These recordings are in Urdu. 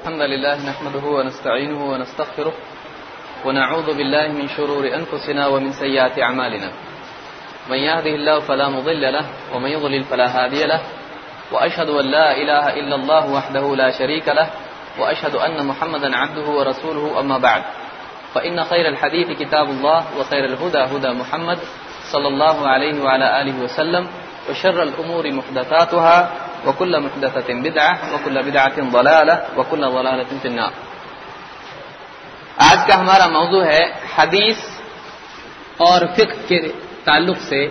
الحمد لله نحمده ونستعينه ونستغفره ونعوذ بالله من شرور أنفسنا ومن سيئات أعمالنا. من يهده الله فلا مضل له، ومن يضلل فلا هادي له، وأشهد أن لا إله إلا الله وحده لا شريك له، وأشهد أن محمدا عبده ورسوله، أما بعد. فإن خير الحديث كتاب الله، وخير الهدى هدى محمد صلى الله عليه وعلى آله وسلم، وشر الأمور محدثاتها وكل محدثة بدعة وكل بدعة ضلالة وكل ضلالة في النار. آج کا ہمارا موضوع ہے حدیث اور فقہ کے تعلق سے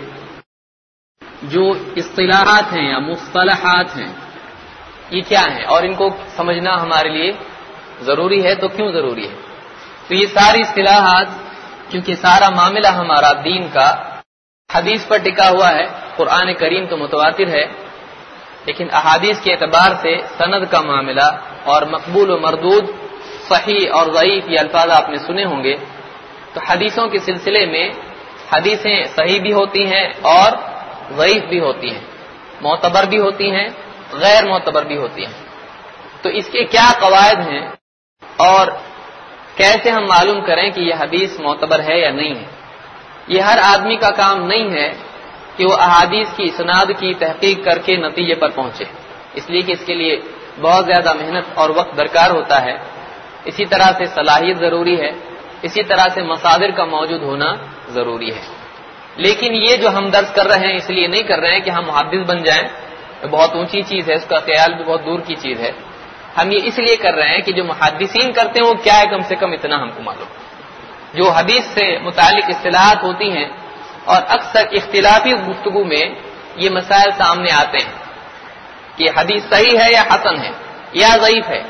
جو اصطلاحات ہیں یا مصطلحات ہیں، یہ کیا ہیں؟ اور ان کو سمجھنا ہمارے لیے ضروری ہے تو کیوں ضروری ہے؟ تو یہ ساری اصطلاحات کیونکہ سارا معاملہ ہمارا دین کا حدیث پر ٹکا ہوا ہے، قرآن کریم تو متواتر ہے لیکن احادیث کے اعتبار سے سند کا معاملہ اور مقبول و مردود، صحیح اور ضعیف یہ الفاظ آپ نے سنے ہوں گے۔ تو حدیثوں کے سلسلے میں حدیثیں صحیح بھی ہوتی ہیں اور ضعیف بھی ہوتی ہیں۔ معتبر بھی ہوتی ہیں، غیر معتبر بھی ہوتی ہیں۔ تو اس کے کیا قواعد ہیں اور کیسے ہم معلوم کریں کہ یہ حدیث معتبر ہے یا نہیں ہے؟ یہ ہر آدمی کا کام نہیں ہے کہ وہ احادیث کی اسناد کی تحقیق کر کے نتیجے پر پہنچے۔ اس لیے کہ اس کے لیے بہت زیادہ محنت اور وقت درکار ہوتا ہے۔ اسی طرح سے صلاحیت ضروری ہے۔ اسی طرح سے مصادر کا موجود ہونا ضروری ہے۔ لیکن یہ جو ہم درس کر رہے ہیں اس لیے نہیں کر رہے ہیں کہ ہم محدث بن جائیں۔ بہت اونچی چیز ہے، اس کا خیال بھی بہت دور کی چیز ہے۔ ہم یہ اس لیے کر رہے ہیں کہ جو محدثین کرتے ہیں، وہ کیا ہے کم سے کم اتنا ہم کو معلوم۔ جو حدیث سے متعلق اصطلاحات ہوتی ہیں اور اکثر اختلافی گفتگو میں یہ مسائل سامنے آتے ہیں کہ حدیث صحیح ہے یا حسن ہے، یا ضعیف ہے،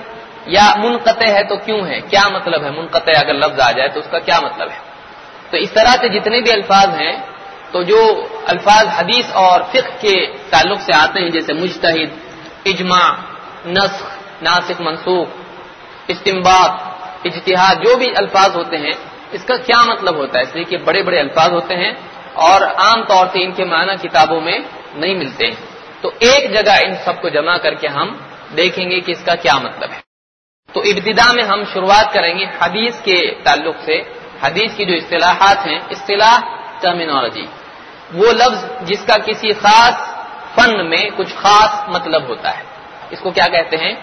یا منقطع ہے تو کیوں ہے، کیا مطلب ہے منقطع اگر لفظ آ جائے تو اس کا کیا مطلب ہے؟ تو اس طرح سے جتنے بھی الفاظ ہیں، تو جو الفاظ حدیث اور فقہ کے تعلق سے آتے ہیں، جیسے مجتہد، اجماع، نسخ ناسک منسوخ استمباد اجتہاد، جو بھی الفاظ ہوتے ہیں، اس کا کیا مطلب ہوتا ہے؟ اس لیے کہ بڑے بڑے الفاظ ہوتے ہیں اور عام طور سے ان کے معنی کتابوں میں نہیں ملتے ہیں۔ تو ایک جگہ ان سب کو جمع کر کے ہم دیکھیں گے کہ اس کا کیا مطلب ہے۔ تو ابتدا میں ہم شروعات کریں گے حدیث کے تعلق سے۔ حدیث کی جو اصطلاحات ہیں، اصطلاح ٹرمینالوجی وہ لفظ جس کا کسی خاص فن میں کچھ خاص مطلب ہوتا ہے۔ اس کو کیا کہتے ہیں؟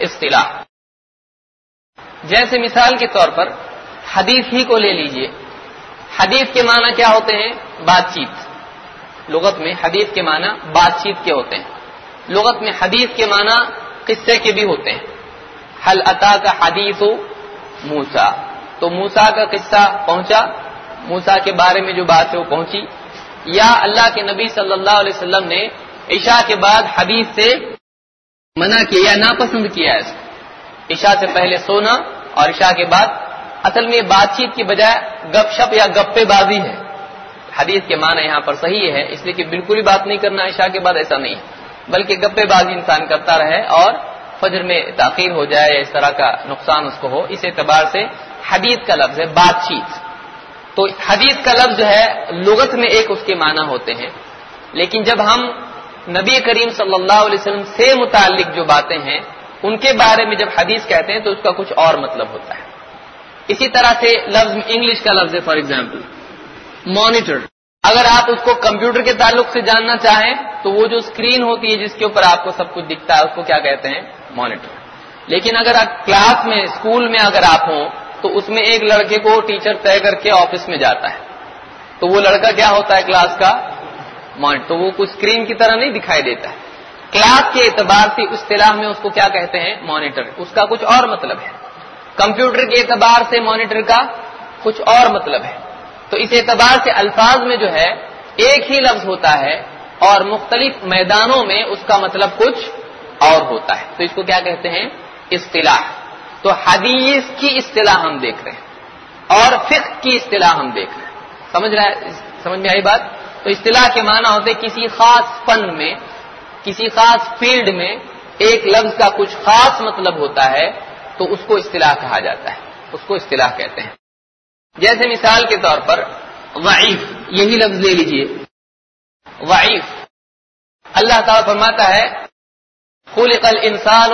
اصطلاح۔ جیسے مثال کے طور پر حدیث ہی کو لے لیجیے۔ حدیث کے معنی کیا ہوتے ہیں؟ بات چیت لغت میں حدیث کے معنی بات چیت کے ہوتے ہیں۔ لغت میں حدیث کے معنی قصے کے بھی ہوتے ہیں۔ حل عطا کا حدیث موسا تو موسا کا قصہ پہنچا۔ موسا کے بارے میں جو بات ہے وہ پہنچی۔ یا اللہ کے نبی صلی اللہ علیہ وسلم نے عشاء کے بعد حدیث سے منع کیا یا ناپسند کیا ہے۔ عشاء سے پہلے سونا اور عشاء کے بعد اصل میں بات چیت کی بجائے گپ شپ یا گپے بازی ہے۔ حدیث کے معنی یہاں پر صحیح ہے، اس لیے کہ بالکل ہی بات نہیں کرنا عشاء کے بعد ایسا نہیں ہے، بلکہ گپے بازی انسان کرتا رہے اور فجر میں تاخیر ہو جائے، اس طرح کا نقصان اس کو ہو۔ اس اعتبار سے حدیث کا لفظ ہے بات چیت۔ تو حدیث کا لفظ جو ہے، لغت میں ایک اس کے معنی ہوتے ہیں۔ لیکن جب ہم نبی کریم صلی اللہ علیہ وسلم سے متعلق جو باتیں ہیں، ان کے بارے میں جب حدیث کہتے ہیں، تو اس کا کچھ اور مطلب ہوتا ہے۔ اسی طرح سے لفظ انگلش کا لفظ ہے فار ایگزامپل مانیٹر اگر آپ اس کو کمپیوٹر کے تعلق سے جاننا چاہیں، تو وہ جو اسکرین ہوتی ہے جس کے اوپر آپ کو سب کچھ دکھتا ہے، اس کو کیا کہتے ہیں؟ مانیٹر لیکن اگر آپ کلاس میں اسکول میں اگر آپ ہوں، تو اس میں ایک لڑکے کو ٹیچر طے کر کے آفس میں جاتا ہے۔ تو وہ لڑکا کیا ہوتا ہے کلاس کا؟ مانیٹر تو وہ کچھ اسکرین کی طرح نہیں دکھائی دیتا ہے۔ کلاس کے اعتبار سے اصطلاح میں اس کو کیا کہتے ہیں؟ مانیٹر اس کا کچھ اور مطلب ہے۔ کمپیوٹر کے اعتبار سے مانیٹر کا کچھ اور مطلب ہے۔ تو اس اعتبار سے الفاظ میں جو ہے، ایک ہی لفظ ہوتا ہے اور مختلف میدانوں میں اس کا مطلب کچھ اور ہوتا ہے۔ تو اس کو کیا کہتے ہیں؟ اصطلاح۔ تو حدیث کی اصطلاح ہم دیکھ رہے ہیں اور فقہ کی اصطلاح ہم دیکھ رہے ہیں۔ سمجھ رہا ہے؟ سمجھ میں آئی بات؟ تو اصطلاح کے معنی ہوتے کسی خاص فن میں، کسی خاص فیلڈ میں ایک لفظ کا کچھ خاص مطلب ہوتا ہے۔ تو اس کو اصطلاح کہا جاتا ہے، اس کو اصطلاح کہتے ہیں۔ جیسے مثال کے طور پر وعیف، یہی لفظ لے لیجیے۔ وعیف، اللہ تعالیٰ فرماتا ہے، خلق الانسان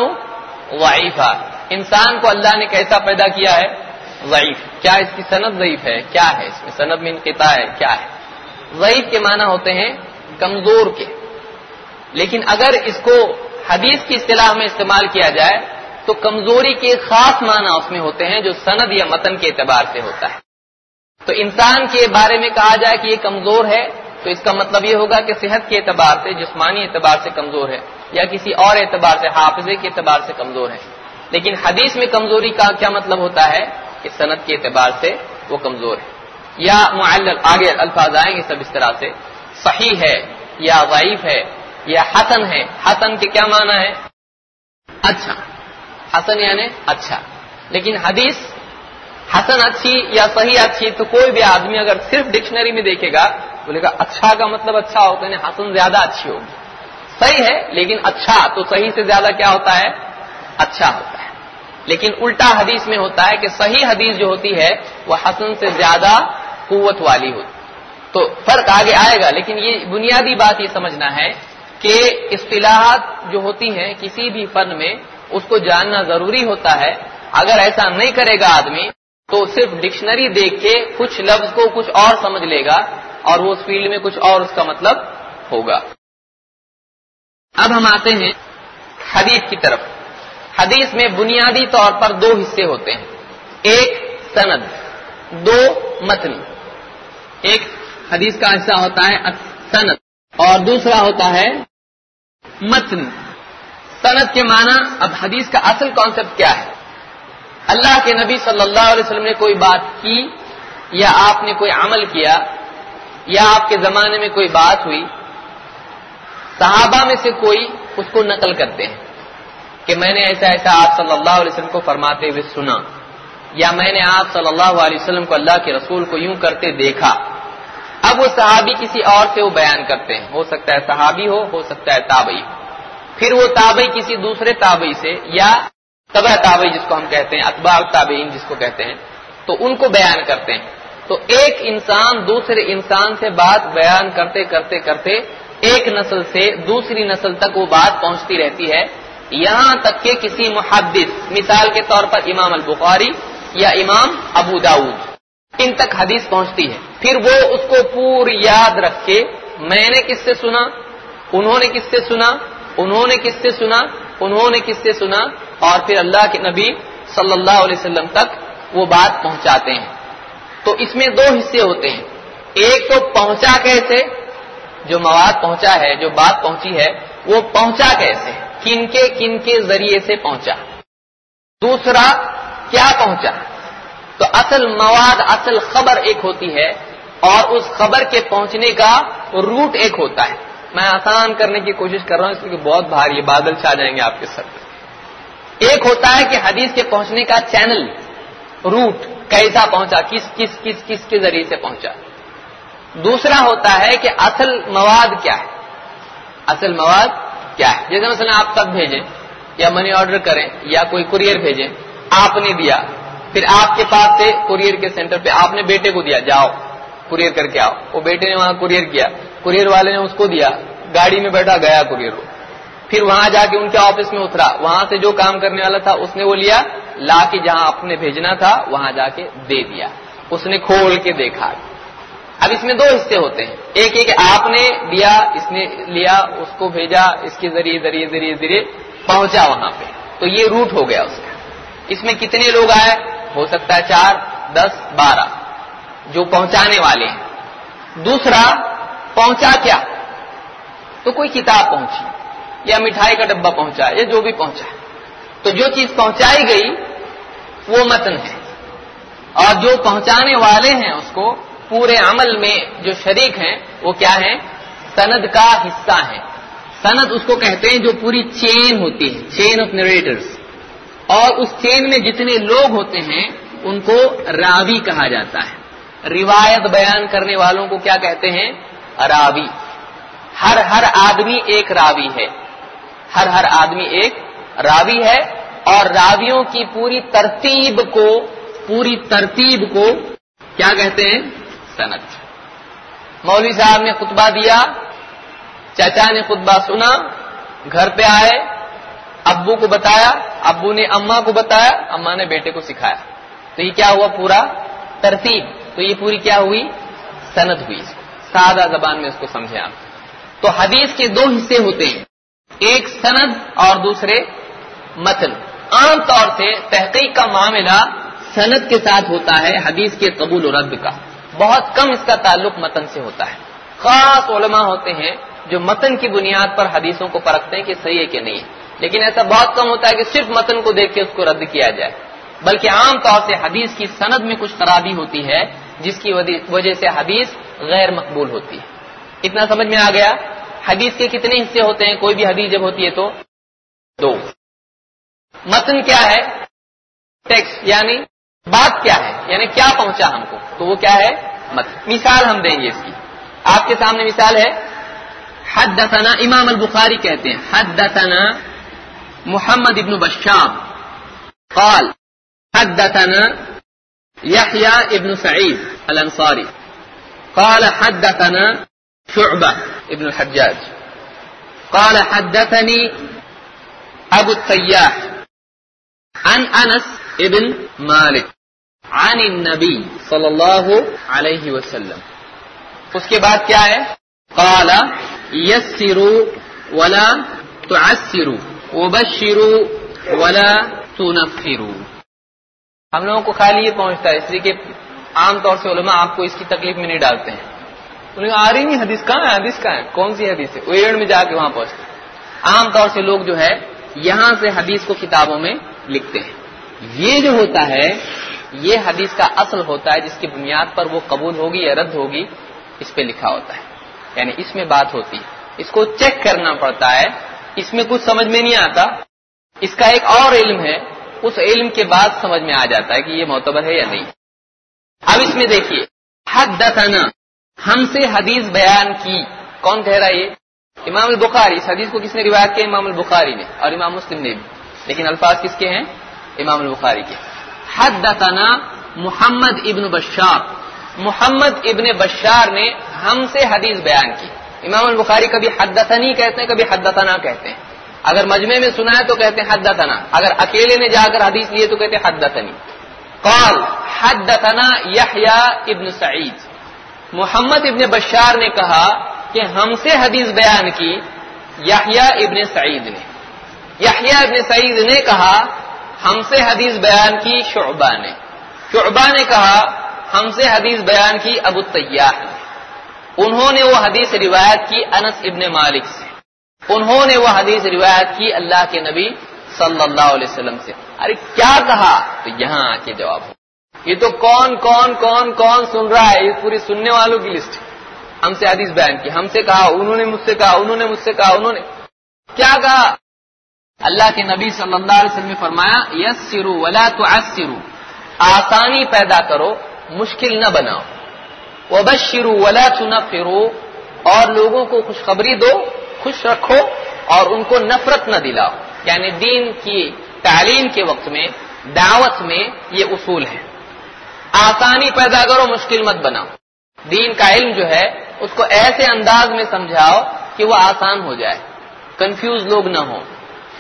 وعیفا۔ انسان کو اللہ نے کیسا پیدا کیا ہے؟ ضعیف کیا اس کی صنعت ضعیف ہے؟ کیا ہے؟ اس میں صنعت میں انقطاع ہے؟ کیا ہے؟ ضعیف کے معنی ہوتے ہیں کمزور کے۔ لیکن اگر اس کو حدیث کی اصطلاح میں استعمال کیا جائے تو کمزوری کے خاص معنی اس میں ہوتے ہیں جو سند یا متن کے اعتبار سے ہوتا ہے۔ تو انسان کے بارے میں کہا جائے کہ یہ کمزور ہے، تو اس کا مطلب یہ ہوگا کہ صحت کے اعتبار سے، جسمانی اعتبار سے کمزور ہے، یا کسی اور اعتبار سے، حافظے کے اعتبار سے کمزور ہے۔ لیکن حدیث میں کمزوری کا کیا مطلب ہوتا ہے؟ کہ صنعت کے اعتبار سے وہ کمزور ہے۔ یا معلل، آگے الفاظ آئیں گے سب اس طرح سے۔ صحیح ہے یا ضعیف ہے یا حسن ہے۔ حسن کے کیا معنی ہے؟ اچھا۔ حسن یعنی اچھا۔ لیکن حدیث حسن اچھی یا صحیح اچھی تو کوئی بھی آدمی اگر صرف ڈکشنری میں دیکھے گا، بولے گا اچھا کا مطلب اچھا ہوتا ہے یعنی حسن زیادہ اچھی ہوگی۔ صحیح ہے لیکن اچھا تو صحیح سے زیادہ کیا ہوتا ہے؟ اچھا ہوتا ہے۔ لیکن الٹا حدیث میں ہوتا ہے کہ صحیح حدیث جو ہوتی ہے، وہ حسن سے زیادہ قوت والی ہوتی۔ تو فرق آگے آئے گا، لیکن یہ بنیادی بات یہ سمجھنا ہے کہ اصطلاحات جو ہوتی ہیں کسی بھی فن میں اس کو جاننا ضروری ہوتا ہے۔ اگر ایسا نہیں کرے گا آدمی، تو صرف ڈکشنری دیکھ کے کچھ لفظ کو کچھ اور سمجھ لے گا اور وہ اس فیلڈ میں کچھ اور اس کا مطلب ہوگا۔ اب ہم آتے ہیں حدیث کی طرف۔ حدیث میں بنیادی طور پر دو حصے ہوتے ہیں۔ ایک سند، دو متن۔ ایک حدیث کا حصہ ہوتا ہے سند اور دوسرا ہوتا ہے متن۔ سند کے معنی اب حدیث کا اصل کانسیپٹ کیا ہے؟ اللہ کے نبی صلی اللہ علیہ وسلم نے کوئی بات کی یا آپ نے کوئی عمل کیا یا آپ کے زمانے میں کوئی بات ہوئی؟ صحابہ میں سے کوئی اس کو نقل کرتے ہیں کہ میں نے ایسا ایسا آپ صلی اللہ علیہ وسلم کو فرماتے ہوئے سنا یا میں نے آپ صلی اللہ علیہ وسلم کو اللہ کے رسول کو یوں کرتے دیکھا۔ اب وہ صحابی کسی اور سے وہ بیان کرتے ہیں۔ ہو سکتا ہے صحابی ہو ہو سکتا ہے تابعی ہو۔ پھر وہ تابعی کسی دوسرے تابعی سے یا تبع تابعی جس کو ہم کہتے ہیں اخبار تابعین جس کو کہتے ہیں، تو ان کو بیان کرتے ہیں۔ تو ایک انسان دوسرے انسان سے بات بیان کرتے کرتے کرتے ایک نسل سے دوسری نسل تک وہ بات پہنچتی رہتی ہے۔ یہاں تک کہ کسی محدث، مثال کے طور پر امام البخاری یا امام ابو داود، ان تک حدیث پہنچتی ہے۔ پھر وہ اس کو پوری یاد رکھ کے، میں نے کس سے سنا؟ انہوں نے کس سے سنا؟ انہوں نے کس سے سنا؟ انہوں نے کس سے سنا؟ اور پھر اللہ کے نبی صلی اللہ علیہ وسلم تک وہ بات پہنچاتے ہیں۔ تو اس میں دو حصے ہوتے ہیں۔ ایک تو پہنچا کیسے؟ جو مواد پہنچا ہے، جو بات پہنچی ہے، وہ پہنچا کیسے؟ کن کے کن کے ذریعے سے پہنچا؟ دوسرا، کیا پہنچا؟ تو اصل مواد، اصل خبر ایک ہوتی ہے اور اس خبر کے پہنچنے کا روٹ ایک ہوتا ہے۔ میں آسان کرنے کی کوشش کر رہا ہوں، اس لیے بہت بھاری بادل چھا جائیں گے آپ کے سر پہ۔ ایک ہوتا ہے کہ حدیث کے پہنچنے کا چینل، روٹ کیسا پہنچا، کس کس کس کس کے ذریعے سے پہنچا۔ دوسرا ہوتا ہے کہ اصل مواد کیا ہے۔ اصل مواد کیا ہے۔ جیسے مثلا آپ تک بھیجیں، یا منی آرڈر کریں، یا کوئی کوریئر بھیجیں، آپ نے دیا۔ پھر آپ کے پاس سے کوریئر کے سینٹر پہ آپ نے بیٹے کو دیا، جاؤ کوریئر کر کے آؤ۔ وہ بیٹے نے وہاں کوریئر کیا۔ کوریئر والے نے اس کو دیا، گاڑی میں بیٹھا گیا کوریئر کو پھر وہاں جا کے ان کے آفس میں اترا۔ وہاں سے جو کام کرنے والا تھا، اس نے وہ لیا، لا کے جہاں آپ نے بھیجنا تھا، وہاں جا کے دے دیا۔ اس نے کھول کے دیکھا۔ اب اس میں دو حصے ہوتے ہیں۔ ایک ایک آپ نے دیا، اس نے لیا، اس کو بھیجا، اس کے ذریعے ذریعے ذریعے ذریعے پہنچا وہاں پہ۔ تو یہ روٹ ہو گیا اس کا۔ اس میں کتنے لوگ آئے؟ ہو سکتا ہے چار، دس، بارہ، جو پہنچانے والے ہیں۔ دوسرا پہنچا کیا؟ تو کوئی کتاب پہنچی یا مٹھائی کا ڈبہ پہنچا یا جو بھی پہنچا۔ تو جو چیز پہنچائی گئی، وہ متن ہے۔ اور جو پہنچانے والے ہیں، اس کو پورے عمل میں جو شریک ہیں، وہ کیا ہے سند کا حصہ ہے سند اس کو کہتے ہیں جو پوری چین ہوتی ہے، چین آف نریٹرس اور اس چین میں جتنے لوگ ہوتے ہیں، ان کو راوی کہا جاتا ہے۔ روایت بیان کرنے والوں کو کیا کہتے ہیں؟ راوی۔ ہر ہر آدمی ایک راوی ہے۔ ہر ہر آدمی ایک راوی ہے اور راویوں کی پوری ترتیب کو، پوری ترتیب کو کیا کہتے ہیں؟ سنت مولوی صاحب نے خطبہ دیا، چچا نے خطبہ سنا، گھر پہ آئے، ابو کو بتایا، ابو نے اما کو بتایا اما نے بیٹے کو سکھایا۔ تو یہ کیا ہوا پورا ترتیب؟ تو یہ پوری کیا ہوئی؟ سند ہوئی۔ سادہ زبان میں اس کو سمجھے آپ۔ تو حدیث کے دو حصے ہوتے ہیں۔ ایک سند اور دوسرے متن۔ عام طور سے تحقیق کا معاملہ سند کے ساتھ ہوتا ہے، حدیث کے قبول و رد کا۔ بہت کم اس کا تعلق متن سے ہوتا ہے۔ خاص علماء ہوتے ہیں جو متن کی بنیاد پر حدیثوں کو پرکھتے ہیں کہ صحیح ہے کہ نہیں۔ ہے لیکن ایسا بہت کم ہوتا ہے کہ صرف متن کو دیکھ کے اس کو رد کیا جائے۔ بلکہ عام طور سے حدیث کی سند میں کچھ خرابی ہوتی ہے۔ جس کی وجہ سے حدیث غیر مقبول ہوتی ہے۔ اتنا سمجھ میں آ گیا؟ حدیث کے کتنے حصے ہوتے ہیں؟ کوئی بھی حدیث جب ہوتی ہے تو دو۔ متن کیا ہے؟ ٹیکس یعنی بات کیا ہے؟ یعنی کیا پہنچا ہم کو؟ تو وہ کیا ہے؟ متن۔ مثال ہم دیں گے اس کی۔ آپ کے سامنے مثال ہے حد امام البخاری کہتے ہیں حد محمد ابن بشاب قال، حدثنا يحيى ابن سعيد الانصاري قال حدثنا شعبة ابن الحجاج. قال حدثني ابو التياح عن انس ابن مالك عن النبي صلى الله عليه وسلم. اس کے بعد کیا ہے؟ قال يسروا ولا تعسروا وبشروا ولا تنفروا. ہم لوگوں کو خیال یہ پہنچتا ہے، اس لیے کہ عام طور سے علماء آپ کو اس کی تکلیف میں نہیں ڈالتے ہیں۔ انہیں آ رہی نہیں، حدیث کہاں ہے؟ حدیث کہاں ہے؟ کون سی حدیث ہے؟ ایڑ میں جا کے وہاں پہنچتے عام طور سے لوگ جو ہے، یہاں سے حدیث کو کتابوں میں لکھتے ہیں۔ یہ جو ہوتا ہے، یہ حدیث کا اصل ہوتا ہے، جس کی بنیاد پر وہ قبول ہوگی یا رد ہوگی، اس پہ لکھا ہوتا ہے۔ یعنی اس میں بات ہوتی ہے۔ اس کو چیک کرنا پڑتا ہے۔ اس میں کچھ سمجھ میں نہیں آتا۔ اس کا ایک اور علم ہے۔ اس علم کے بعد سمجھ میں آ جاتا ہے کہ یہ معتبر ہے یا نہیں۔ اب اس میں دیکھیے حد ہم سے حدیث بیان کی۔ کون کہہ رہا ہے یہ؟ امام البخاری۔ اس حدیث کو کس نے روایت کیا؟ امام البخاری نے اور امام مسلم نے بھی۔ لیکن الفاظ کس کے ہیں؟ امام البخاری کے۔ حد محمد ابن بشار۔ محمد ابن بشار نے ہم سے حدیث بیان کی۔ امام البخاری کبھی حدثنی کہتے ہیں، کبھی حدثنا کہتے ہیں۔ اگر مجمع میں سنا ہے تو کہتے ہیں حدثنا، اگر اکیلے نے جا کر حدیث لیے تو کہتے ہیں حدثنی۔ قال، حدثنا یحییٰ ابن سعید۔ محمد ابن بشار نے کہا کہ ہم سے حدیث بیان کی یحییٰ ابن سعید نے۔ یحییٰ ابن سعید نے کہا، ہم سے حدیث بیان کی شعبہ نے۔ شعبہ نے کہا، ہم سے حدیث بیان کی ابو تیاح نے۔ انہوں نے وہ حدیث روایت کی انس ابن مالک سے۔ انہوں نے وہ حدیث روایت کی اللہ کے نبی صلی اللہ علیہ وسلم سے۔ ارے کیا کہا؟ تو یہاں آ کے جواب ہو یہ تو کون کون کون کون سن رہا ہے؟ یہ پوری سننے والوں کی لسٹ ہم سے حدیث بیان کی۔ ہم سے کہا، انہوں نے مجھ سے کہا، انہوں نے مجھ سے کہا، انہوں نے۔ کیا کہا؟ اللہ کے نبی صلی اللہ علیہ وسلم نے فرمایا یس سرو ولا تو آسانی پیدا کرو، مشکل نہ بناؤ۔ وہ بس شروع ولا چنا پھرو اور لوگوں کو خوشخبری دو۔ خوش رکھو اور ان کو نفرت نہ دلاؤ۔ یعنی دین کی تعلیم کے وقت میں، دعوت میں یہ اصول ہے آسانی پیدا کرو، مشکل مت بناؤ۔ دین کا علم جو ہے، اس کو ایسے انداز میں سمجھاؤ کہ وہ آسان ہو جائے۔ کنفیوز لوگ نہ ہوں۔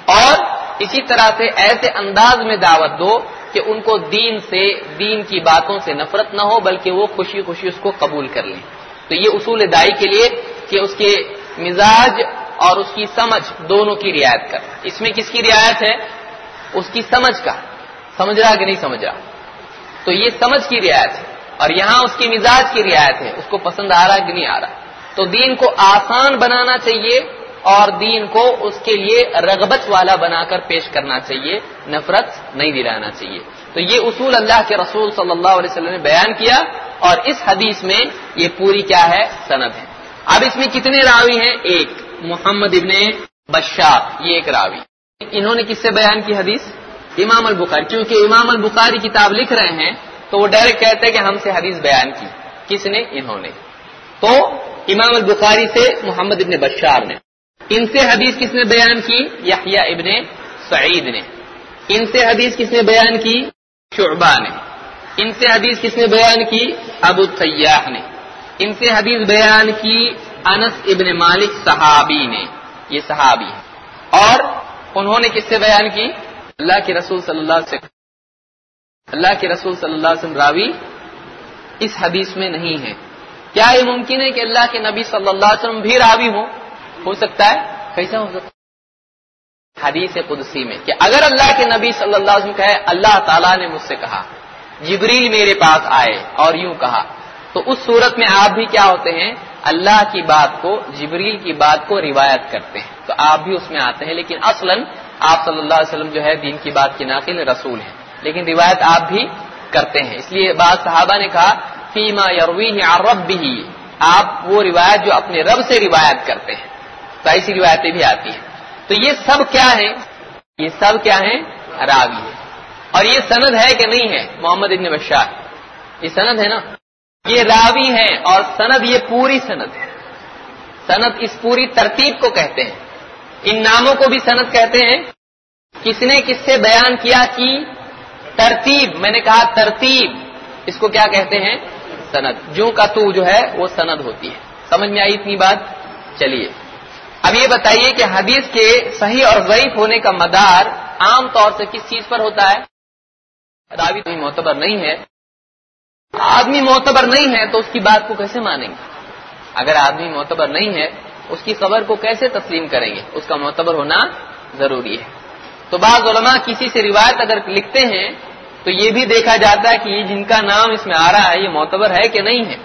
اور اسی طرح سے ایسے انداز میں دعوت دو کہ ان کو دین سے، دین کی باتوں سے نفرت نہ ہو، بلکہ وہ خوشی خوشی اس کو قبول کر لیں۔ تو یہ اصول دائی کے لیے کہ اس کے مزاج اور اس کی سمجھ دونوں کی رعایت کر۔ اس میں کس کی رعایت ہے؟ اس کی سمجھ کا۔ سمجھ رہا کہ نہیں سمجھ رہا؟ تو یہ سمجھ کی رعایت ہے اور یہاں اس کی مزاج کی رعایت ہے۔ اس کو پسند آ رہا کہ نہیں آ رہا؟ تو دین کو آسان بنانا چاہیے اور دین کو اس کے لیے رغبت والا بنا کر پیش کرنا چاہیے، نفرت نہیں دلانا چاہیے۔ تو یہ اصول اللہ کے رسول صلی اللہ علیہ وسلم نے بیان کیا اور اس حدیث میں یہ پوری کیا ہے؟ سند ہے۔ اب اس میں کتنے راوی ہیں؟ ایک، محمد ابن بشار، یہ ایک راوی۔ انہوں نے کس سے بیان کی حدیث؟ امام البخاری۔ کیونکہ امام البخاری کتاب لکھ رہے ہیں، تو وہ ڈائریکٹ کہتے ہیں کہ ہم سے حدیث بیان کی۔ کس نے؟ انہوں نے۔ تو امام البخاری سے محمد ابن بشار نے۔ ان سے حدیث کس نے بیان کی؟ یحییٰ ابن سعید نے۔ ان سے حدیث کس نے بیان کی؟ شعبہ نے۔ ان سے حدیث کس نے بیان کی؟ ابو تیاح نے۔ ان سے حدیث بیان کی انس ابن مالک صحابی نے، یہ صحابی ہے اور انہوں نے کس سے بیان کی؟ اللہ کے رسول صلی اللہ علیہ وسلم۔ اللہ کے رسول صلی اللہ علیہ وسلم راوی اس حدیث میں نہیں ہے کیا یہ ممکن ہے کہ اللہ کے نبی صلی اللہ علیہ وسلم بھی راوی ہو ہو سکتا ہے؟ کیسا ہو سکتا ہے؟ حدیث قدسی میں کہ اگر اللہ کے نبی صلی اللہ علیہ وسلم کہے، اللہ تعالیٰ نے مجھ سے کہا، جبریل میرے پاس آئے اور یوں کہا۔ تو اس صورت میں آپ بھی کیا ہوتے ہیں؟ اللہ کی بات کو، جبریل کی بات کو روایت کرتے ہیں۔ تو آپ بھی اس میں آتے ہیں، لیکن اصلا آپ صلی اللہ علیہ وسلم جو ہے دین کی بات کی ناقل رسول ہیں۔ لیکن روایت آپ بھی کرتے ہیں۔ اس لیے بعض صحابہ نے کہا، فیما یروی رب بھی آپ وہ روایت جو اپنے رب سے روایت کرتے ہیں۔ تو ایسی روایتیں بھی آتی ہیں۔ تو یہ سب کیا ہے یہ سب کیا ہے راوی ہے اور یہ سند ہے کہ نہیں ہے؟ محمد ابن بشار۔ یہ سند ہے نا؟ یہ راوی ہے اور سند یہ پوری سند ہے۔ سند اس پوری ترتیب کو کہتے ہیں۔ ان ناموں کو بھی سند کہتے ہیں۔ کس نے کس سے بیان کیا کہ ترتیب۔ میں نے کہا ترتیب۔ اس کو کیا کہتے ہیں؟ سند۔ جو کا تو جو ہے وہ سند ہوتی ہے۔ سمجھ میں آئی اتنی بات؟ چلیے۔ اب یہ بتائیے کہ حدیث کے صحیح اور ضعیف ہونے کا مدار عام طور سے کس چیز پر ہوتا ہے؟ راوی معتبر نہیں ہے۔ آدمی معتبر نہیں ہے تو اس کی بات کو کیسے مانیں گے؟ اگر آدمی معتبر نہیں ہے، اس کی خبر کو کیسے تسلیم کریں گے؟ اس کا معتبر ہونا ضروری ہے۔ تو بعض علماء کسی سے روایت اگر لکھتے ہیں، تو یہ بھی دیکھا جاتا ہے کہ جن کا نام اس میں آ رہا ہے، یہ معتبر ہے کہ نہیں ہے۔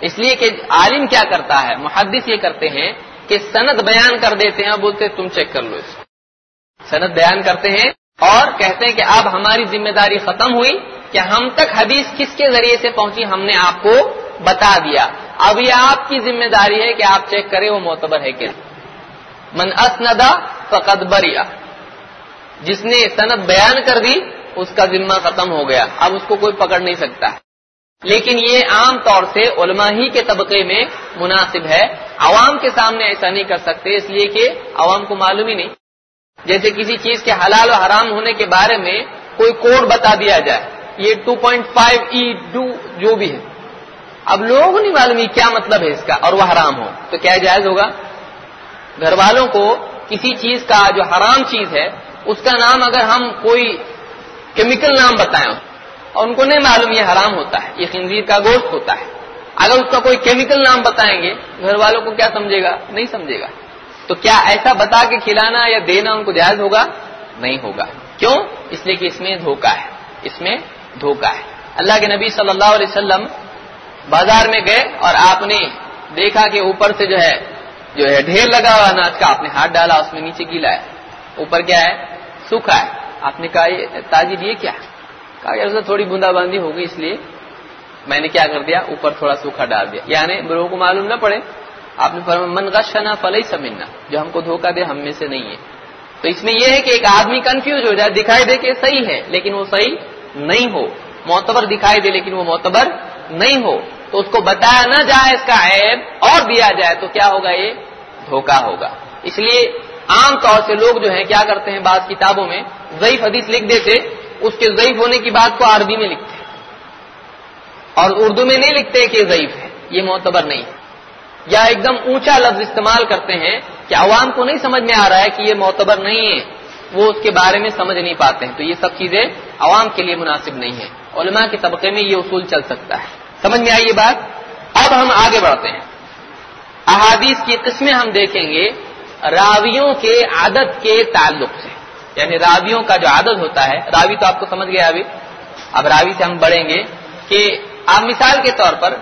اس لیے کہ عالم کیا کرتا ہے؟ محدث یہ کرتے ہیں کہ سند بیان کر دیتے ہیں بولتے تم چیک کر لو اس کو۔ سند بیان کرتے ہیں اور کہتے ہیں کہ اب ہماری ذمہ داری ختم ہوئی کہ ہم تک حدیث کس کے ذریعے سے پہنچی ہم نے آپ کو بتا دیا۔ اب یہ آپ کی ذمہ داری ہے کہ آپ چیک کریں وہ معتبر ہے کہ من اسندا فقد بریا جس نے سند بیان کر دی، اس کا ذمہ ختم ہو گیا۔ اب اس کو کوئی پکڑ نہیں سکتا۔ لیکن یہ عام طور سے علماء ہی کے طبقے میں مناسب ہے۔ عوام کے سامنے ایسا نہیں کر سکتے، اس لیے کہ عوام کو معلوم ہی نہیں۔ جیسے کسی چیز کے حلال و حرام ہونے کے بارے میں کوئی کوڈ بتا دیا جائے۔ یہ 2.5 پوائنٹ فائیو ای ڈو جو بھی ہے۔ اب لوگوں نہیں معلوم یہ کیا مطلب ہے اس کا اور وہ حرام ہو۔ تو کیا جائز ہوگا؟ گھر والوں کو کسی چیز کا جو حرام چیز ہے، اس کا نام اگر ہم کوئی کیمیکل نام بتائیں، اور ان کو نہیں معلوم یہ حرام ہوتا ہے، یہ خنزیر کا گوشت ہوتا ہے۔ اگر اس کا کوئی کیمیکل نام بتائیں گے، گھر والوں کو کیا سمجھے گا؟ نہیں سمجھے گا۔ تو کیا ایسا بتا کے کھلانا یا دینا ان کو جائز ہوگا؟ نہیں ہوگا۔ کیوں؟ اس لیے کہ اس میں دھوکا ہے۔ اس میں دھوکا ہے۔ اللہ کے نبی صلی اللہ علیہ وسلم بازار میں گئے اور آپ نے دیکھا کہ اوپر سے جو ہے جو ہے ڈھیر لگا ہوا اناج کا، آپ نے ہاتھ ڈالا، اس میں نیچے گیلا ہے۔ اوپر کیا ہے؟ سوکھا ہے۔ آپ نے کہا، یہ تاجر یہ کیا؟ کہا کہ تھوڑی بوندا باندھی ہوگی اس لیے میں نے کیا کر دیا؟ اوپر تھوڑا سوکھا ڈال دیا۔ یعنی لوگوں کو معلوم نہ پڑے۔ آپ نے من غشنا فلئی سمجھنا جو ہم کو دھوکا دے، ہم میں سے نہیں ہے۔ تو اس میں یہ ہے کہ ایک آدمی کنفیوز ہو جائے، دکھائی دے کہ صحیح ہے، لیکن وہ صحیح نہیں ہو۔ معتبر دکھائی دے لیکن وہ معتبر نہیں ہو۔ تو اس کو بتایا نہ جائے اس کا عیب اور دیا جائے تو کیا ہوگا یہ؟ دھوکا ہوگا۔ اس لیے عام طور سے لوگ جو ہیں کیا کرتے ہیں بعض کتابوں میں؟ ضعیف حدیث لکھ دیتے، اس کے ضعیف ہونے کی بات کو عربی میں لکھتے۔ اور اردو میں نہیں لکھتے کہ ضعیف ہے، یہ معتبر نہیں۔ ہے یا ایک دم اونچا لفظ استعمال کرتے ہیں کہ عوام کو نہیں سمجھ میں آ رہا ہے کہ یہ معتبر نہیں ہے۔ وہ اس کے بارے میں سمجھ نہیں پاتے ہیں۔ تو یہ سب چیزیں عوام کے لیے مناسب نہیں ہے علماء کے طبقے میں یہ اصول چل سکتا ہے۔ سمجھ میں آئی یہ بات؟ اب ہم آگے بڑھتے ہیں۔ احادیث کی قسمیں ہم دیکھیں گے راویوں کے عادت کے تعلق سے۔ یعنی راویوں کا جو عادت ہوتا ہے، راوی تو آپ کو سمجھ گیا ابھی۔ اب راوی سے ہم بڑھیں گے کہ آپ مثال کے طور پر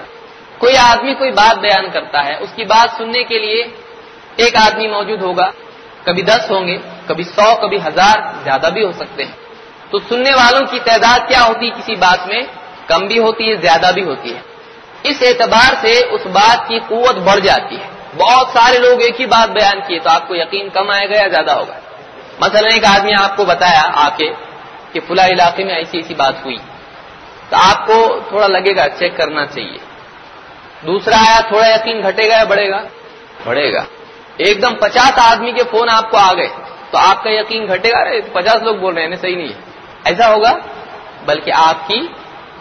کوئی آدمی کوئی بات بیان کرتا ہے، اس کی بات سننے کے لیے ایک آدمی موجود ہوگا، کبھی دس ہوں گے کبھی سو، کبھی ہزار زیادہ بھی ہو سکتے ہیں۔ تو سننے والوں کی تعداد کیا ہوتی ہے کسی بات میں؟ کم بھی ہوتی ہے، زیادہ بھی ہوتی ہے۔ اس اعتبار سے اس بات کی قوت بڑھ جاتی ہے۔ بہت سارے لوگ ایک ہی بات بیان کیے تو آپ کو یقین کم آئے گا یا زیادہ ہوگا؟ مثلا ایک آدمی آپ کو بتایا آ کے کہ فلاں علاقے میں ایسی ایسی بات ہوئی۔ تو آپ کو تھوڑا لگے گا، چیک کرنا چاہیے۔ دوسرا آیا، تھوڑا یقین گھٹے گا یا بڑھے گا؟ بڑھے گا۔ ایک دم پچاس آدمی کے فون آپ کو آ گئے۔ تو آپ کا یقین گھٹے گا؟ پچاس لوگ بول رہے ہیں یعنی صحیح نہیں ہے۔ ایسا ہوگا، بلکہ آپ کی،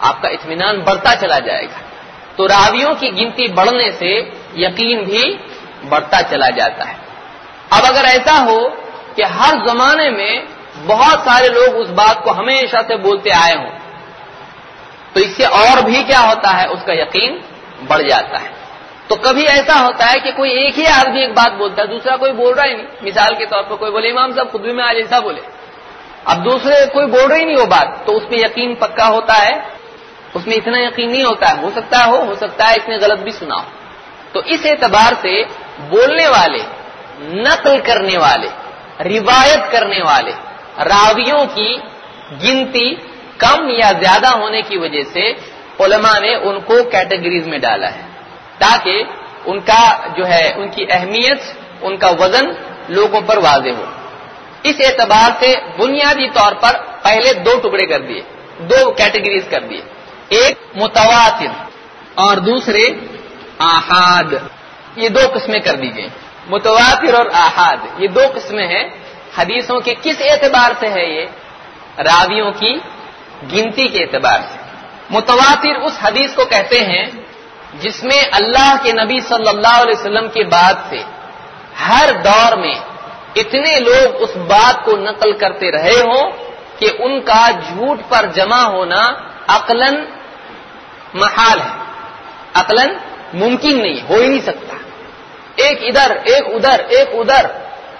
آپ کا اطمینان بڑھتا چلا جائے گا۔ تو راویوں کی گنتی بڑھنے سے یقین بھی بڑھتا چلا جاتا ہے۔ اب اگر ایسا ہو کہ ہر زمانے میں بہت سارے لوگ اس بات کو ہمیشہ سے بولتے آئے ہوں، تو اس سے اور بھی کیا ہوتا ہے؟ اس کا یقین بڑھ جاتا ہے۔ تو کبھی ایسا ہوتا ہے کہ کوئی ایک ہی آدمی ایک بات بولتا ہے، دوسرا کوئی بول رہا ہی نہیں۔ مثال کے طور پر کوئی بولے، امام صاحب خود بھی میں آج ایسا بولے۔ اب دوسرے کوئی بول رہا ہی نہیں وہ بات، تو اس میں یقین پکا ہوتا ہے۔ اس میں اتنا یقین نہیں ہوتا ہے، ہو سکتا ہے ہو ہو سکتا ہے اس نے غلط بھی سنا ہو تو اس اعتبار سے بولنے والے، نقل کرنے والے، روایت کرنے والے، راویوں کی گنتی کم یا زیادہ ہونے کی وجہ سے علماء نے ان کو کیٹیگریز میں ڈالا ہے۔ تاکہ ان کا جو ہے، ان کی اہمیت، ان کا وزن لوگوں پر واضح ہو۔ اس اعتبار سے بنیادی طور پر پہلے دو ٹکڑے کر دیے، دو کیٹیگریز کر دیے۔ ایک متواتر اور دوسرے آحاد یہ دو قسمیں کر دیجیے متواتر اور آحاد یہ دو قسمیں ہیں۔ حدیثوں کے کس اعتبار سے ہے یہ؟ راویوں کی گنتی کے اعتبار سے۔ متواتر اس حدیث کو کہتے ہیں جس میں اللہ کے نبی صلی اللہ علیہ وسلم کے بعد سے ہر دور میں اتنے لوگ اس بات کو نقل کرتے رہے ہوں کہ ان کا جھوٹ پر جمع ہونا عقلن محال ہے۔ عقلن ممکن نہیں، ہو ہی نہیں سکتا۔ ایک ادھر ایک ادھر ایک ادھر۔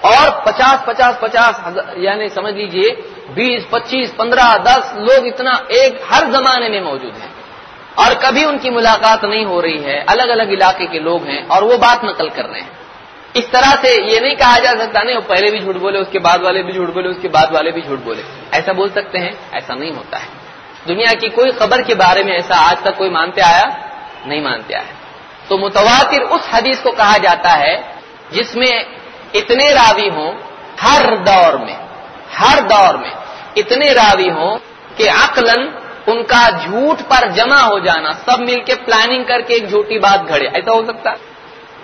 اور پچاس پچاس پچاس یعنی سمجھ لیجیے بیس، پچیس، پندرہ، دس لوگ اتنا ایک ہر زمانے میں موجود ہیں۔ اور کبھی ان کی ملاقات نہیں ہو رہی ہے الگ الگ علاقے کے لوگ ہیں اور وہ بات نقل کر رہے ہیں اس طرح سے یہ نہیں کہا جا سکتا نہیں، وہ پہلے بھی جھوٹ بولے، اس کے بعد والے بھی جھوٹ بولے، اس کے بعد والے بھی جھوٹ بولے۔ ایسا بول سکتے ہیں؟ ایسا نہیں ہوتا ہے۔ دنیا کی کوئی خبر کے بارے میں ایسا آج تک کوئی مانتے آیا؟ نہیں مانتے آیا۔ تو متواتر اس حدیث کو کہا جاتا ہے جس میں اتنے راوی ہوں ہر دور میں، ہر دور میں اتنے راوی ہوں کہ عقلن ان کا جھوٹ پر جمع ہو جانا، سب مل کے پلاننگ کر کے ایک جھوٹی بات گھڑے۔ ایسا ہو سکتا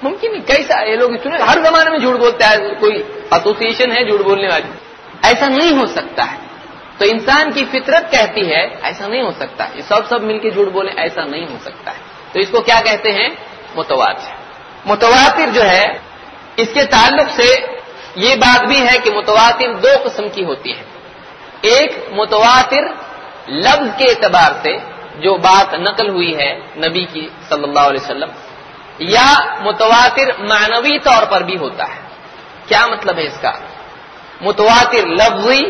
ممکن نہیں کیسا؟ یہ لوگ اتنے ہر زمانے میں جھوٹ بولتا ہے۔ کوئی ایسوسیشن ہے جھوٹ بولنے والی؟ ایسا نہیں ہو سکتا ہے۔ تو انسان کی فطرت کہتی ہے، ایسا نہیں ہو سکتا۔ یہ سب سب مل کے جھوٹ بولے ایسا نہیں ہو سکتا ہے۔ تو اس کو کیا کہتے ہیں؟ متواتر۔ متواتر جو ہے، اس کے تعلق سے یہ بات بھی ہے کہ متواتر دو قسم کی ہوتی ہے۔ ایک متواتر لفظ کے اعتبار سے جو بات نقل ہوئی ہے نبی کی صلی اللہ علیہ وسلم، یا متواتر معنوی طور پر بھی ہوتا ہے۔ کیا مطلب ہے اس کا؟ متواتر لفظی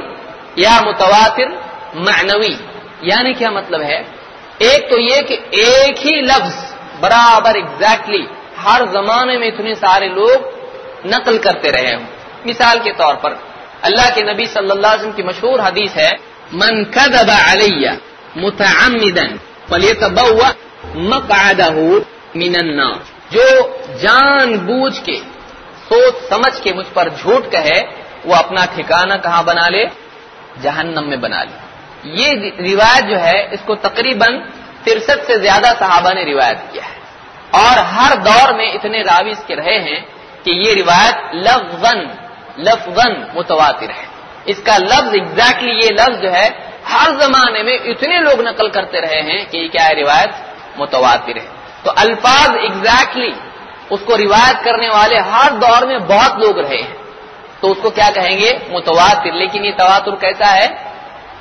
یا متواتر معنوی؟ یعنی کیا مطلب ہے؟ ایک تو یہ کہ ایک ہی لفظ برابر ایگزیکٹلی ہر زمانے میں اتنے سارے لوگ نقل کرتے رہے ہوں۔ مثال کے طور پر اللہ کے نبی صلی اللہ علیہ وسلم کی مشہور حدیث ہے من كذب علي متعمدا فليتبوأ مقعده من النار۔ جو جان بوجھ کے، سوچ سمجھ کے مجھ پر جھوٹ کہے، وہ اپنا ٹھکانہ کہاں بنا لے؟ جہنم میں بنا لے۔ یہ روایت جو ہے، اس کو تقریباً ترسٹھ سے زیادہ صحابہ نے روایت کیا ہے۔ اور ہر دور میں اتنے راوی اس کے رہے ہیں کہ یہ روایت لفظن لفظن متواتر ہے۔ اس کا لفظ ایگزیکٹلی یہ لفظ جو ہے، ہر زمانے میں اتنے لوگ نقل کرتے رہے ہیں کہ یہ کیا ہے، روایت متواتر ہے۔ تو الفاظ ایگزیکٹلی اس کو روایت کرنے والے ہر دور میں بہت لوگ رہے ہیں۔ تو اس کو کیا کہیں گے؟ متواتر۔ لیکن یہ تواتر کیسا ہے؟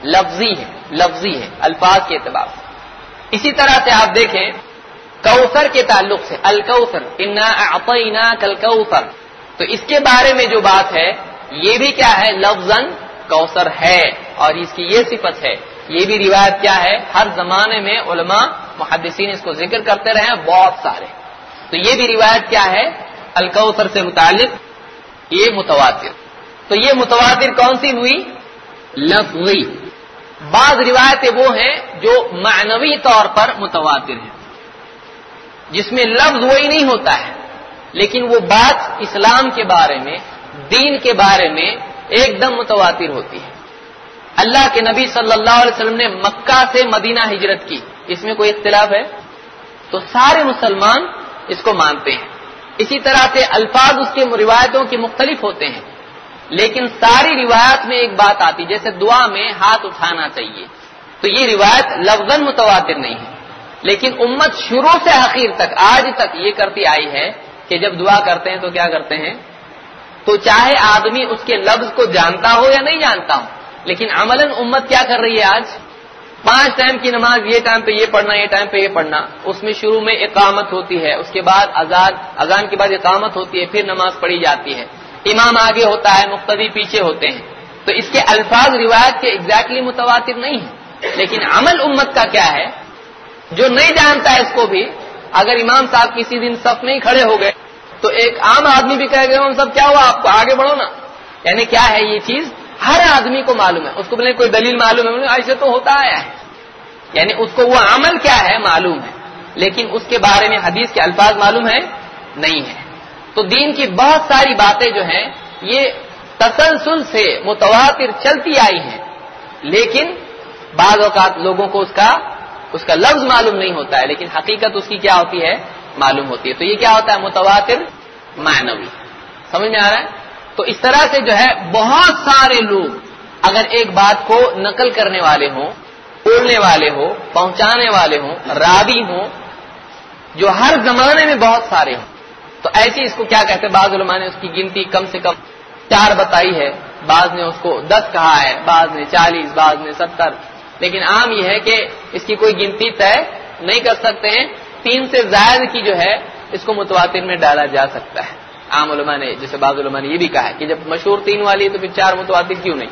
لفظی ہے لفظی ہے، الفاظ کے اعتبار سے۔ اسی طرح سے آپ دیکھیں، کوثر کے تعلق سے، الکوثر، انا اعطینا کلکوثر تو اس کے بارے میں جو بات ہے یہ بھی کیا ہے؟ لفظن کوثر ہے، اور اس کی یہ صفت ہے۔ یہ بھی روایت کیا ہے؟ ہر زمانے میں علماء، محدثین اس کو ذکر کرتے رہے ہیں، بہت سارے۔ تو یہ بھی روایت کیا ہے؟ الکوثر سے متعلق، یہ متواتر۔ تو یہ متواتر کون سی ہوئی؟ لفظی۔ بعض روایتیں وہ ہیں جو معنوی طور پر متواتر ہیں۔ جس میں لفظ وہی نہیں ہوتا ہے، لیکن وہ بات اسلام کے بارے میں دین کے بارے میں ایک دم متواتر ہوتی ہے۔ اللہ کے نبی صلی اللہ علیہ وسلم نے مکہ سے مدینہ ہجرت کی۔ اس میں کوئی اختلاف ہے؟ تو سارے مسلمان اس کو مانتے ہیں۔ اسی طرح سے الفاظ اس کے روایتوں کے مختلف ہوتے ہیں۔ لیکن ساری روایت میں ایک بات آتی، جیسے دعا میں ہاتھ اٹھانا چاہیے۔ تو یہ روایت لفظ متواتر نہیں ہے۔ لیکن امت شروع سے آخر تک، آج تک یہ کرتی آئی ہے کہ جب دعا کرتے ہیں تو کیا کرتے ہیں؟ تو چاہے آدمی اس کے لفظ کو جانتا ہو یا نہیں جانتا ہو، لیکن عملاً امت کیا کر رہی ہے آج؟ پانچ ٹائم کی نماز، یہ ٹائم پہ یہ پڑھنا، یہ ٹائم پہ یہ پڑھنا۔ اس میں شروع میں اقامت ہوتی ہے، اس کے بعد اذان اذان کے بعد اقامت ہوتی ہے، پھر نماز پڑھی جاتی ہے۔ امام آگے ہوتا ہے، مقتدی پیچھے ہوتے ہیں۔ تو اس کے الفاظ، روایت کے ایگزیکٹلی متواتر نہیں ہیں۔ لیکن عمل امت کا کیا ہے؟ جو نہیں جانتا ہے اس کو بھی، اگر امام صاحب کسی دن صف میں ہی کھڑے ہو گئے تو ایک عام آدمی بھی کہے گا ہم سب کیا ہوا؟ آپ کو آگے بڑھو نا۔ یعنی کیا ہے یہ چیز؟ ہر آدمی کو معلوم ہے۔ اس کو بولے کوئی دلیل معلوم ہے ایسے تو ہوتا آیا ہے۔ یعنی اس کو وہ عمل کیا ہے معلوم ہے۔ لیکن اس کے بارے میں حدیث کے الفاظ معلوم ہے؟ نہیں ہے۔ تو دین کی بہت ساری باتیں جو ہیں، یہ تسلسل سے متواتر چلتی آئی ہیں۔ لیکن بعض اوقات لوگوں کو اس کا اس کا لفظ معلوم نہیں ہوتا ہے۔ لیکن حقیقت اس کی کیا ہوتی ہے؟ معلوم ہوتی ہے۔ تو یہ کیا ہوتا ہے؟ متواتر معنوی۔ سمجھ میں آ رہا ہے؟ تو اس طرح سے جو ہے، بہت سارے لوگ اگر ایک بات کو نقل کرنے والے ہوں، بولنے والے ہوں، پہنچانے والے ہوں، راوی ہوں، جو ہر زمانے میں بہت سارے ہوں، تو ایسے اس کو کیا کہتے ہیں؟ بعض علماء نے اس کی گنتی کم سے کم چار بتائی ہے۔ بعض نے اس کو دس کہا ہے، بعض نے چالیس، بعض نے ستر۔ لیکن عام یہ ہے کہ اس کی کوئی گنتی طے نہیں کر سکتے ہیں۔ تین سے زائد کی جو ہے، اس کو متواتر میں ڈالا جا سکتا ہے۔ عام علماء نے، جیسے بعض علماء نے یہ بھی کہا ہے کہ جب مشہور تین والی ہے تو پھر چار متواتر کیوں نہیں؟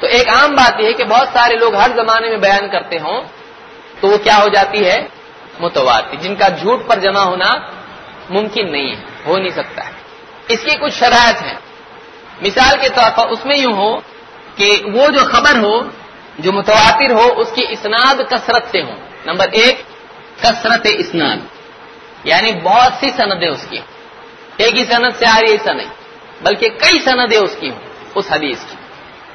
تو ایک عام بات یہ ہے کہ بہت سارے لوگ ہر زمانے میں بیان کرتے ہوں، تو وہ کیا ہو جاتی ہے؟ متواتر۔ جن کا جھوٹ پر جمع ہونا ممکن نہیں ہے، ہو نہیں سکتا ہے۔ اس کی کچھ شرائط ہیں۔ مثال کے طور پر اس میں یوں ہو کہ وہ جو خبر ہو، جو متواتر ہو، اس کی اسناد کثرت سے ہو۔ نمبر ایک کثرت اسناد۔ یعنی بہت سی سندیں اس کی۔ ایک ہی سند سے آ رہی ایسا نہیں بلکہ کئی سندیں اس کی ہوں، اس حدیث کی۔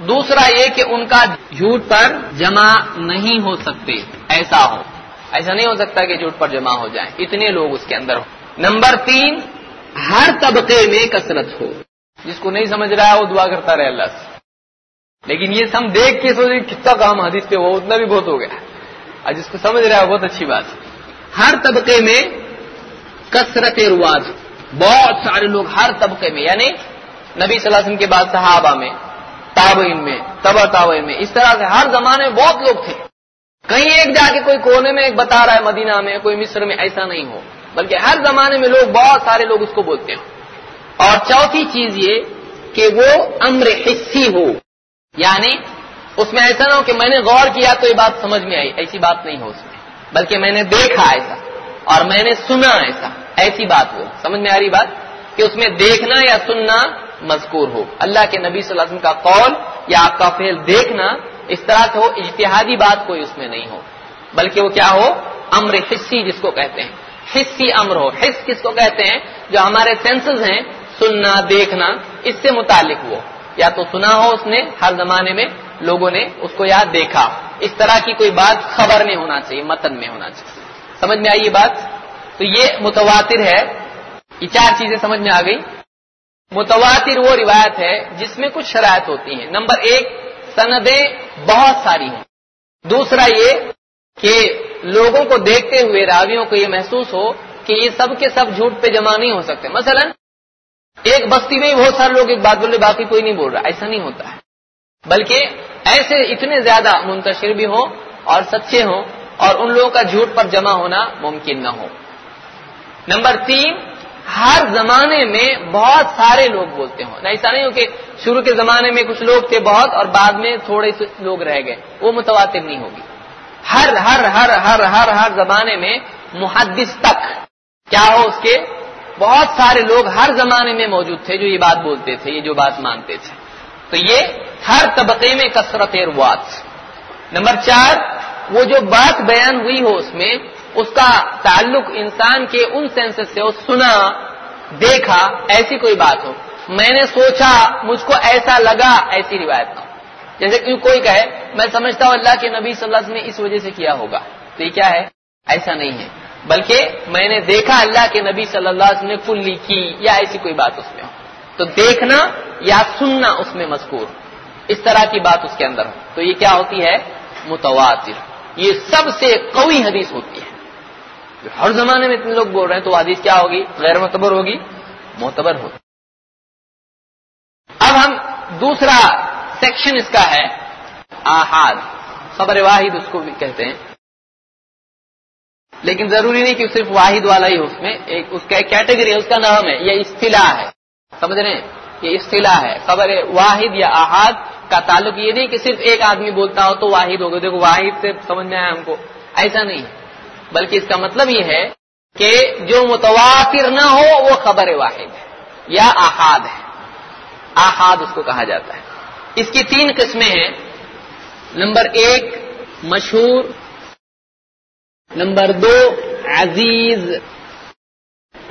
دوسرا یہ کہ ان کا جھوٹ پر جمع نہیں ہو سکتے۔ ایسا ہو۔ ایسا نہیں ہو سکتا کہ جھوٹ پر جمع ہو جائے اتنے لوگ اس کے اندر ہو نمبر تین، ہر طبقے میں کثرت ہو۔ جس کو نہیں سمجھ رہا ہے، وہ دعا کرتا رہے اللہ سے۔ لیکن یہ سم دیکھ کے سوچے کتنا کام حدیث پہ وہ اتنا بھی بہت ہو گیا۔ اور جس کو سمجھ رہا ہے بہت اچھی بات ہے۔ ہر طبقے میں کثرت رواج، بہت سارے لوگ ہر طبقے میں یعنی نبی صلی اللہ علیہ وسلم کے بعد صحابہ میں، تابعین میں تبا تابعین میں، اس طرح سے ہر زمانے میں بہت لوگ تھے۔ کہیں ایک جا کے کوئی کونے میں ایک بتا رہا ہے مدینہ میں، کوئی مصر میں، ایسا نہیں ہو۔ بلکہ ہر زمانے میں لوگ بہت سارے لوگ اس کو بولتے ہیں۔ اور چوتھی چیز یہ کہ وہ امر حصی ہو۔ یعنی اس میں ایسا نہ ہو کہ میں نے غور کیا تو یہ بات سمجھ میں آئی، ایسی بات نہیں ہو اس میں بلکہ میں نے دیکھا ایسا اور میں نے سنا ایسا۔ ایسی بات ہو سمجھ میں آ رہی بات؟ کہ اس میں دیکھنا یا سننا مذکور ہو۔ اللہ کے نبی صلی اللہ علیہ وسلم کا قول یا آپ کا فعل دیکھنا، اس طرح سے ہو، اجتہادی بات کوئی اس میں نہیں ہو۔ بلکہ وہ کیا ہو؟ امر حصی جس کو کہتے ہیں۔ حصی امر ہو۔ حص کس کو کہتے ہیں؟ جو ہمارے سینسز ہیں، سننا، دیکھنا، اس سے متعلق وہ۔ یا تو سنا ہو اس نے، ہر زمانے میں لوگوں نے اس کو یا دیکھا۔ اس طرح کی کوئی بات خبر میں ہونا چاہیے، متن میں ہونا چاہیے۔ سمجھ میں آئی یہ بات؟ تو یہ متواتر ہے۔ یہ چار چیزیں سمجھ میں آ گئی متواتر وہ روایت ہے جس میں کچھ شرائط ہوتی ہیں۔ نمبر ایک، سندیں بہت ساری ہیں۔ دوسرا یہ کہ لوگوں کو دیکھتے ہوئے راویوں کو یہ محسوس ہو کہ یہ سب کے سب جھوٹ پہ جمع نہیں ہو سکتے۔ مثلا ایک بستی میں بہت سارے لوگ ایک بات بول رہے باقی کوئی نہیں بول رہا، ایسا نہیں ہوتا ہے۔ بلکہ ایسے اتنے زیادہ منتشر بھی ہوں اور سچے ہوں اور ان لوگوں کا جھوٹ پر جمع ہونا ممکن نہ ہو۔ نمبر تین، ہر زمانے میں بہت سارے لوگ بولتے ہوں۔ ایسا نہیں ہو کہ شروع کے زمانے میں کچھ لوگ تھے بہت اور بعد میں تھوڑے سے لوگ رہ گئے، وہ متواتر نہیں ہوگی۔ ہر ہر ہر ہر ہر ہر زمانے میں محدث تک کیا ہو اس کے بہت سارے لوگ ہر زمانے میں موجود تھے جو یہ بات بولتے تھے، یہ جو بات مانتے تھے۔ تو یہ ہر طبقے میں کثرت روات نمبر چار، وہ جو بات بیان ہوئی ہو اس میں، اس کا تعلق انسان کے ان سینسز سے ہو سنا، دیکھا، ایسی کوئی بات ہو۔ میں نے سوچا، مجھ کو ایسا لگا، ایسی روایت نہ ہو۔ جیسے کہ کوئی کہے، میں سمجھتا ہوں اللہ کے نبی صلی اللہ علیہ وسلم نے اس وجہ سے کیا ہوگا۔ تو یہ کیا ہے؟ ایسا نہیں ہے۔ بلکہ میں نے دیکھا اللہ کے نبی صلی اللہ علیہ وسلم نے کلی کی یا ایسی کوئی بات اس میں۔ ہو تو دیکھنا یا سننا اس میں مذکور۔ اس طرح کی بات اس کے اندر ہو۔ تو یہ کیا ہوتی ہے؟ متواتر۔ یہ سب سے قوی حدیث ہوتی ہے۔ ہر زمانے میں اتنے لوگ بول رہے ہیں تو حدیث کیا ہوگی؟ غیر معتبر ہوگی۔ معتبر ہوگی اب ہم دوسرا سیکشن اس کا ہے آحاد۔ خبر واحد اس کو بھی کہتے ہیں۔ لیکن ضروری نہیں کہ صرف واحد والا ہی اس میں، ایک اس کا ایک کیٹیگری ہے، اس کا نام ہے، یہ اصطلاح ہے۔ سمجھ رہے ہیں؟ یہ اصطلاح ہے۔ خبر واحد یا احاد کا تعلق یہ نہیں کہ صرف ایک آدمی بولتا ہو تو واحد ہوگا دیکھو، واحد سے سمجھ میں آیا ہم کو۔ ایسا نہیں۔ بلکہ اس کا مطلب یہ ہے کہ جو متواتر نہ ہو، وہ خبر واحد ہے یا احاد ہے۔ احاد اس کو کہا جاتا ہے۔ اس کی تین قسمیں ہیں۔ نمبر ایک، مشہور نمبر دو، عزیز.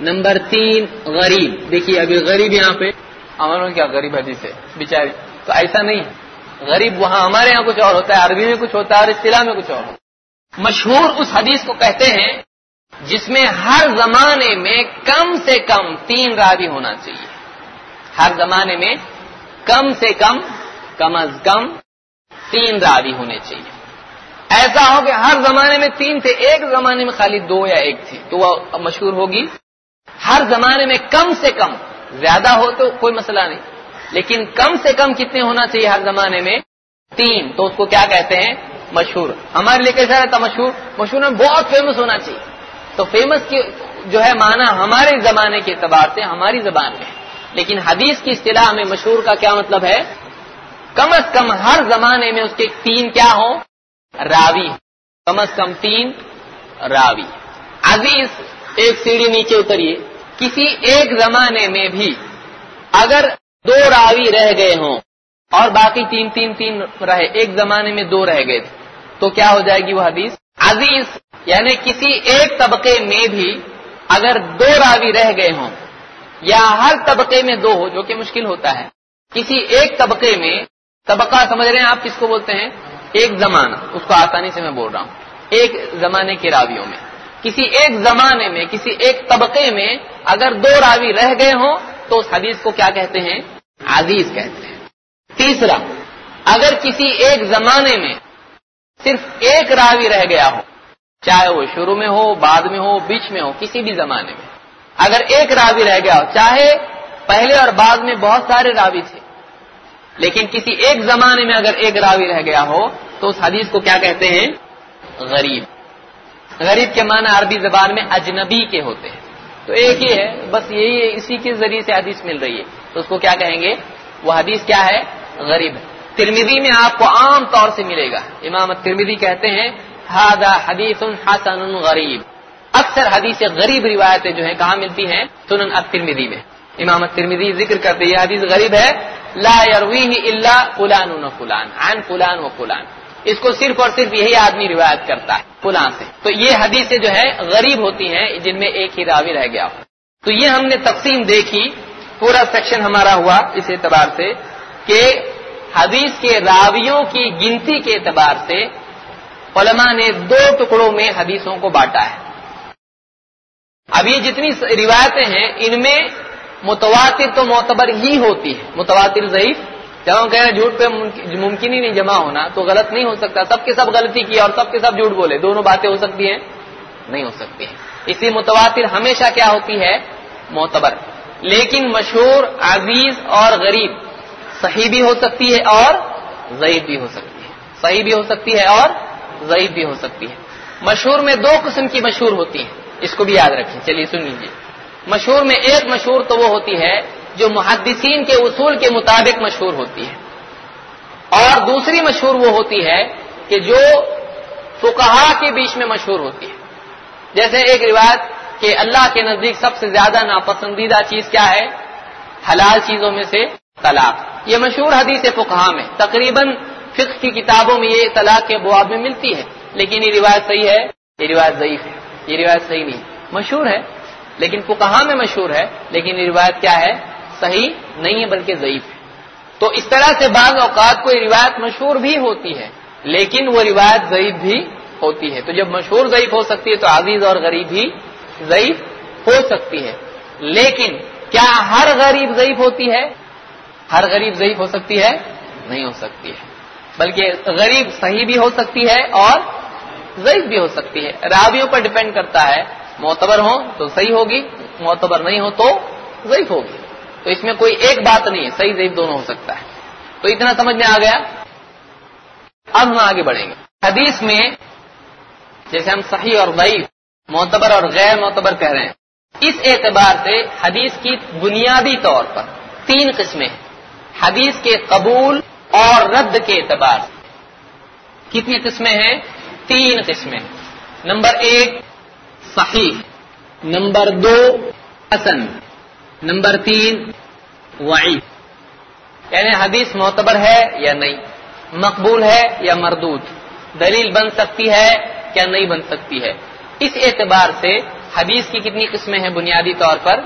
نمبر تین، غریب. دیکھیے، ابھی غریب یہاں پہ. ہماروں کیا غریب حدیث ہے، بیچاری. تو ایسا نہیں غریب وہاں ہمارے یہاں کچھ اور ہوتا ہے، عربی میں کچھ ہوتا ہے، اور اصطلاح میں کچھ اور ہوتا ہے. مشہور اس حدیث کو کہتے ہیں جس میں ہر زمانے میں کم سے کم تین راوی ہونا چاہیے. ہر زمانے میں کم سے کم کم از کم تین راوی ہونے چاہیے. ایسا ہو کہ ہر زمانے میں تین تھے، ایک زمانے میں خالی دو یا ایک تھی، تو وہ مشہور ہوگی۔ ہر زمانے میں کم سے کم، زیادہ ہو تو کوئی مسئلہ نہیں، لیکن کم سے کم کتنے ہونا چاہیے ہر زمانے میں؟ تین، تو اس کو کیا کہتے ہیں؟ مشہور۔ ہمارے لیے کیسا رہتا مشہور؟ مشہور میں بہت فیمس ہونا چاہیے۔ تو فیمس کی جو ہے مانا ہمارے زمانے کے اعتبار سے ہماری زبان میں۔ لیکن حدیث کی اصطلاح میں مشہور کا کیا مطلب ہے؟ کم از کم ہر زمانے میں اس کے تین کیا ہو راوی، کم از کم تین راوی۔ عزیز، ایک سیڑھی نیچے اتریے۔ کسی ایک زمانے میں بھی اگر دو راوی رہ گئے ہوں اور باقی تین تین تین رہے، ایک زمانے میں دو رہ گئے تھے تو کیا ہو جائے گی وہ حدیث؟ عزیز یعنی کسی ایک طبقے میں بھی اگر دو راوی رہ گئے ہوں یا ہر طبقے میں دو ہو، جو کہ مشکل ہوتا ہے، کسی ایک طبقے میں، طبقہ سمجھ رہے ہیں آپ کس کو بولتے ہیں؟ ایک زمانہ، اس کو آسانی سے میں بول رہا ہوں، ایک زمانے کے راویوں میں، کسی ایک زمانے میں، کسی ایک طبقے میں اگر دو راوی رہ گئے ہوں تو اس حدیث کو کیا کہتے ہیں؟ عزیز کہتے ہیں۔ تیسرا، اگر کسی ایک زمانے میں صرف ایک راوی رہ گیا ہو، چاہے وہ شروع میں ہو، بعد میں ہو، بیچ میں ہو، کسی بھی زمانے میں، اگر ایک راوی رہ گیا ہو، چاہے پہلے اور بعد میں بہت سارے راوی تھے لیکن کسی ایک زمانے میں اگر ایک راوی رہ گیا ہو تو اس حدیث کو کیا کہتے ہیں؟ غریب۔ غریب کے معنی عربی زبان میں اجنبی کے ہوتے ہیں۔ تو ایک ہی ہے، بس یہی ہے، اسی کے ذریعے سے حدیث مل رہی ہے۔ تو اس کو کیا کہیں گے؟ وہ حدیث کیا ہے؟ غریب۔ ترمیدی میں آپ کو عام طور سے ملے گا۔ امام ترمیدی کہتے ہیں ہادا حدیث حسن غریب۔ اکثر حدیث غریب روایتیں جو ہیں، کہاں ملتی ہیں؟ سنن الترمیدی میں۔ امام ترمیدی ذکر کرتے یہ حدیث غریب ہے، لا يرويه الا فلان و فلان، عن فلان و فلان۔ اس کو صرف اور صرف یہی آدمی روایت کرتا ہے فلاں سے۔ تو یہ حدیثیں جو ہے غریب ہوتی ہیں، جن میں ایک ہی راوی رہ گیا۔ تو یہ ہم نے تقسیم دیکھی، پورا سیکشن ہمارا ہوا اس اعتبار سے کہ حدیث کے راویوں کی گنتی کے اعتبار سے علماء نے دو ٹکڑوں میں حدیثوں کو بانٹا ہے۔ اب یہ جتنی روایتیں ہیں، ان میں متواتر تو معتبر ہی ہوتی ہے۔ متواتر ضعیف، جب ہم کہہ رہے ہیں جھوٹ پہ ممکن ہی نہیں جمع ہونا، تو غلط نہیں ہو سکتا۔ سب کے سب غلطی کی اور سب کے سب جھوٹ بولے۔ دونوں باتیں ہو سکتی ہیں، نہیں ہو سکتی ہیں۔ اسی متواتر ہمیشہ کیا ہوتی ہے؟ معتبر۔ لیکن مشہور، عزیز اور غریب، صحیح بھی ہو سکتی ہے اور ضعیف بھی ہو سکتی ہے۔ صحیح بھی ہو سکتی ہے اور ضعیف بھی ہو سکتی ہے۔ مشہور میں دو قسم کی مشہور ہوتی ہیں۔ اس کو بھی یاد رکھیں۔ چلیے سن لیجیے مشہور میں ایک مشہور تو وہ ہوتی ہے جو محدثین کے اصول کے مطابق مشہور ہوتی ہے۔ اور دوسری مشہور وہ ہوتی ہے کہ جو فقہا کے بیچ میں مشہور ہوتی ہے۔ جیسے ایک روایت کہ اللہ کے نزدیک سب سے زیادہ ناپسندیدہ چیز کیا ہے؟ حلال چیزوں میں سے طلاق۔ یہ مشہور حدیث ہے فقہا میں۔ تقریباً فقہ کی کتابوں میں یہ طلاق کے بواب میں ملتی ہے۔ لیکن یہ روایت صحیح ہے، یہ روایت ضعیف ہے، یہ روایت صحیح نہیں مشہور ہے۔ لیکن فقہا میں مشہور ہے، لیکن یہ روایت کیا ہے؟ صحیح نہیں ہے بلکہ ضعیف ہے۔ تو اس طرح سے بعض اوقات کوئی روایت مشہور بھی ہوتی ہے، لیکن وہ روایت ضعیف بھی ہوتی ہے۔ تو جب مشہور ضعیف ہو سکتی ہے تو عزیز اور غریب بھی ضعیف ہو سکتی ہے۔ لیکن کیا ہر غریب ضعیف ہوتی ہے؟ ہر غریب ضعیف ہو سکتی ہے؟ نہیں ہو سکتی ہے۔ بلکہ غریب صحیح بھی ہو سکتی ہے اور ضعیف بھی ہو سکتی ہے۔ راویوں پر ڈپینڈ کرتا ہے معتبر ہو تو صحیح ہوگی، معتبر نہیں ہو تو ضعیف ہوگی۔ تو اس میں کوئی ایک بات نہیں ہے، صحیح ضعیف دونوں ہو سکتا ہے۔ تو اتنا سمجھ میں آ گیا؟ اب ہم آگے بڑھیں گے۔ حدیث میں جیسے ہم صحیح اور ضعیف، معتبر اور غیر معتبر کہہ رہے ہیں۔ اس اعتبار سے حدیث کی بنیادی طور پر تین قسمیں حدیث کے قبول اور رد کے اعتبار سے۔ کتنی قسمیں ہیں؟ تین قسمیں۔ نمبر ایک صحیح. نمبر دو، حسن. نمبر تین، وعید. یعنی حدیث معتبر ہے یا نہیں؟ مقبول ہے یا مردود؟ دلیل بن سکتی ہے کیا نہیں بن سکتی ہے؟ اس اعتبار سے حدیث کی کتنی قسمیں ہیں بنیادی طور پر؟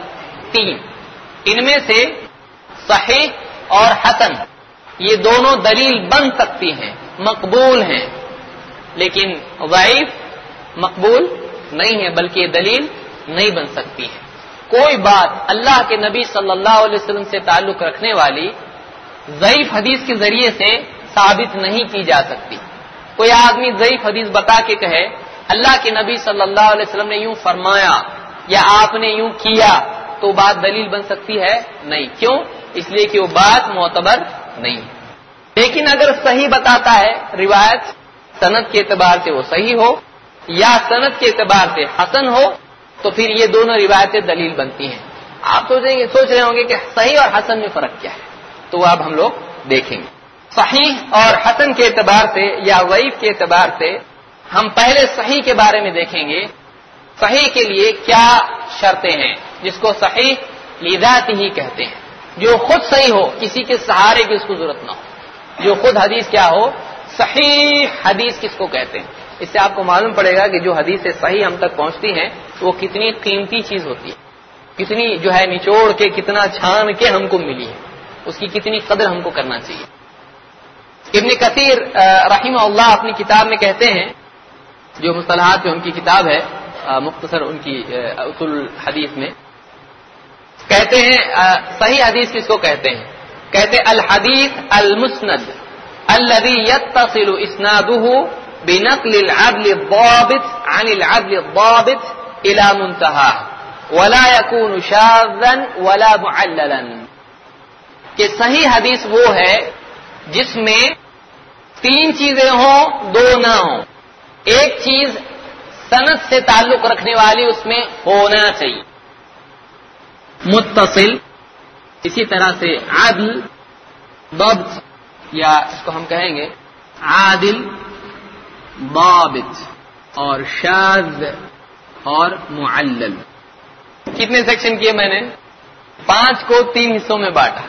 تین. ان میں سے صحیح اور حسن، یہ دونوں دلیل بن سکتی ہیں، مقبول ہیں. لیکن ضعیف مقبول نہیں ہے بلکہ یہ دلیل نہیں بن سکتی ہے۔ کوئی بات اللہ کے نبی صلی اللہ علیہ وسلم سے تعلق رکھنے والی ضعیف حدیث کے ذریعے سے ثابت نہیں کی جا سکتی۔ کوئی آدمی ضعیف حدیث بتا کے کہے، اللہ کے نبی صلی اللہ علیہ وسلم نے یوں فرمایا یا آپ نے یوں کیا تو بات دلیل بن سکتی ہے؟ نہیں۔ کیوں؟ اس لیے کہ وہ بات معتبر نہیں۔ لیکن اگر صحیح بتاتا ہے، روایت صنعت کے اعتبار سے وہ صحیح ہو یا صنعت کے اعتبار سے حسن ہو تو پھر یہ دونوں روایتیں دلیل بنتی ہیں۔ آپ سوچیں گے سوچ رہے ہوں گے کہ صحیح اور حسن میں فرق کیا ہے۔ تو اب ہم لوگ دیکھیں گے۔ صحیح اور حسن کے اعتبار سے یا وعیف کے اعتبار سے ہم پہلے صحیح کے بارے میں دیکھیں گے۔ صحیح کے لیے کیا شرطیں ہیں، جس کو صحیح لیدات ہی کہتے ہیں۔ جو خود صحیح ہو، کسی کے سہارے کی اس کو ضرورت نہ ہو۔ جو خود حدیث کیا ہو، صحیح حدیث کس کو کہتے ہیں؟ اس سے آپ کو معلوم پڑے گا کہ جو حدیث صحیح ہم تک پہنچتی ہیں، وہ کتنی قیمتی چیز ہوتی ہے۔ کتنی جو ہے نچوڑ کے، کتنا چھان کے ہم کو ملی ہے۔ اس کی کتنی قدر ہم کو کرنا چاہیے۔ ابن کثیر رحمہ اللہ اپنی کتاب میں کہتے ہیں، جو مصطلحات جو ان کی کتاب ہے مختصر ان کی اصول حدیث میں، کہتے ہیں صحیح حدیث کس کو کہتے ہیں؟ کہتے الحدیث المسند الذي يتصل اسناده بنقل العدل الضابط عن العدل الضابط الى منتهى ولا يكون شاذا ولا معللا. کہ صحیح حدیث وہ ہے جس میں تین چیزیں ہوں، دو نہ ہوں۔ ایک چیز صنعت سے تعلق رکھنے والی اس میں ہونا چاہیے۔ متصل، اسی طرح سے عادل، ضبط، یا اس کو ہم کہیں گے عادل ضابط اور شاذ اور معلل۔ کتنے سیکشن کیے میں نے؟ پانچ کو تین حصوں میں بانٹا۔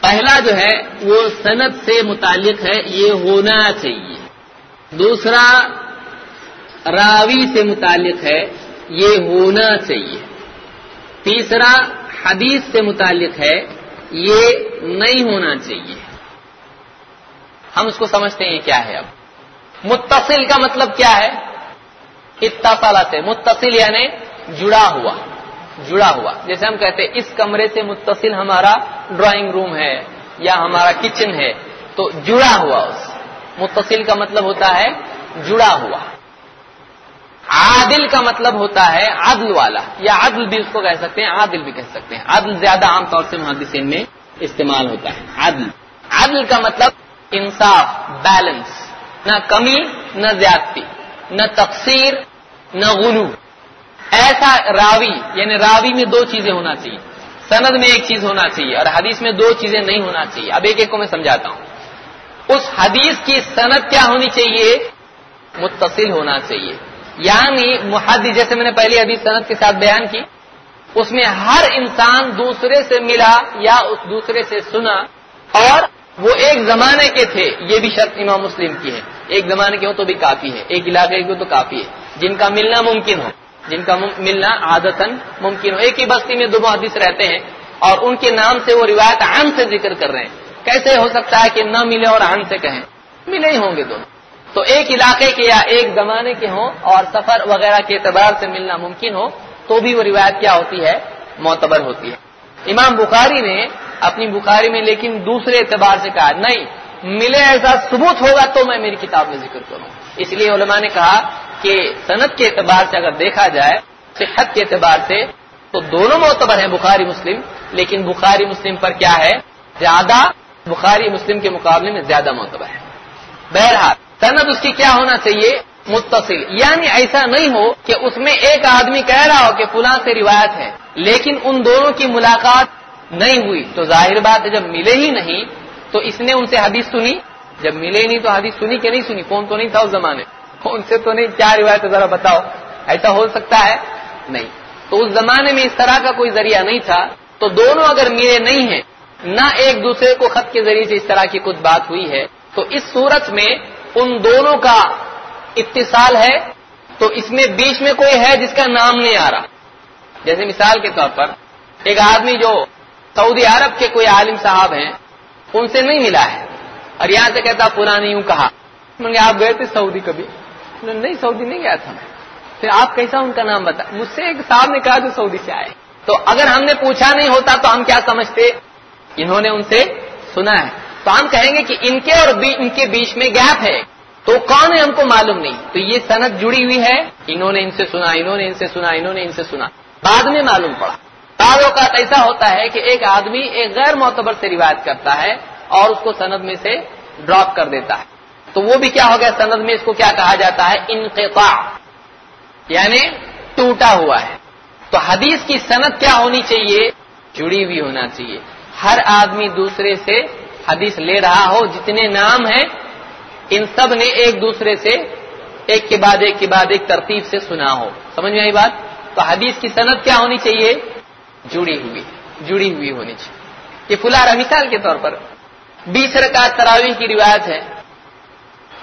پہلا جو ہے، وہ صنعت سے متعلق ہے، یہ ہونا چاہیے۔ دوسرا، راوی سے متعلق ہے، یہ ہونا چاہیے۔ تیسرا، حدیث سے متعلق ہے، یہ نہیں ہونا چاہیے۔ ہم اس کو سمجھتے ہیں کیا ہے اب؟ متصل کا مطلب کیا ہے؟ اتصال سے متصل یعنی جڑا ہوا۔ جڑا ہوا۔ جیسے ہم کہتے ہیں، اس کمرے سے متصل ہمارا ڈرائنگ روم ہے یا ہمارا کچن ہے۔ تو جڑا ہوا اس۔ متصل کا مطلب ہوتا ہے جڑا ہوا۔ عادل کا مطلب ہوتا ہے عدل والا۔ یا عدل بھی اس کو کہہ سکتے ہیں، عادل بھی کہہ سکتے ہیں۔ عدل زیادہ عام طور سے محدثین میں استعمال ہوتا ہے۔ عدل۔ عدل کا مطلب انصاف بیلنس نہ کمی، نہ زیادتی، نہ تقسیر نہ غلو۔ ایسا راوی یعنی راوی میں دو چیزیں ہونا چاہیے۔ سند میں ایک چیز ہونا چاہیے اور حدیث میں دو چیزیں نہیں ہونا چاہیے۔ اب ایک ایک کو میں سمجھاتا ہوں۔ اس حدیث کی سند کیا ہونی چاہیے؟ متصل ہونا چاہیے۔ یعنی محدث، جیسے میں نے پہلی حدیث سند کے ساتھ بیان کی، اس میں ہر انسان دوسرے سے ملا یا اس دوسرے سے سنا اور وہ ایک زمانے کے تھے، یہ بھی شرط امام مسلم کی ہے۔ ایک زمانے کے ہو تو بھی کافی ہے، ایک علاقے کے ہو تو کافی ہے۔ جن کا ملنا ممکن ہو، جن کا ملنا عادتن ممکن ہو۔ ایک ہی بستی میں دو محدث رہتے ہیں اور ان کے نام سے وہ روایت عام سے ذکر کر رہے ہیں۔ کیسے ہو سکتا ہے کہ نہ ملے اور عام سے کہیں؟ ملے ہی ہوں گے دونوں۔ تو ایک علاقے کے یا ایک زمانے کے ہوں اور سفر وغیرہ کے اعتبار سے ملنا ممکن ہو، تو بھی وہ روایت کیا ہوتی ہے؟ معتبر ہوتی ہے۔ امام بخاری نے اپنی بخاری میں لیکن دوسرے اعتبار سے کہا، نہیں، ملے ایسا ثبوت ہوگا تو میں میری کتاب میں ذکر کروں. اس لیے علماء نے کہا کہ صنعت کے اعتبار سے اگر دیکھا جائے، صحت کے اعتبار سے، تو دونوں معتبر ہیں بخاری مسلم، لیکن بخاری مسلم پر کیا ہے؟ زیادہ بخاری مسلم کے مقابلے میں زیادہ معتبر ہے بہرحال، سند اس کی کیا ہونا چاہیے؟ متصل یعنی ایسا نہیں ہو کہ اس میں ایک آدمی کہہ رہا ہو کہ فلاں سے روایت ہے لیکن ان دونوں کی ملاقات نہیں ہوئی۔ تو ظاہر بات ہے، جب ملے ہی نہیں، تو اس نے ان سے حدیث سنی۔ جب ملے نہیں، تو حدیث سنی کہ نہیں سنی؟ کون تو نہیں تھا اس زمانے؟ ان سے تو نہیں؟ کیا روایت ذرا بتاؤ۔ ایسا ہو سکتا ہے؟ نہیں۔ تو اس زمانے میں اس طرح کا کوئی ذریعہ نہیں تھا۔ تو دونوں اگر ملے نہیں ہیں، نہ ایک دوسرے کو خط کے ذریعے سے اس طرح کی کچھ بات ہوئی ہے۔ تو اس صورت میں ان دونوں کا اتصال ہے۔ تو اس میں بیچ میں کوئی ہے جس کا نام نہیں آ رہا۔ جیسے مثال کے طور پر ایک آدمی جو سعودی عرب کے کوئی عالم صاحب ہیں، ان سے نہیں ملا ہے۔ اور یہاں سے کہتا پورا نہیں یوں کہا۔ آپ گئے تھے سعودی کبھی؟ نہیں، سعودی نہیں گیا تھا میں۔ پھر آپ کیسا ان کا نام بتا مجھ سے ایک صاحب نے کہا جو سعودی سے آئے۔ تو اگر ہم نے پوچھا نہیں ہوتا تو ہم کیا سمجھتے؟ انہوں نے ان سے سنا ہے۔ تو ہم کہیں گے کہ ان کے اور ان کے بیچ میں گیپ ہے۔ تو کون ہے ہم کو معلوم نہیں۔ تو یہ صنعت جڑی ہوئی ہے۔ انہوں نے ان سے سنا، انہوں نے ان سے سنا، انہوں نے ان سے سنا۔ بعد میں معلوم پڑا۔ بعض اوقات ایسا ہوتا ہے کہ ایک آدمی ایک غیر معتبر سے روایت کرتا ہے اور اس کو سند میں سے ڈراپ کر دیتا ہے۔ تو وہ بھی کیا ہو گیا؟ سند میں اس کو کیا کہا جاتا ہے؟ انقطاع یعنی ٹوٹا ہوا ہے۔ تو حدیث کی صنعت کیا ہونی چاہیے؟ جڑی ہوئی ہونا چاہیے۔ ہر آدمی دوسرے سے حدیث لے رہا ہو، جتنے نام ہیں، ان سب نے ایک دوسرے سے ایک کے بعد ایک کے بعد ایک ترتیب سے سنا ہو۔ سمجھ میں آئی بات؟ تو حدیث کی صنعت کیا ہونی چاہیے؟ جڑی ہوئی جڑی ہوئی ہونی چاہیے۔ یہ فلا مثال کے طور پر۔ بیس رکعت تراویح کی روایت ہے۔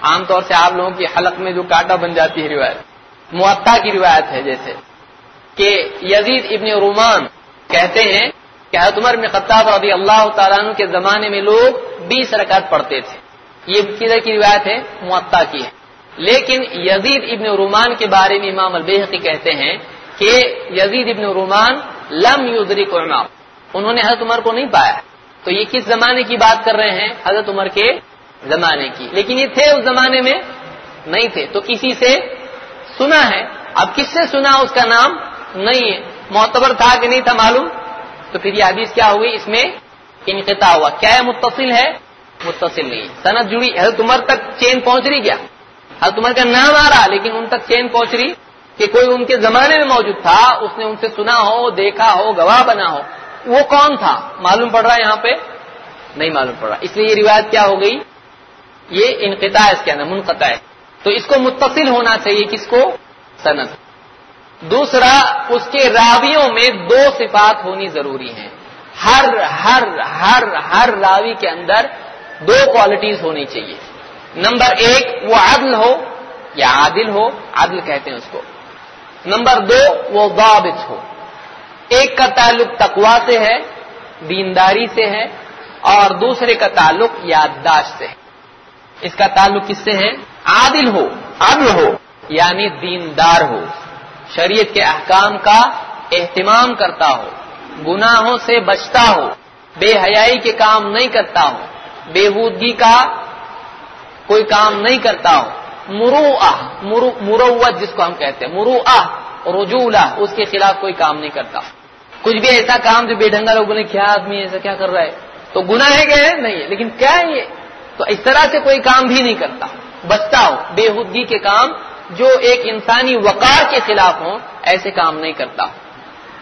عام طور سے آپ لوگوں کی حلق میں جو کاٹا بن جاتی ہے روایت معطا کی روایت ہے جیسے۔ کہ یزید ابن رومان کہتے ہیں کہ حضرت عمر بن خطاب رضی اللہ تعالیٰ عنہ کے زمانے میں لوگ بیس رکعت پڑھتے تھے۔ یہ کدھر کی روایت ہے؟ معطا کی ہے۔ لیکن یزید ابن رومان کے بارے میں امام البحقی کہتے ہیں کہ یزید ابن رومان لم یدرک عمر۔ انہوں نے حضرت عمر کو نہیں پایا۔ تو یہ کس زمانے کی بات کر رہے ہیں؟ حضرت عمر کے زمانے کی۔ لیکن یہ تھے اس زمانے میں نہیں تھے۔ تو کسی سے سنا ہے؟ اب کس سے سنا اس کا نام؟ نہیں ہے۔ معتبر تھا کہ نہیں تھا معلوم۔ تو پھر یہ حدیث کیا ہوئی؟ اس میں انقطاع ہوا۔ کیا ہے متصل ہے؟ متصل نہیں۔ صنعت جڑی حضرت عمر تک چین پہنچ رہی کیا؟ حضرت عمر کا نام آ رہا لیکن ان تک چین پہنچ رہی کہ کوئی ان کے زمانے میں موجود تھا، اس نے ان سے سنا ہو، دیکھا ہو، گواہ بنا ہو، وہ کون تھا؟ معلوم پڑ رہا ہے یہاں پہ؟ نہیں معلوم پڑ رہا۔ اس لیے یہ روایت کیا ہو گئی؟ یہ انقطاع اس کے اندر، منقطع ہے۔ تو اس کو متصل ہونا چاہیے کس کو؟ صنعت دوسرا، اس کے راویوں میں دو صفات ہونی ضروری ہیں۔ ہر ہر ہر ہر راوی کے اندر دو کوالٹیز ہونی چاہیے۔ نمبر ایک، وہ عدل ہو یا عادل ہو، عدل کہتے ہیں اس کو۔ نمبر دو، وہ ضابط ہو۔ ایک کا تعلق تقوا سے ہے، دینداری سے ہے، اور دوسرے کا تعلق یادداشت سے ہے۔ اس کا تعلق کس سے ہے؟ عادل ہو، عدل ہو یعنی دیندار ہو۔ شریعت کے احکام کا اہتمام کرتا ہو، گناہوں سے بچتا ہو، بے حیائی کے کام نہیں کرتا ہو بےحودگی کا کوئی کام نہیں کرتا ہو۔ مرو، مروت جس کو ہم کہتے ہیں مرو رجولا اس کے خلاف کوئی کام نہیں کرتا۔ کچھ بھی ایسا کام جو بے ڈھنگا لوگ بولے کیا، آدمی ایسا کیا کر رہا ہے؟ تو گناہ ہے کہ نہیں ہے، لیکن کیا ہے یہ؟ تو اس طرح سے کوئی کام بھی نہیں کرتا۔ بچتا ہو بےحودگی کے کام جو ایک انسانی وقار کے خلاف ہوں، ایسے کام نہیں کرتا۔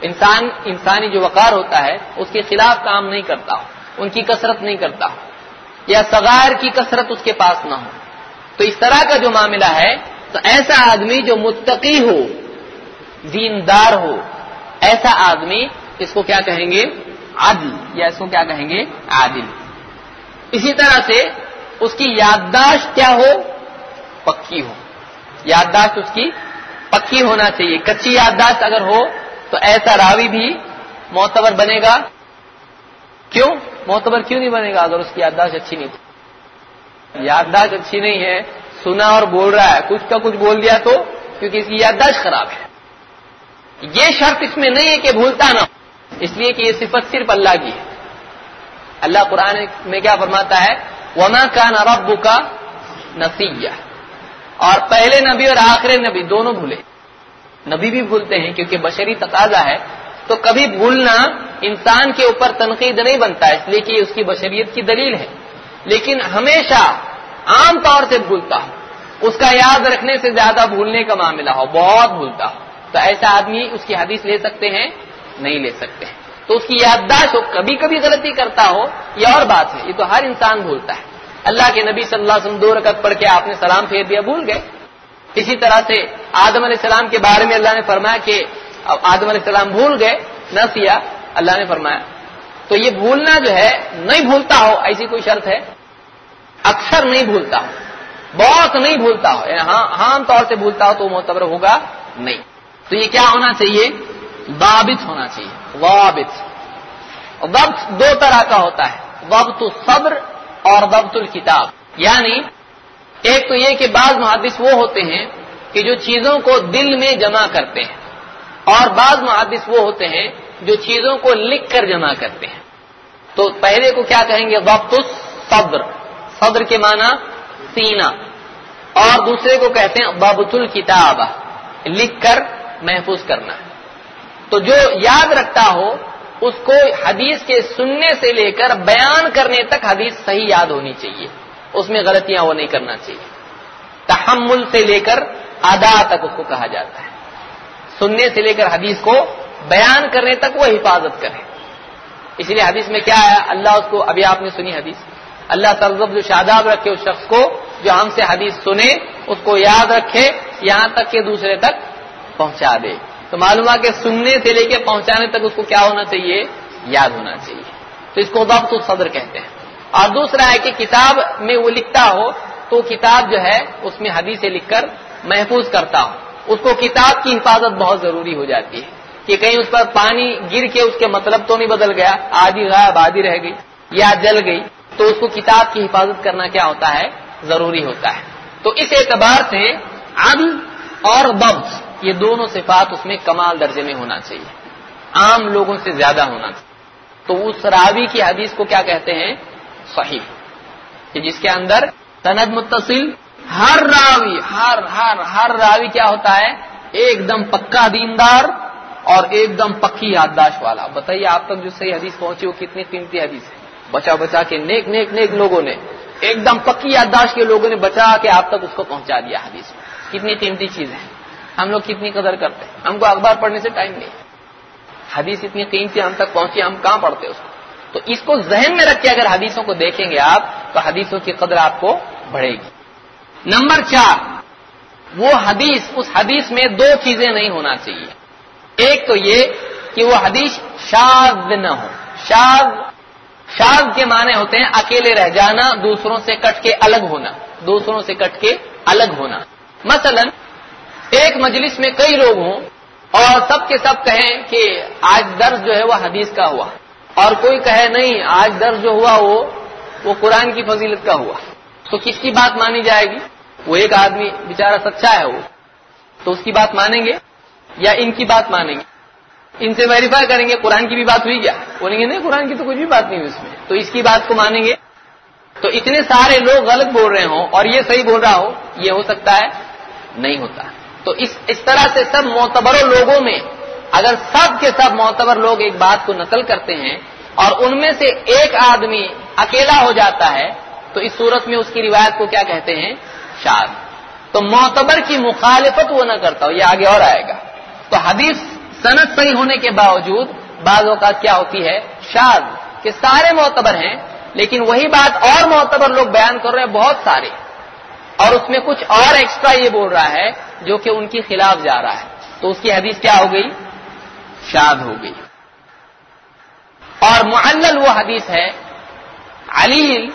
انسان، انسانی جو وقار ہوتا ہے، اس کے خلاف کام نہیں کرتا، ان کی کثرت نہیں کرتا، یا سغار کی کثرت اس کے پاس نہ ہو۔ تو اس طرح کا جو معاملہ ہے، تو ایسا آدمی جو متقی ہو، دیندار ہو، ایسا آدمی اس کو کیا کہیں گے؟ عادل یا اس کو کیا کہیں گے؟ عادل۔ اسی طرح سے اس کی یادداشت کیا ہو؟ پکی ہو۔ یادداشت اس کی پکی ہونا چاہیے۔ کچی یادداشت اگر ہو، تو ایسا راوی بھی معتبر بنے گا۔ کیوں؟ معتبر کیوں نہیں بنے گا اگر اس کی یادداشت اچھی نہیں تھی؟ یادداشت اچھی نہیں ہے، سنا اور بول رہا ہے، کچھ کا کچھ بول دیا تو، کیونکہ اس کی یادداشت خراب ہے۔ یہ شرط اس میں نہیں ہے کہ بھولتا نہ اس لیے کہ یہ صفت صرف اللہ کی ہے۔ اللہ قرآن میں کیا فرماتا ہے؟ وما کا نرب کا نسیہ اور پہلے نبی اور آخر نبی دونوں بھولے۔ نبی بھی بھولتے ہیں، کیونکہ بشری تقاضا ہے۔ تو کبھی بھولنا انسان کے اوپر تنقید نہیں بنتا، اس لیے کہ اس کی بشریت کی دلیل ہے۔ لیکن ہمیشہ عام طور سے بھولتا ہو اس کا یاد رکھنے سے زیادہ بھولنے کا معاملہ ہو، بہت بھولتا ہو تو ایسا آدمی اس کی حدیث لے سکتے ہیں؟ نہیں لے سکتے۔ ہیں تو اس کی یادداشت ہو کبھی کبھی غلطی کرتا ہو، یہ اور بات ہے، یہ تو ہر انسان بھولتا ہے۔ اللہ کے نبی صلی اللہ علیہ وسلم دو رکعت پڑھ کے آپ نے سلام پھیر دیا، بھول گئے۔ اسی طرح سے آدم علیہ السلام کے بارے میں اللہ نے فرمایا کہ آدم علیہ السلام بھول گئے، نہ سیا، اللہ نے فرمایا۔ تو یہ بھولنا جو ہے، نہیں بھولتا ہو، ایسی کوئی شرط ہے؟ اکثر نہیں بھولتا ہو۔ بہت نہیں بھولتا ہو۔ یعنی ہاں, ہاں عام طور سے بھولتا ہو تو معتبر ہوگا نہیں۔ تو یہ کیا ہونا چاہیے؟ وابط ہونا چاہیے۔ وابط وقت دو طرح کا ہوتا ہے۔ وقت صبر اور وقت الکتاب۔ یعنی ایک تو یہ کہ بعض محدث وہ ہوتے ہیں کہ جو چیزوں کو دل میں جمع کرتے ہیں اور بعض محدث وہ ہوتے ہیں جو چیزوں کو لکھ کر جمع کرتے ہیں۔ تو پہلے کو کیا کہیں گے؟ وقت صبر صدر کے معنی سینا۔ اور دوسرے کو کہتے ہیں بابت الکتاب لکھ کر محفوظ کرنا۔ تو جو یاد رکھتا ہو، اس کو حدیث کے سننے سے لے کر بیان کرنے تک حدیث صحیح یاد ہونی چاہیے۔ اس میں غلطیاں وہ نہیں کرنا چاہیے۔ تحمل سے لے کر ادا تک اس کو کہا جاتا ہے۔ سننے سے لے کر حدیث کو بیان کرنے تک وہ حفاظت کرے۔ اس لیے حدیث میں کیا ہے اللہ اس کو ابھی آپ نے سنی حدیث۔ اللہ ترزب جو شاداب رکھے اس شخص کو، جو ہم سے حدیث سنے، اس کو یاد رکھے، یہاں تک کہ دوسرے تک پہنچا دے۔ تو معلوم کہ سننے سے لے کے پہنچانے تک اس کو کیا ہونا چاہیے؟ یاد ہونا چاہیے۔ تو اس کو وقت صدر کہتے ہیں۔ اور دوسرا ہے کہ کتاب میں وہ لکھتا ہو، تو کتاب جو ہے، اس میں حدیث لکھ کر محفوظ کرتا ہو اس کو کتاب کی حفاظت بہت ضروری ہو جاتی ہے۔ کہ کہیں اس پر پانی گر کے اس کے مطلب تو نہیں بدل گیا، آدھی غائب، آدھی رہ گئی یا جل گئی، تو اس کو کتاب کی حفاظت کرنا کیا ہوتا ہے؟ ضروری ہوتا ہے۔ تو اس اعتبار سے عدل اور ببز یہ دونوں صفات اس میں کمال درجے میں ہونا چاہیے۔ عام لوگوں سے زیادہ ہونا چاہیے۔ تو اس راوی کی حدیث کو کیا کہتے ہیں؟ صحیح۔ کہ جس کے اندر سند متصل، ہر راوی، ہر ہر ہر راوی کیا ہوتا ہے؟ ایک دم پکا دیندار اور ایک دم پکی یادداشت والا۔ بتائیے آپ تک جو صحیح حدیث پہنچی وہ کتنی قیمتی حدیث ہے۔ بچا بچا کے نیک نیک نیک لوگوں نے ایک دم پکی یادداشت کے لوگوں نے بچا کے آپ تک اس کو پہنچا دیا حدیث میں۔ کتنی قیمتی چیز ہے۔ ہم لوگ کتنی قدر کرتے ہیں۔ ہم کو اخبار پڑھنے سے ٹائم نہیں۔ حدیث اتنی قیمتی ہم تک پہنچی، ہم کہاں پڑھتے اس کو؟ تو اس کو ذہن میں رکھ کے اگر حدیثوں کو دیکھیں گے آپ، تو حدیثوں کی قدر آپ کو بڑھے گی۔ نمبر چار، وہ حدیث، اس حدیث میں دو چیزیں نہیں ہونا چاہیے۔ ایک تو یہ کہ وہ حدیث شاذ نہ ہو۔ شاذ شاذ کے معنی ہوتے ہیں اکیلے رہ جانا، دوسروں سے کٹ کے الگ ہونا۔ دوسروں سے کٹ کے الگ ہونا۔ مثلا، ایک مجلس میں کئی لوگ ہوں اور سب کے سب کہیں کہ آج درس جو ہے وہ حدیث کا ہوا۔ اور کوئی کہے نہیں، آج درس جو ہوا وہ وہ قرآن کی فضیلت کا ہوا۔ تو کس کی بات مانی جائے گی؟ وہ ایک آدمی بےچارا سچا ہے وہ۔ تو اس کی بات مانیں گے؟ یا ان کی بات مانیں گے؟ ان سے ویریفائی کریں گے قرآن کی بھی بات ہوئی کیا؟ بولیں گے نہیں، قرآن کی تو کچھ بھی بات نہیں ہوئی اس میں۔ تو اس کی بات کو مانیں گے؟ تو اتنے سارے لوگ غلط بول رہے ہوں اور یہ صحیح بول رہا ہو، یہ ہو سکتا ہے؟ نہیں ہوتا۔ تو اس اس طرح سے سب معتبر لوگوں میں اگر سب کے سب معتبر لوگ ایک بات کو نقل کرتے ہیں اور ان میں سے ایک آدمی اکیلا ہو جاتا ہے، تو اس صورت میں اس کی روایت کو کیا کہتے ہیں؟ شاد۔ تو معتبر کی مخالفت وہ نہ کرتا ہو، یہ آگے اور آئے گا۔ تو حدیث صنعت صحیح ہونے کے باوجود بعض اوقات کیا ہوتی ہے؟ شاد کہ سارے معتبر ہیں، لیکن وہی بات اور معتبر لوگ بیان کر رہے ہیں، بہت سارے۔ اور اس میں کچھ اور ایکسٹرا یہ بول رہا ہے، جو کہ ان کے خلاف جا رہا ہے۔ تو اس کی حدیث کیا ہو گئی؟ شاد ہو گئی۔ اور معلل وہ حدیث ہے، علیل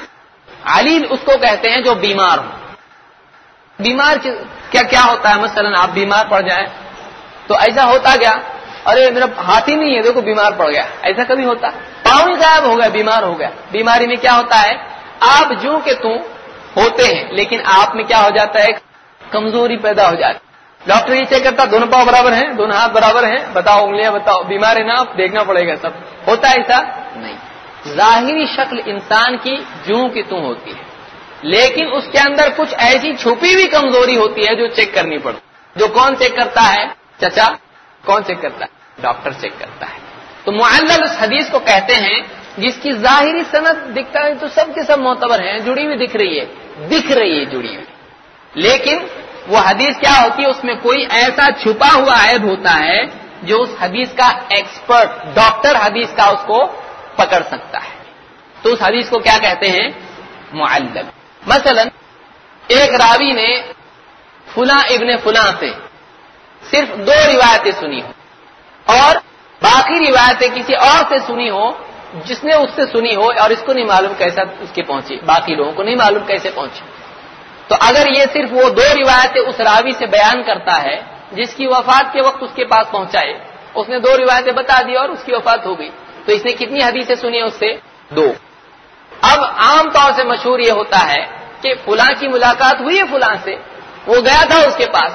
علیل اس کو کہتے ہیں جو بیمار ہو بیمار کیا کیا ہوتا ہے؟ مثلا آپ بیمار پڑ جائیں۔ تو ایسا ہوتا گیا ارے، میرا ہاتھ ہی نہیں ہے، دیکھو بیمار پڑ گیا۔ ایسا کبھی ہوتا؟ پاؤں غائب ہو گیا، بیمار ہو گیا۔ بیماری میں کیا ہوتا ہے؟ آپ جو کہ تم ہوتے ہیں، لیکن آپ میں کیا ہو جاتا ہے؟ کمزوری پیدا ہو جاتی ڈاکٹر یہ چیک کرتا، دونوں پاؤں برابر ہیں، دونوں ہاتھ برابر ہیں۔ بتاؤ، انگلیاں بتاؤ بیمار ہے نا آپ دیکھنا پڑے گا سب۔ ہوتا ہے ایسا؟ نہیں۔ ظاہری شکل انسان کی جو کی تم ہوتی ہے۔ لیکن اس کے اندر کچھ ایسی چھپی ہوئی کمزوری ہوتی ہے جو چیک کرنی پڑتی جو کون چیک کرتا ہے؟ چچا، کون چیک کرتا ہے؟ ڈاکٹر چیک کرتا ہے۔ تو معلل اس حدیث کو کہتے ہیں، جس کی ظاہری صنعت دکھتا ہے تو سب کے سب معتبر ہیں، جڑی ہوئی دکھ رہی ہے۔ دکھ رہی ہے جڑی ہوئی۔ لیکن وہ حدیث کیا ہوتی ہے؟ اس میں کوئی ایسا چھپا ہوا عیب ہوتا ہے جو اس حدیث کا ایکسپرٹ ڈاکٹر حدیث کا اس کو پکڑ سکتا ہے۔ تو اس حدیث کو کیا کہتے ہیں؟ معلل مثلا، ایک راوی نے فلاں ابن فلاں سے صرف دو روایتیں سنی ہو اور باقی روایتیں کسی اور سے سنی ہو جس نے اس سے سنی ہو اور اس کو نہیں معلوم کیسا اس کے پہنچی باقی لوگوں کو نہیں معلوم کیسے پہنچی تو اگر یہ صرف وہ دو روایتیں اس راوی سے بیان کرتا ہے، جس کی وفات کے وقت اس کے پاس پہنچائے، اس نے دو روایتیں بتا دی اور اس کی وفات ہو گئی۔ تو اس نے کتنی حدیثیں سنی اس سے؟ دو۔ اب عام طور سے مشہور یہ ہوتا ہے کہ فلاں کی ملاقات ہوئی ہے فلاں سے، وہ گیا تھا اس کے پاس۔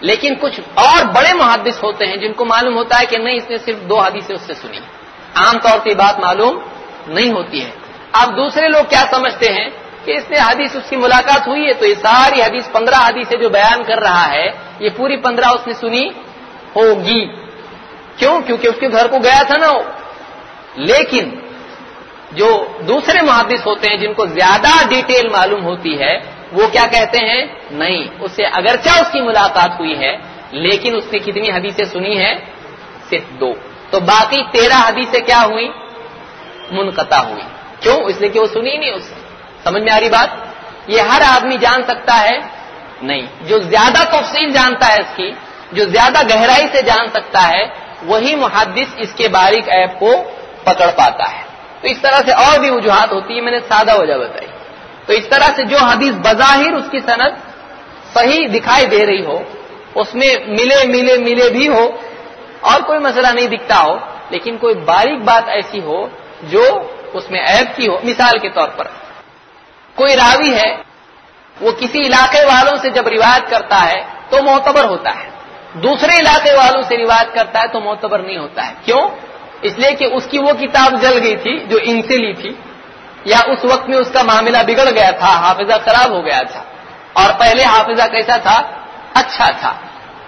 لیکن کچھ اور بڑے محدث ہوتے ہیں جن کو معلوم ہوتا ہے کہ نہیں اس نے صرف دو حدیثیں اس سے سنی۔ عام طور سے بات معلوم نہیں ہوتی ہے۔ اب دوسرے لوگ کیا سمجھتے ہیں کہ اس نے حدیث اس کی ملاقات ہوئی ہے تو یہ ساری حدیث پندرہ حدیثیں جو بیان کر رہا ہے، یہ پوری پندرہ اس نے سنی ہوگی۔ کیوں؟ کیونکہ اس کے گھر کو گیا تھا نا وہ۔ لیکن جو دوسرے محدث ہوتے ہیں جن کو زیادہ ڈیٹیل معلوم ہوتی ہے وہ کیا کہتے ہیں؟ نہیں. اس سے اگرچہ اس کی ملاقات ہوئی ہے، لیکن اس نے کتنی حدیثیں سنی ہے صرف دو. تو باقی تیرہ حدیثیں کیا ہوئی منقطع ہوئی کیوں؟ اس لیے کہ وہ سنی نہیں اس سمجھ میں آ رہی بات؟ یہ ہر آدمی جان سکتا ہے؟ نہیں. جو زیادہ تفصیل جانتا ہے اس کی، جو زیادہ گہرائی سے جان سکتا ہے، وہی محدث اس کے باریک ایپ کو پکڑ پاتا ہے. تو اس طرح سے اور بھی وجوہات ہوتی ہے میں نے سادہ وجہ بتائی. تو اس طرح سے جو حدیث بظاہر اس کی صنعت صحیح دکھائی دے رہی ہو، اس میں ملے ملے ملے بھی ہو اور کوئی مسئلہ نہیں دکھتا ہو، لیکن کوئی باریک بات ایسی ہو جو اس میں عیب کی ہو۔ مثال کے طور پر، کوئی راوی ہے، وہ کسی علاقے والوں سے جب روایت کرتا ہے تو معتبر ہوتا ہے۔ دوسرے علاقے والوں سے روایت کرتا ہے تو معتبر نہیں ہوتا ہے۔ کیوں؟ اس لیے کہ اس کی وہ کتاب جل گئی تھی جو ان سے لی تھی۔ یا اس وقت میں اس کا معاملہ بگڑ گیا تھا، حافظہ خراب ہو گیا تھا۔ اور پہلے حافظہ کیسا تھا؟ اچھا تھا۔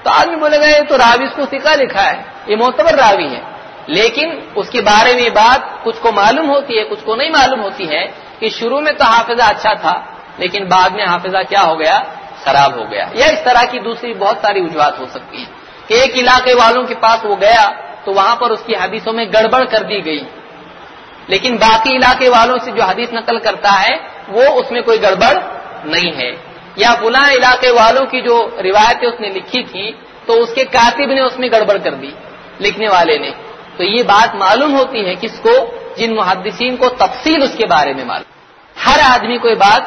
تو آدمی بولے گا، یہ تو راوی اس کو سکھا لکھا ہے، یہ معتبر راوی ہے لیکن اس کے بارے میں بات کچھ کو معلوم ہوتی ہے، کچھ کو نہیں معلوم ہوتی ہے کہ شروع میں تو حافظہ اچھا تھا، لیکن بعد میں حافظہ کیا ہو گیا؟ خراب ہو گیا۔ یا اس طرح کی دوسری بہت ساری وجوہات ہو سکتی ہیں۔ کہ ایک علاقے والوں کے پاس وہ گیا تو وہاں پر اس کی حدیثوں میں گڑبڑ کر دی گئی۔ لیکن باقی علاقے والوں سے جو حدیث نقل کرتا ہے، وہ اس میں کوئی گڑبڑ نہیں ہے۔ یا فلاں علاقے والوں کی جو روایتیں اس نے لکھی تھی، تو اس کے کاتب نے اس میں گڑبڑ کر دی لکھنے والے نے۔ تو یہ بات معلوم ہوتی ہے کس کو؟ جن محدثین کو تفصیل اس کے بارے میں معلوم۔ ہر آدمی کو یہ بات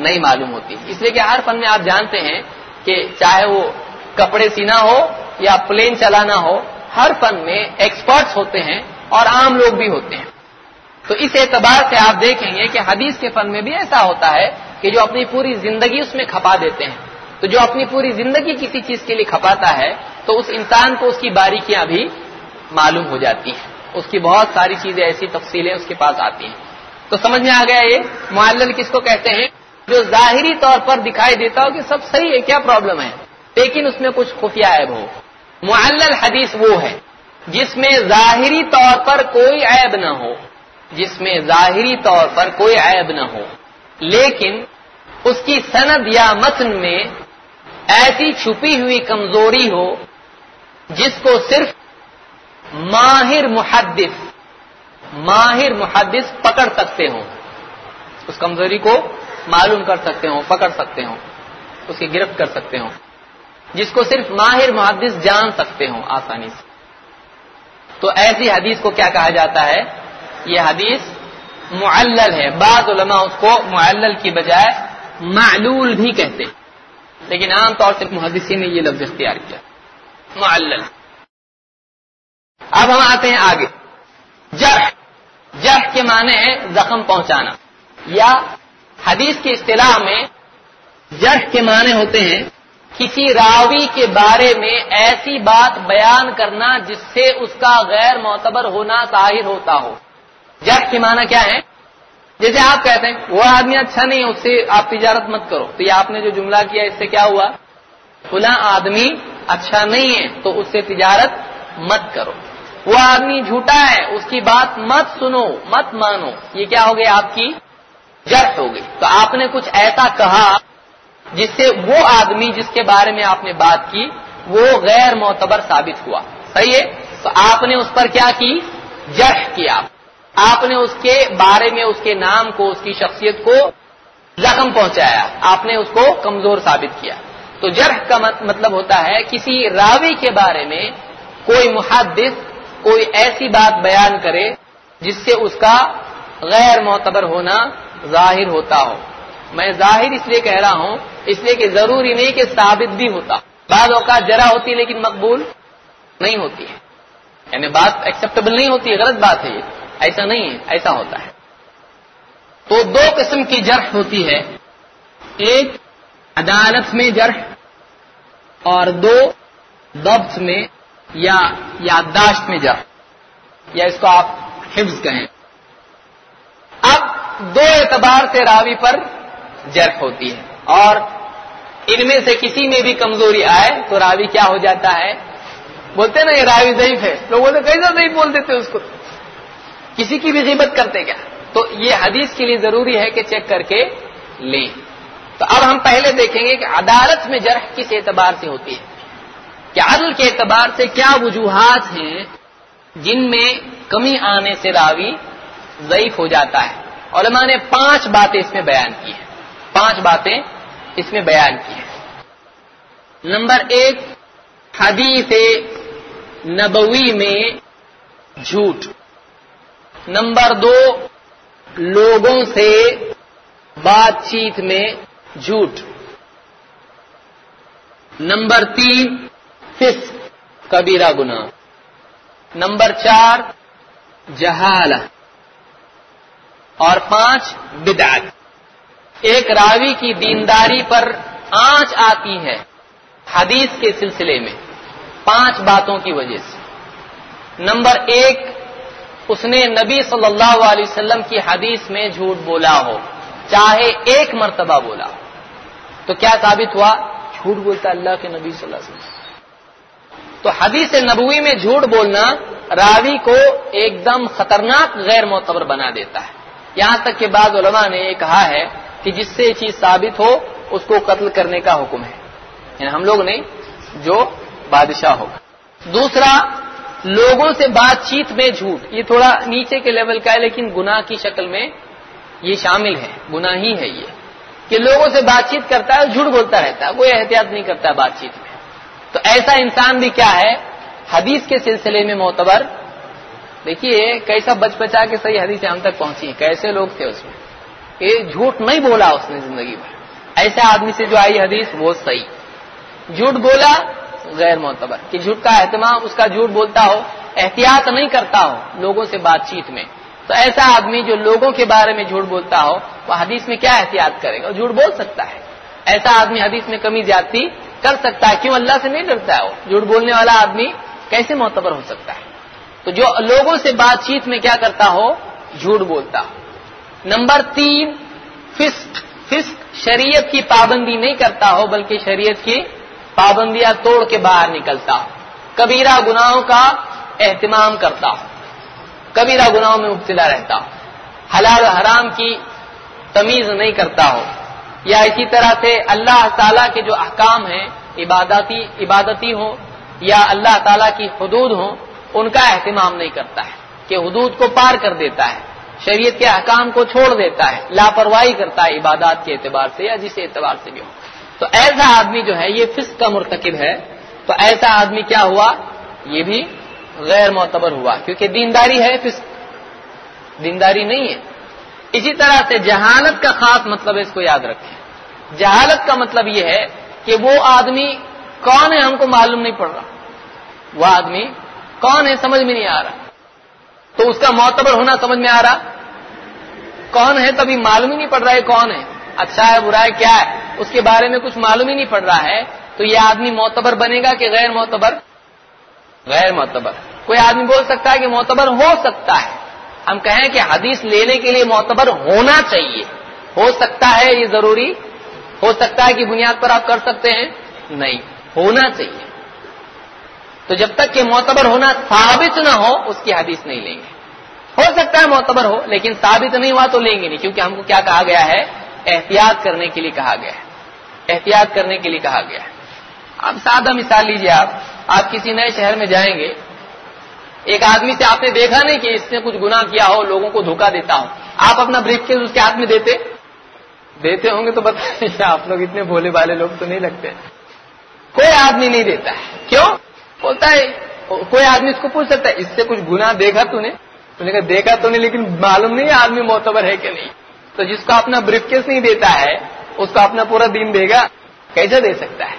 نہیں معلوم ہوتی۔ اس لیے کہ ہر فن میں آپ جانتے ہیں کہ چاہے وہ کپڑے سینا ہو یا پلین چلانا ہو، ہر فن میں ایکسپرٹس ہوتے ہیں اور عام لوگ بھی ہوتے ہیں۔ تو اس اعتبار سے آپ دیکھیں گے کہ حدیث کے فن میں بھی ایسا ہوتا ہے کہ جو اپنی پوری زندگی اس میں کھپا دیتے ہیں۔ تو جو اپنی پوری زندگی کسی چیز کے لیے کھپاتا ہے، تو اس انسان کو اس کی باریکیاں بھی معلوم ہو جاتی ہیں۔ اس کی بہت ساری چیزیں، ایسی تفصیلیں اس کے پاس آتی ہیں۔ تو سمجھ میں آ گیا یہ؟ معلل کس کو کہتے ہیں؟ جو ظاہری طور پر دکھائی دیتا ہو کہ سب صحیح ہے، کیا پرابلم ہے؟ لیکن اس میں کچھ خفیہ عیب ہو۔ معلل حدیث وہ ہے جس میں ظاہری طور پر کوئی عیب نہ ہو۔ جس میں ظاہری طور پر کوئی عیب نہ ہو۔ لیکن اس کی سند یا متن میں ایسی چھپی ہوئی کمزوری ہو جس کو صرف ماہر محدث ماہر محدث پکڑ سکتے ہوں۔ اس کمزوری کو معلوم کر سکتے ہوں، پکڑ سکتے ہوں۔ اس کی گرفت کر سکتے ہوں۔ جس کو صرف ماہر محدث جان سکتے ہوں آسانی سے۔ تو ایسی حدیث کو کیا کہا جاتا ہے؟ یہ حدیث معلل ہے۔ بعض علماء اس کو معلل کی بجائے معلول بھی کہتے لیکن عام طور سے محدثی نے یہ لفظ اختیار کیا۔ معلل۔ اب ہم آتے ہیں آگے۔ جرح۔ جرح کے معنی ہے زخم پہنچانا۔ یا حدیث کی اصطلاح میں جرح کے معنی ہوتے ہیں کسی راوی کے بارے میں ایسی بات بیان کرنا جس سے اس کا غیر معتبر ہونا ظاہر ہوتا ہو۔ جرح کے معنی کیا ہے؟ جیسے آپ کہتے ہیں، وہ آدمی اچھا نہیں ہے، اس سے آپ تجارت مت کرو۔ تو یہ آپ نے جو جملہ کیا، اس سے کیا ہوا؟ فلاں آدمی اچھا نہیں ہے، تو اس سے تجارت مت کرو۔ وہ آدمی جھوٹا ہے، اس کی بات مت سنو، مت مانو۔ یہ کیا ہو گیا آپ کی جرح ہو گئی۔ تو آپ نے کچھ ایسا کہا جس سے وہ آدمی جس کے بارے میں آپ نے بات کی، وہ غیر معتبر ثابت ہوا۔ صحیح ہے؟ تو آپ نے اس پر کیا کی؟ جرح کیا۔ آپ نے اس کے بارے میں، اس کے نام کو، اس کی شخصیت کو زخم پہنچایا، آپ نے اس کو کمزور ثابت کیا۔ تو جرح کا مطلب ہوتا ہے کسی راوی کے بارے میں کوئی محدث کوئی ایسی بات بیان کرے جس سے اس کا غیر معتبر ہونا ظاہر ہوتا ہو۔ میں ظاہر اس لیے کہہ رہا ہوں، اس لیے کہ ضروری نہیں کہ ثابت بھی ہوتا۔ بعض اوقات جرا ہوتی ہے لیکن مقبول نہیں ہوتی ہے۔ یعنی بات ایکسپٹیبل نہیں ہوتی ہے غلط بات ہے یہ۔ ایسا نہیں ہے ایسا ہوتا ہے۔ تو دو قسم کی جرح ہوتی ہے۔ ایک عدالت میں جرح اور دو ضبط میں یا یادداشت میں جرح، یا اس کو آپ حفظ کہیں۔ اب دو اعتبار سے راوی پر جرح ہوتی ہے۔ اور ان میں سے کسی میں بھی کمزوری آئے تو راوی کیا ہو جاتا ہے؟ بولتے نا یہ راوی ضعیف ہے۔ لوگ بولتے کیسا ضعیف بول دیتے اس کو؟ کسی کی بھی غیبت کرتے کیا؟ تو یہ حدیث کے لیے ضروری ہے کہ چیک کر کے لیں۔ تو اب ہم پہلے دیکھیں گے کہ عدالت میں جرح کس اعتبار سے ہوتی ہے۔ کہ عدل کے اعتبار سے کیا وجوہات ہیں جن میں کمی آنے سے راوی ضعیف ہو جاتا ہے۔ علماء نے پانچ باتیں اس میں بیان کی ہیں۔ پانچ باتیں اس میں بیان کی ہیں۔ نمبر ایک، حدیث نبوی میں جھوٹ۔ نمبر دو، لوگوں سے بات چیت میں جھوٹ۔ نمبر تین فس کبیرہ گنا نمبر چار جہال اور پانچ، بدعت۔ ایک راوی کی دینداری پر آنچ آتی ہے حدیث کے سلسلے میں، پانچ باتوں کی وجہ سے۔ نمبر ایک اس نے نبی صلی اللہ علیہ وسلم کی حدیث میں جھوٹ بولا ہو۔ چاہے ایک مرتبہ بولا۔ ہو تو کیا ثابت ہوا؟ جھوٹ بولتا اللہ کے نبی صلی اللہ علیہ وسلم۔ تو حدیث نبوی میں جھوٹ بولنا راوی کو ایک دم خطرناک غیر معتبر بنا دیتا ہے۔ یہاں تک کہ بعض علماء نے یہ کہا ہے کہ جس سے یہ چیز ثابت ہو، اس کو قتل کرنے کا حکم ہے۔ یعنی ہم لوگ نہیں، جو بادشاہ ہوگا۔ دوسرا لوگوں سے بات چیت میں جھوٹ، یہ تھوڑا نیچے کے لیول کا ہے، لیکن گناہ کی شکل میں یہ شامل ہے، گناہ ہی ہے یہ۔ کہ لوگوں سے بات چیت کرتا ہے جھوٹ بولتا رہتا ہے کوئی احتیاط نہیں کرتا بات چیت میں۔ تو ایسا انسان بھی کیا ہے، حدیث کے سلسلے میں معتبر۔ دیکھیے، کیسا بچ بچا کے صحیح حدیث ہم تک پہنچی ہیں، کیسے لوگ تھے اس میں۔ یہ جھوٹ نہیں بولا اس نے زندگی میں ایسے آدمی سے جو آئی حدیث، وہ صحیح۔ جھوٹ بولا غیر معتبر، کہ جھوٹ کا اہتمام اس کا جھوٹ بولتا ہو، احتیاط نہیں کرتا ہو لوگوں سے بات چیت میں۔ تو ایسا آدمی جو لوگوں کے بارے میں جھوٹ بولتا ہو، وہ حدیث میں کیا احتیاط کرے گا؟ جھوٹ بول سکتا ہے۔ ایسا آدمی حدیث میں کمی زیادتی کر سکتا ہے، کیوں اللہ سے نہیں ڈرتا ہے وہ؟ جھوٹ بولنے والا آدمی کیسے معتبر ہو سکتا ہے؟ تو جو لوگوں سے بات چیت میں کیا کرتا ہو؟ جھوٹ بولتا ہو۔ نمبر تین، فسق۔ فسق شریعت کی پابندی نہیں کرتا ہو، بلکہ شریعت کی پابندیاں توڑ کے باہر نکلتا، کبیرہ گناہوں کا اہتمام کرتا ہو کبیرہ گناہوں میں مبتلا رہتا ہو حلال حرام کی تمیز نہیں کرتا ہو۔ یا اسی طرح سے اللہ تعالی کے جو احکام ہیں، عبادتی عبادتی ہوں، یا اللہ تعالی کی حدود ہوں، ان کا اہتمام نہیں کرتا ہے، کہ حدود کو پار کر دیتا ہے، شریعت کے احکام کو چھوڑ دیتا ہے، لاپرواہی کرتا ہے عبادات کے اعتبار سے یا جس اعتبار سے بھی ہو۔ تو ایسا آدمی جو ہے، یہ فسق کا مرتکب ہے، تو ایسا آدمی کیا ہوا؟ یہ بھی غیر معتبر ہوا، کیونکہ دینداری ہے فسق۔ دینداری نہیں ہے۔ اسی طرح سے جہالت کا خاص مطلب ہے، اس کو یاد رکھیں۔ جہالت کا مطلب یہ ہے کہ وہ آدمی کون ہے، ہم کو معلوم نہیں پڑ رہا۔ وہ آدمی کون ہے، سمجھ میں نہیں آ رہا۔ تو اس کا معتبر ہونا سمجھ میں آ رہا۔ کون ہے، تبھی معلوم ہی نہیں پڑ رہا ہے کون ہے۔ اچھا ہے، برا ہے، کیا ہے؟ اس کے بارے میں کچھ معلوم ہی نہیں پڑ رہا ہے۔ تو یہ آدمی معتبر بنے گا کہ غیر معتبر؟ غیر معتبر۔ کوئی آدمی بول سکتا ہے کہ معتبر ہو سکتا ہے۔ ہم کہیں کہ حدیث لینے کے لیے معتبر ہونا چاہیے۔ ہو سکتا ہے یہ ضروری؟ ہو سکتا ہے کہ بنیاد پر آپ کر سکتے ہیں؟ نہیں، ہونا چاہیے۔ تو جب تک کہ معتبر ہونا ثابت نہ ہو، اس کی حدیث نہیں لیں گے۔ ہو سکتا ہے معتبر ہو، لیکن ثابت نہیں ہوا تو لیں گے نہیں، کیونکہ ہم کو کیا کہا گیا ہے؟ احتیاط کرنے کے لیے کہا گیا ہے۔ احتیاط کرنے کے لیے کہا گیا ہے۔ اب سادہ مثال لیجیے آپ۔ آپ کسی نئے شہر میں جائیں گے۔ ایک آدمی سے آپ نے دیکھا نہیں کہ اس نے کچھ گنا کیا ہو، لوگوں کو دھوکا دیتا ہو۔ آپ اپنا بریک کیس اس کے ہاتھ میں دیتے؟ دیتے ہوں گے تو بتائیے آپ لوگ اتنے بھولے والے لوگ تو نہیں لگتے۔ کوئی آدمی نہیں دیتا ہے۔ کیوں؟ بولتا ہے، کوئی آدمی اس کو پوچھ سکتا ہے، اس سے کچھ گنا دیکھا تو نے؟ تو نے کہا، دیکھا تو نہیں، لیکن معلوم نہیں آدمی معتبر ہے کہ نہیں۔ تو جس کو اپنا بریف کیس نہیں دیتا ہے اس کو اپنا پورا دن دے گا کیسے دے سکتا ہے؟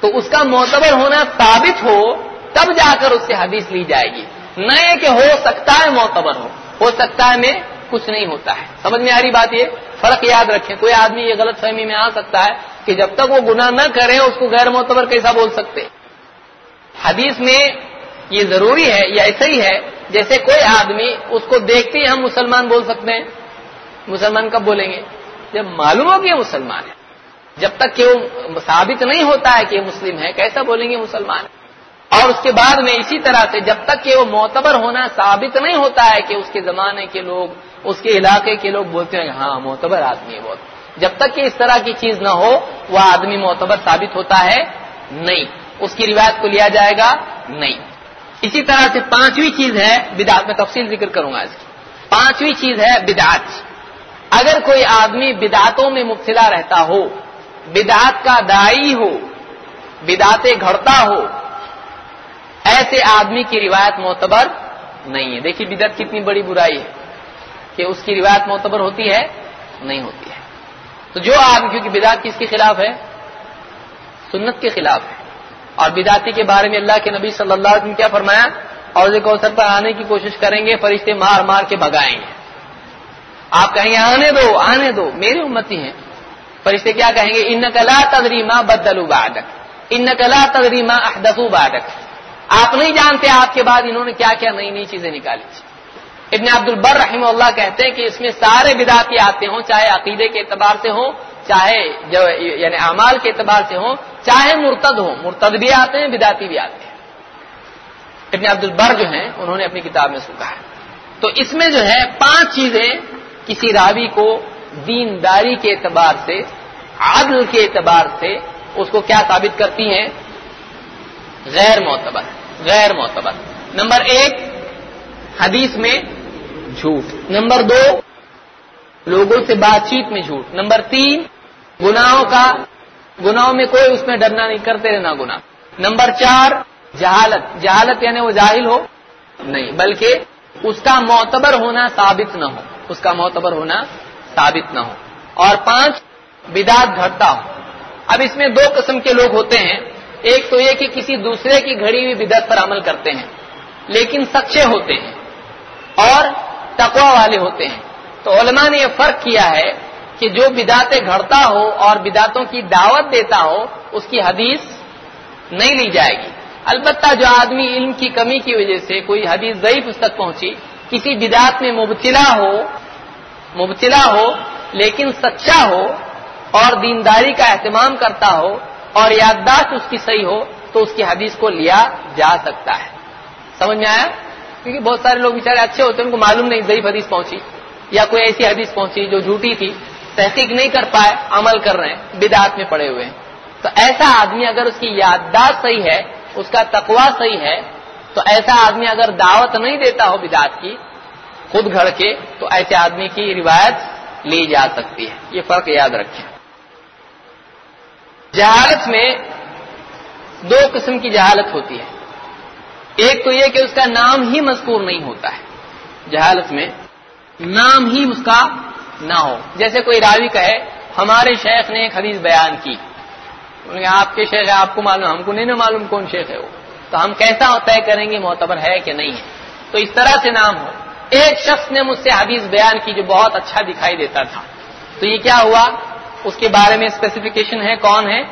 تو اس کا معتبر ہونا ثابت ہو، تب جا کر اس سے حدیث لی جائے گی۔ نہ کہ ہو سکتا ہے معتبر ہو ہو سکتا ہے میں کچھ نہیں ہوتا ہے۔ سمجھ میں آ رہی بات یہ؟ فرق یاد رکھیں، کوئی آدمی یہ غلط فہمی میں آ سکتا ہے کہ جب تک وہ گناہ نہ کرے، اس کو غیر معتبر کیسا بول سکتے؟ حدیث میں یہ ضروری ہے یا ایسا ہی ہے جیسے کوئی آدمی اس کو دیکھتے ہی ہم مسلمان بول سکتے ہیں۔ مسلمان کب بولیں گے؟ جب معلوم ہو کہ یہ مسلمان ہے۔ جب تک کہ وہ ثابت نہیں ہوتا ہے کہ یہ مسلم ہے، کیسا بولیں گے مسلمان؟ اور اس کے بعد میں اسی طرح سے جب تک کہ وہ معتبر ہونا ثابت نہیں ہوتا ہے کہ اس کے زمانے کے لوگ، اس کے علاقے کے لوگ بولتے ہیں ہاں معتبر آدمی ہے بہت جب تک کہ اس طرح کی چیز نہ ہو، وہ آدمی معتبر ثابت ہوتا ہے، نہیں۔ اس کی روایت کو لیا جائے گا، نہیں۔ اسی طرح سے پانچویں چیز ہے بدعت، میں تفصیل ذکر کروں گا اس کی۔ پانچویں چیز ہے بدعت۔ اگر کوئی آدمی بدعتوں میں مبتلا رہتا ہو، بدعت کا دائی ہو، بدعتیں گھڑتا ہو، ایسے آدمی کی روایت معتبر نہیں ہے۔ دیکھیے بدعت کتنی بڑی برائی ہے کہ اس کی روایت معتبر ہوتی ہے، نہیں ہوتی ہے۔ تو جو آدمی، کیونکہ بدعت کس کے خلاف ہے؟ سنت کے خلاف ہے۔ اور بداتی کے بارے میں اللہ کے نبی صلی اللہ علیہ وسلم کیا فرمایا؟ اور کوثر پر آنے کی کوشش کریں گے، فرشتے مار مار کے بگائیں گے۔ آپ کہیں گے، آنے دو آنے دو، میری امتی ہیں۔ فرشتے کیا کہیں گے ان کلا تدریما بدلو بادک ان کلا تدریما احدفو بادک آپ نہیں جانتے آپ کے بعد انہوں نے کیا کیا نئی نئی چیزیں نکالی تھی۔ ابن عبد البر رحمہ اللہ کہتے ہیں کہ اس میں سارے بداتی آتے ہوں، چاہے عقیدے کے اعتبار سے ہوں، چاہے جو یعنی اعمال کے اعتبار سے ہوں، چاہے مرتد ہوں، مرتد بھی آتے ہیں بداتی بھی آتے ہیں۔ ابن عبد البر جو ہیں، انہوں نے اپنی کتاب میں سکھا ہے۔ تو اس میں جو ہے پانچ چیزیں کسی راوی کو دینداری کے اعتبار سے، عدل کے اعتبار سے اس کو کیا ثابت کرتی ہیں؟ غیر معتبر غیر معتبر۔ نمبر ایک، حدیث میں جھوٹ۔ نمبر دو، لوگوں سے بات چیت میں جھوٹ۔ نمبر تین، گناہوں کا، گناہوں میں کوئی اس میں ڈرنا نہیں، کرتے رہنا گنا نمبر چار، جہالت۔ جہالت یعنی وہ جاہل ہو؟ نہیں، بلکہ اس کا معتبر ہونا ثابت نہ ہو۔ اس کا معتبر ہونا ثابت نہ ہو۔ اور پانچ بدات گھٹتا ہو۔ اب اس میں دو قسم کے لوگ ہوتے ہیں۔ ایک تو یہ کہ کسی دوسرے کی گھڑی ہوئی بدعت پر عمل کرتے ہیں، لیکن سچے ہوتے ہیں اور تقوا والے ہوتے ہیں۔ تو علماء نے یہ فرق کیا ہے کہ جو بداتیں گھڑتا ہو اور بداتوں کی دعوت دیتا ہو، اس کی حدیث نہیں لی جائے گی۔ البتہ جو آدمی علم کی کمی کی وجہ سے کوئی حدیث ضعیف اس تک پہنچی، کسی بدات میں مبتلا ہو مبتلا ہو، لیکن سچا ہو اور دینداری کا اہتمام کرتا ہو اور یادداشت اس کی صحیح ہو، تو اس کی حدیث کو لیا جا سکتا ہے۔ سمجھ میں آیا؟ کیونکہ بہت سارے لوگ بےچارے اچھے ہوتے ہیں، ان کو معلوم نہیں ضعیف حدیث پہنچی یا کوئی ایسی حدیث پہنچی جو جھوٹی تھی، تحقیق نہیں کر پائے، عمل کر رہے ہیں بدعت میں پڑے ہوئے ہیں۔ تو ایسا آدمی اگر اس کی یادداشت صحیح ہے، اس کا تقوا صحیح ہے، تو ایسا آدمی اگر دعوت نہیں دیتا ہو بدعت کی خود گھڑ کے تو ایسے آدمی کی روایت لی جا سکتی ہے۔ یہ فرق یاد رکھیں۔ جہالت میں دو قسم کی جہالت ہوتی ہے۔ ایک تو یہ کہ اس کا نام ہی مذکور نہیں ہوتا ہے۔ جہالت میں نام ہی اس کا نہ ہو۔ جیسے کوئی راوی کہے، ہمارے شیخ نے ایک حدیث بیان کی۔ آپ کے شیخ ہے آپ کو معلوم، ہم کو نہیں نا معلوم کون شیخ ہے وہ۔ تو ہم کیسا طے کریں گے، معتبر ہے کہ نہیں ہے۔ تو اس طرح سے نام ہو۔ ایک شخص نے مجھ سے حدیث بیان کی جو بہت اچھا دکھائی دیتا تھا۔ تو یہ کیا ہوا؟ اس کے بارے میں اسپیسیفکیشن ہے کون ہے؟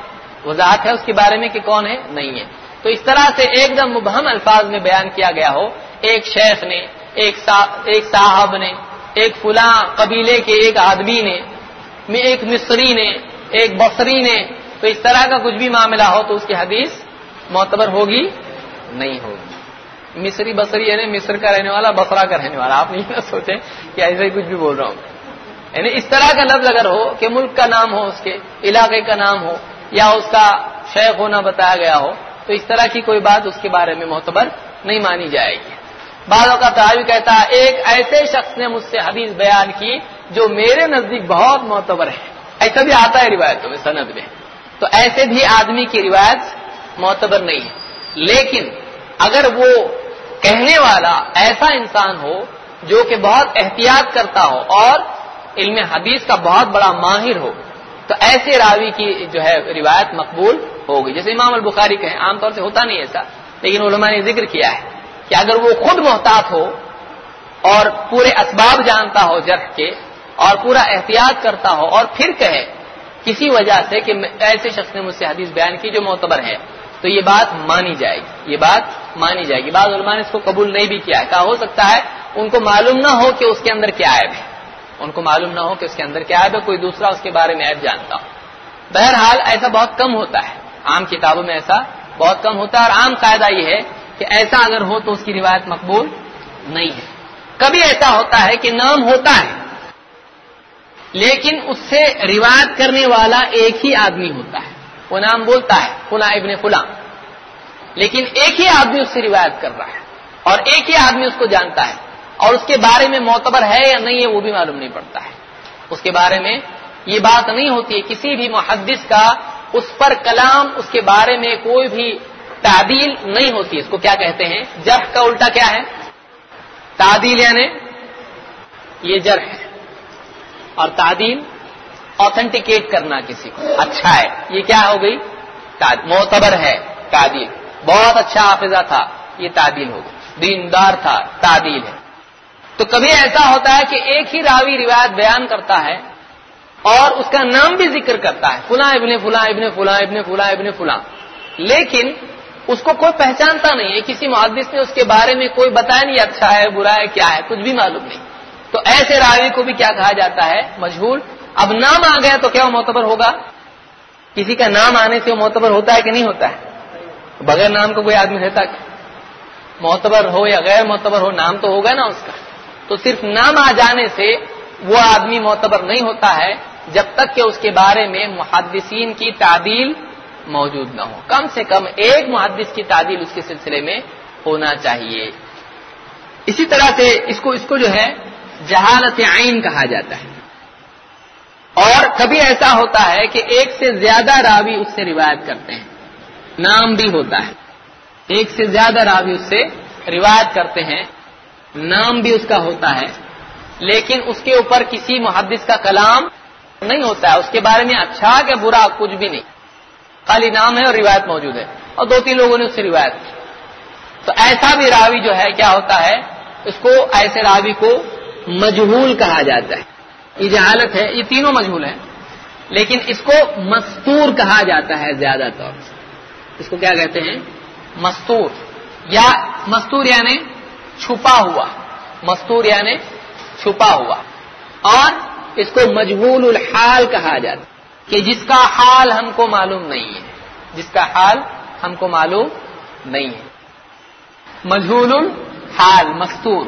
وضاحت ہے اس کے بارے میں کہ کون ہے؟ نہیں ہے۔ تو اس طرح سے ایک دم مبہم الفاظ میں بیان کیا گیا ہو۔ ایک شیخ نے، ایک ایک صاحب نے، ایک فلاں قبیلے کے ایک آدمی نے، ایک مصری نے، ایک بصری نے۔ تو اس طرح کا کچھ بھی معاملہ ہو تو اس کی حدیث معتبر ہوگی؟ نہیں ہوگی۔ مصری بصری یعنی مصر کا رہنے والا بسرا کا رہنے والا۔ آپ نہیں نہ سوچیں کہ ایسے ہی کچھ بھی بول رہا ہوں۔ یعنی اس طرح کا لفظ اگر ہو کہ ملک کا نام ہو، اس کے علاقے کا نام ہو، یا اس کا شیخ ہونا بتایا گیا ہو، تو اس طرح کی کوئی بات اس کے بارے میں معتبر نہیں مانی جائے گی۔ بعض کا تعاوی کہتا ہے، ایک ایسے شخص نے مجھ سے حدیث بیان کی جو میرے نزدیک بہت معتبر ہے۔ ایسا بھی آتا ہے روایتوں میں، سند میں۔ تو ایسے بھی آدمی کی روایت معتبر نہیں ہے۔ لیکن اگر وہ کہنے والا ایسا انسان ہو جو کہ بہت احتیاط کرتا ہو اور علم حدیث کا بہت بڑا ماہر ہو، تو ایسے راوی کی جو ہے روایت مقبول ہوگی۔ جیسے امام البخاری کہیں، عام طور سے ہوتا نہیں ایسا، لیکن علماء نے ذکر کیا ہے کہ اگر وہ خود محتاط ہو اور پورے اسباب جانتا ہو جرح کے اور پورا احتیاط کرتا ہو اور پھر کہے، کسی وجہ سے کہ ایسے شخص نے مجھ سے حدیث بیان کی جو معتبر ہے۔ تو یہ بات مانی جائے گی۔ یہ بات مانی جائے گی۔ بعض علماء نے اس کو قبول نہیں بھی کیا ہے۔ کہا ہو سکتا ہے ان کو معلوم نہ ہو کہ اس کے اندر کیا عیب ہے۔ ان کو معلوم نہ ہو کہ اس کے اندر کیا عیب ہے۔ کوئی دوسرا اس کے بارے میں عیب جانتا ہو۔ بہرحال ایسا بہت کم ہوتا ہے۔ عام کتابوں میں ایسا بہت کم ہوتا ہے۔ اور عام قاعدہ یہ ہے کہ ایسا اگر ہو تو اس کی روایت مقبول نہیں ہے۔ کبھی ایسا ہوتا ہے کہ نام ہوتا ہے، لیکن اس سے روایت کرنے والا ایک ہی آدمی ہوتا ہے۔ وہ نام بولتا ہے فلاں ابن فلاں لیکن ایک ہی آدمی اس سے روایت کر رہا ہے، اور ایک ہی آدمی اس کو جانتا ہے، اور اس کے بارے میں معتبر ہے یا نہیں ہے وہ بھی معلوم نہیں پڑتا ہے۔ اس کے بارے میں یہ بات نہیں ہوتی ہے، کسی بھی محدث کا اس پر کلام، اس کے بارے میں کوئی بھی تعدیل نہیں ہوتی اس کو کیا کہتے ہیں؟ جرح کا الٹا کیا ہے؟ تعدیل یعنی یہ جرح ہے۔ اور تعدیل آتھینٹیکیٹ کرنا کسی کو۔ اچھا ہے۔ یہ کیا ہو گئی؟ معتبر ہے۔ تعدیل۔ بہت اچھا حافظہ تھا۔ یہ تعدیل ہو گئی۔ دیندار تھا۔ تعدیل ہے۔ تو کبھی ایسا ہوتا ہے کہ ایک ہی راوی روایت بیان کرتا ہے اور اس کا نام بھی ذکر کرتا ہے۔ فلاں ابن فلاں ابن فلاں ابن فلاں ابن فلاں۔ لیکن اس کو کوئی پہچانتا نہیں ہے۔ کسی محدث نے اس کے بارے میں کوئی بتایا نہیں اچھا ہے، برا ہے، کیا ہے؟ کچھ بھی معلوم نہیں۔ تو ایسے راوی کو بھی کیا کہا جاتا ہے؟ مجہور اب نام آ گیا تو کیا وہ معتبر ہوگا؟ کسی کا نام آنے سے وہ معتبر ہوتا ہے کہ نہیں ہوتا ہے؟ بغیر نام کا کوئی آدمی رہتا کہ معتبر ہو یا غیر معتبر ہو، نام تو ہوگا نا اس کا۔ تو صرف نام آ جانے سے وہ آدمی معتبر نہیں ہوتا ہے، جب تک کہ اس کے بارے میں محدثین کی تعدیل موجود نہ ہو۔ کم سے کم ایک محدث کی تعدیل اس کے سلسلے میں ہونا چاہیے۔ اسی طرح سے اس کو اس کو جو ہے جہالت عین کہا جاتا ہے۔ اور کبھی ایسا ہوتا ہے کہ ایک سے زیادہ راوی اس سے روایت کرتے ہیں۔ نام بھی ہوتا ہے۔ ایک سے زیادہ راوی اس سے روایت کرتے ہیں۔ نام بھی اس کا ہوتا ہے۔ لیکن اس کے اوپر کسی محدث کا کلام نہیں ہوتا ہے۔ اس کے بارے میں اچھا کہ برا کچھ بھی نہیں۔ خالی نام ہے اور روایت موجود ہے۔ اور دو تین لوگوں نے اس سے روایت کی۔ تو ایسا بھی راوی جو ہے، کیا ہوتا ہے؟ اس کو ایسے راوی کو مجہول کہا جاتا ہے۔ یہ جہالت ہے، یہ تینوں مجہول ہیں۔ لیکن اس کو مستور کہا جاتا ہے زیادہ طور سے۔ اس کو کیا کہتے ہیں؟ مستور۔ یا مستور یعنی چھپا ہوا۔ مستور یعنی چھپا ہوا۔ اور اس کو مجہول الحال کہا جاتا کہ جس کا حال ہم کو معلوم نہیں ہے۔ جس کا حال ہم کو معلوم نہیں ہے۔ مجہول الحال، مستور۔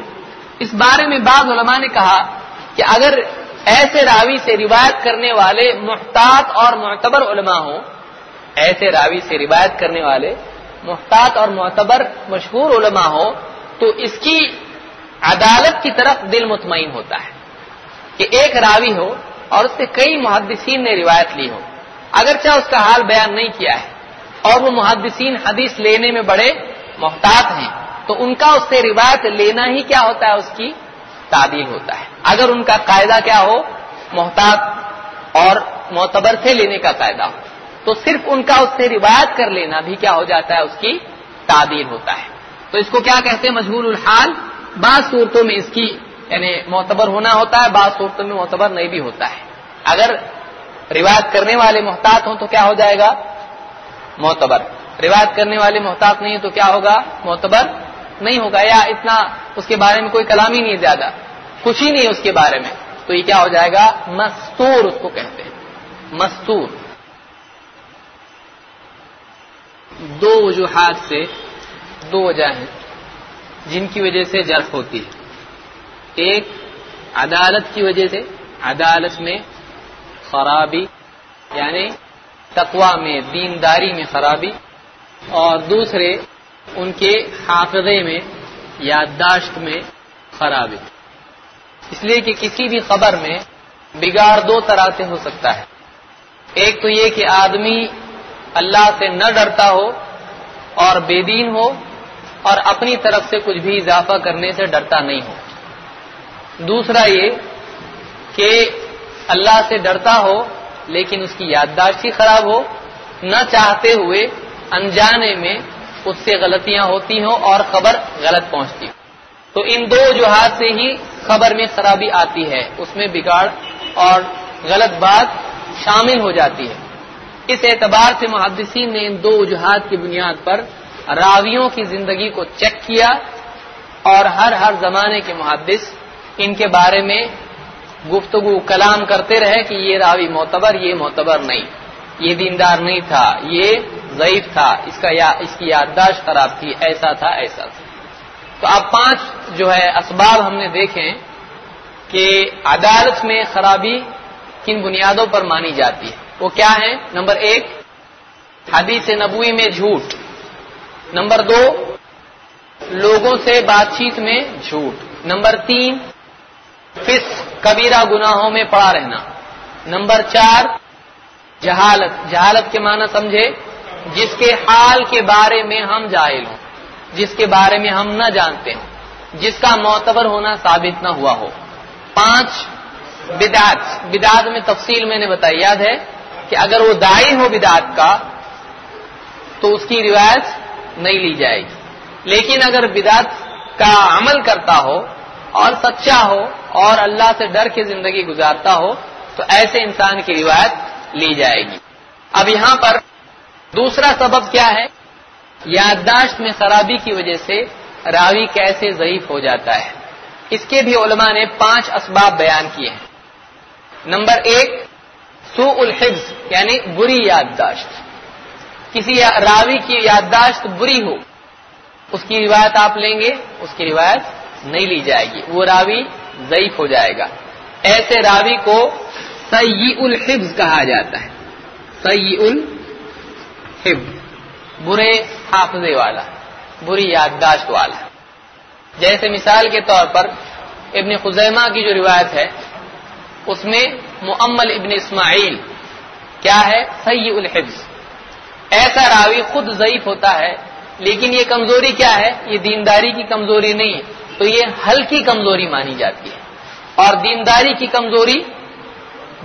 اس بارے میں بعض علماء نے کہا کہ اگر ایسے راوی سے روایت کرنے والے محتاط اور معتبر علماء ہوں۔ ایسے راوی سے روایت کرنے والے محتاط اور معتبر مشہور علماء ہو تو اس کی عدالت کی طرف دل مطمئن ہوتا ہے کہ ایک راوی ہو اور اس سے کئی محدثین نے روایت لی ہو۔ اگرچہ اس کا حال بیان نہیں کیا ہے اور وہ محدثین حدیث لینے میں بڑے محتاط ہیں، تو ان کا اس سے روایت لینا ہی کیا ہوتا ہے اس کی؟ تعدیل ہوتا ہے۔ اگر ان کا قاعدہ کیا ہو، محتاط اور معتبر سے لینے کا قاعدہ ہو، تو صرف ان کا اس سے روایت کر لینا بھی کیا ہو جاتا ہے، اس کی تعدیل ہوتا ہے۔ تو اس کو کیا کہتے ہیں؟ مجبور الحال۔ بعض صورتوں میں اس کی یعنی معتبر ہونا ہوتا ہے، بعض صورتوں میں معتبر نہیں بھی ہوتا ہے۔ اگر روایت کرنے والے محتاط ہوں تو کیا ہو جائے گا؟ معتبر۔ روایت کرنے والے محتاط نہیں تو کیا ہوگا؟ معتبر نہیں ہوگا یا اتنا اس کے بارے میں کوئی کلام ہی نہیں زیادہ، کچھ ہی نہیں اس کے بارے میں۔ تو یہ کیا ہو جائے گا؟ مستور اس کو کہتے ہیں۔ مستور۔ دو وجوہات سے دو وجہ ہیں جن کی وجہ سے جرف ہوتی ہے۔ ایک، عدالت کی وجہ سے۔ عدالت میں خرابی یعنی تقوا میں، دینداری میں خرابی۔ اور دوسرے ان کے حافظے میں، یادداشت میں خرابی اس لیے کہ کسی بھی خبر میں بگاڑ دو طرح سے ہو سکتا ہے۔ ایک تو یہ کہ آدمی اللہ سے نہ ڈرتا ہو اور بے دین ہو اور اپنی طرف سے کچھ بھی اضافہ کرنے سے ڈرتا نہیں ہو۔ دوسرا یہ کہ اللہ سے ڈرتا ہو لیکن اس کی یادداشت ہی خراب ہو، نہ چاہتے ہوئے انجانے میں اس سے غلطیاں ہوتی ہوں اور خبر غلط پہنچتی ہو تو ان دو وجوہات سے ہی خبر میں خرابی آتی ہے۔ اس میں بگاڑ اور غلط بات شامل ہو جاتی ہے۔ اس اعتبار سے محدثین نے ان دو وجوہات کی بنیاد پر راویوں کی زندگی کو چیک کیا اور ہر ہر زمانے کے محدث ان کے بارے میں گفتگو کلام کرتے رہے کہ یہ راوی معتبر، یہ معتبر نہیں۔ یہ دیندار نہیں تھا۔ یہ ضعیف تھا، اس کا یا اس کی یادداشت خراب تھی، ایسا تھا ایسا تھا۔ تو اب پانچ جو ہے اسباب ہم نے دیکھے کہ عدالت میں خرابی کن بنیادوں پر مانی جاتی ہے۔ وہ کیا ہے؟ نمبر ایک، حدیث نبوی میں جھوٹ۔ نمبر دو، لوگوں سے بات چیت میں جھوٹ۔ نمبر تین فس کبیرہ گناہوں میں پڑا رہنا۔ نمبر چار، جہالت۔ جہالت کے معنی سمجھے؟ جس کے حال کے بارے میں ہم جائل ہوں، جس کے بارے میں ہم نہ جانتے ہیں جس کا معتبر ہونا ثابت نہ ہوا ہو۔ پانچ، بدعت۔ بدعت میں تفصیل میں نے بتائی، یاد ہے کہ اگر وہ دائی ہو بدعت کا، تو اس کی روایت نہیں لی جائے گی۔ لیکن اگر بدعت کا عمل کرتا ہو اور سچا ہو اور اللہ سے ڈر کے زندگی گزارتا ہو، تو ایسے انسان کی روایت لی جائے گی۔ اب یہاں پر دوسرا سبب کیا ہے؟ یادداشت میں خرابی کی وجہ سے راوی کیسے ضعیف ہو جاتا ہے۔ اس کے بھی علماء نے پانچ اسباب بیان کیے ہیں۔ نمبر ایک سو الحفظ یعنی بری یادداشت۔ کسی راوی کی یادداشت بری ہو، اس کی روایت آپ لیں گے، اس کی روایت نہیں لی جائے گی، وہ راوی ضعیف ہو جائے گا۔ ایسے راوی کو سی الحفظ کہا جاتا ہے۔ سی الحفظ برے حافظے والا، بری یادداشت والا۔ جیسے مثال کے طور پر ابن خزیمہ کی جو روایت ہے، اس میں معمل ابن اسماعیل کیا ہے؟ سی الحفظ۔ ایسا راوی خود ضعیف ہوتا ہے، لیکن یہ کمزوری کیا ہے؟ یہ دینداری کی کمزوری نہیں ہے۔ تو یہ ہلکی کمزوری مانی جاتی ہے۔ اور دینداری کی کمزوری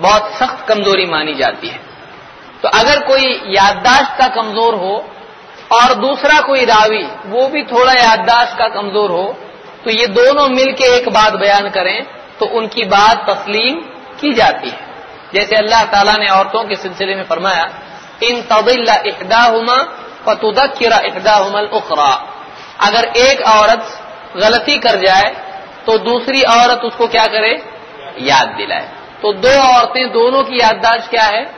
بہت سخت کمزوری مانی جاتی ہے۔ تو اگر کوئی یادداشت کا کمزور ہو اور دوسرا کوئی راوی وہ بھی تھوڑا یادداشت کا کمزور ہو تو یہ دونوں مل کے ایک بات بیان کریں تو ان کی بات تسلیم کی جاتی ہے۔ جیسے اللہ تعالیٰ نے عورتوں کے سلسلے میں فرمایا، ان طبل اقدا ہوما فتدکرا اقدا اخرا اگر ایک عورت غلطی کر جائے تو دوسری عورت اس کو کیا کرے؟ یاد دلائے۔ تو دو عورتیں دونوں کی یادداشت کیا ہے؟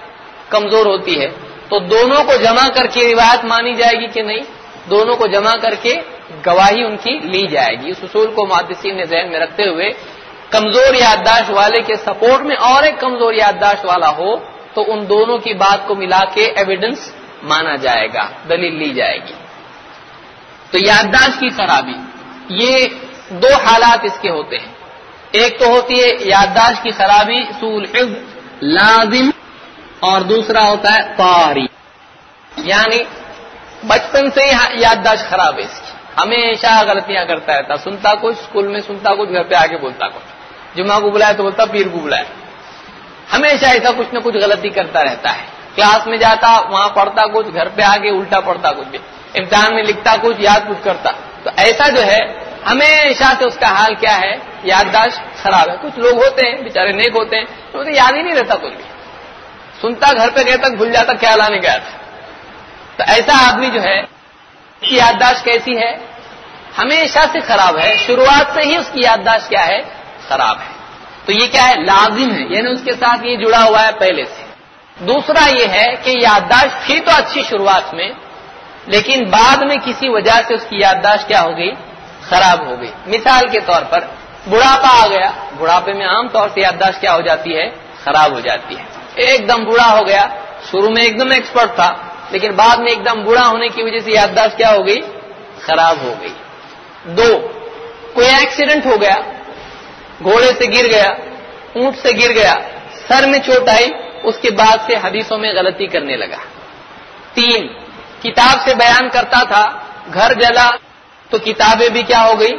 کمزور ہوتی ہے تو دونوں کو جمع کر کے روایت مانی جائے گی کہ نہیں؟ دونوں کو جمع کر کے گواہی ان کی لی جائے گی۔ اس اصول کو محدثین نے ذہن میں رکھتے ہوئے کمزور یادداشت والے کے سپورٹ میں اور ایک کمزور یادداشت والا ہو تو ان دونوں کی بات کو ملا کے ایویڈنس مانا جائے گا، دلیل لی جائے گی۔ تو یادداشت کی خرابی، یہ دو حالات اس کے ہوتے ہیں۔ ایک تو ہوتی ہے یادداشت کی خرابی سول لازم اور دوسرا ہوتا ہے پاری یعنی بچپن سے ہی یادداشت خراب ہے اس کی۔ ہمیشہ غلطیاں کرتا رہتا، سنتا کچھ اسکول میں سنتا کچھ، گھر پہ آ کے بولتا کچھ۔ جمعہ کو بلایا تو بولتا، پیر کو بلایا۔ ہمیشہ ایسا کچھ نہ کچھ غلطی کرتا رہتا ہے۔ کلاس میں جاتا، وہاں پڑھتا کچھ، گھر پہ آگے الٹا پڑھتا کچھ بھی۔ امتحان میں لکھتا کچھ، یاد کچھ کرتا۔ تو ایسا جو ہے، ہمیشہ سے اس کا حال کیا ہے؟ یادداشت خراب ہے۔ کچھ لوگ ہوتے ہیں بےچارے نیک ہوتے ہیں، تو اسے یاد ہی نہیں رہتا کچھ بھی۔ سنتا گھر پہ گئے تک بھول جاتا کیا لانے گیا تھا۔ تو ایسا آدمی جو ہے، اس کی یادداشت کیسی ہے؟ ہمیشہ سے خراب ہے۔ شروعات سے ہی اس کی یادداشت کیا ہے؟ خراب ہے۔ تو یہ کیا ہے؟ لازم ہے۔ یعنی اس کے ساتھ یہ جڑا ہوا ہے پہلے سے۔ دوسرا یہ ہے کہ یادداشت تھی تو اچھی شروعات میں، لیکن بعد میں کسی وجہ سے اس کی یادداشت کیا ہو گئی؟ خراب ہو گئی۔ مثال کے طور پر، بڑھاپا آ گیا۔ بڑھاپے میں عام طور سے یادداشت کیا ہو جاتی ہے؟ خراب ہو جاتی ہے۔ ایک دم بوڑھا ہو گیا۔ شروع میں ایک دم ایکسپرٹ تھا، لیکن بعد میں ایک دم بوڑھا ہونے کی وجہ سے یادداشت کیا ہو گئی؟ خراب ہو گئی۔ دو، کوئی ایکسیڈنٹ ہو گیا، گھوڑے سے گر گیا، اونٹ سے گر گیا، سر میں چوٹ آئی، اس کے بعد سے حدیثوں میں غلطی کرنے لگا۔ تین، کتاب سے بیان کرتا تھا، گھر جلا تو کتابیں بھی کیا ہو گئی؟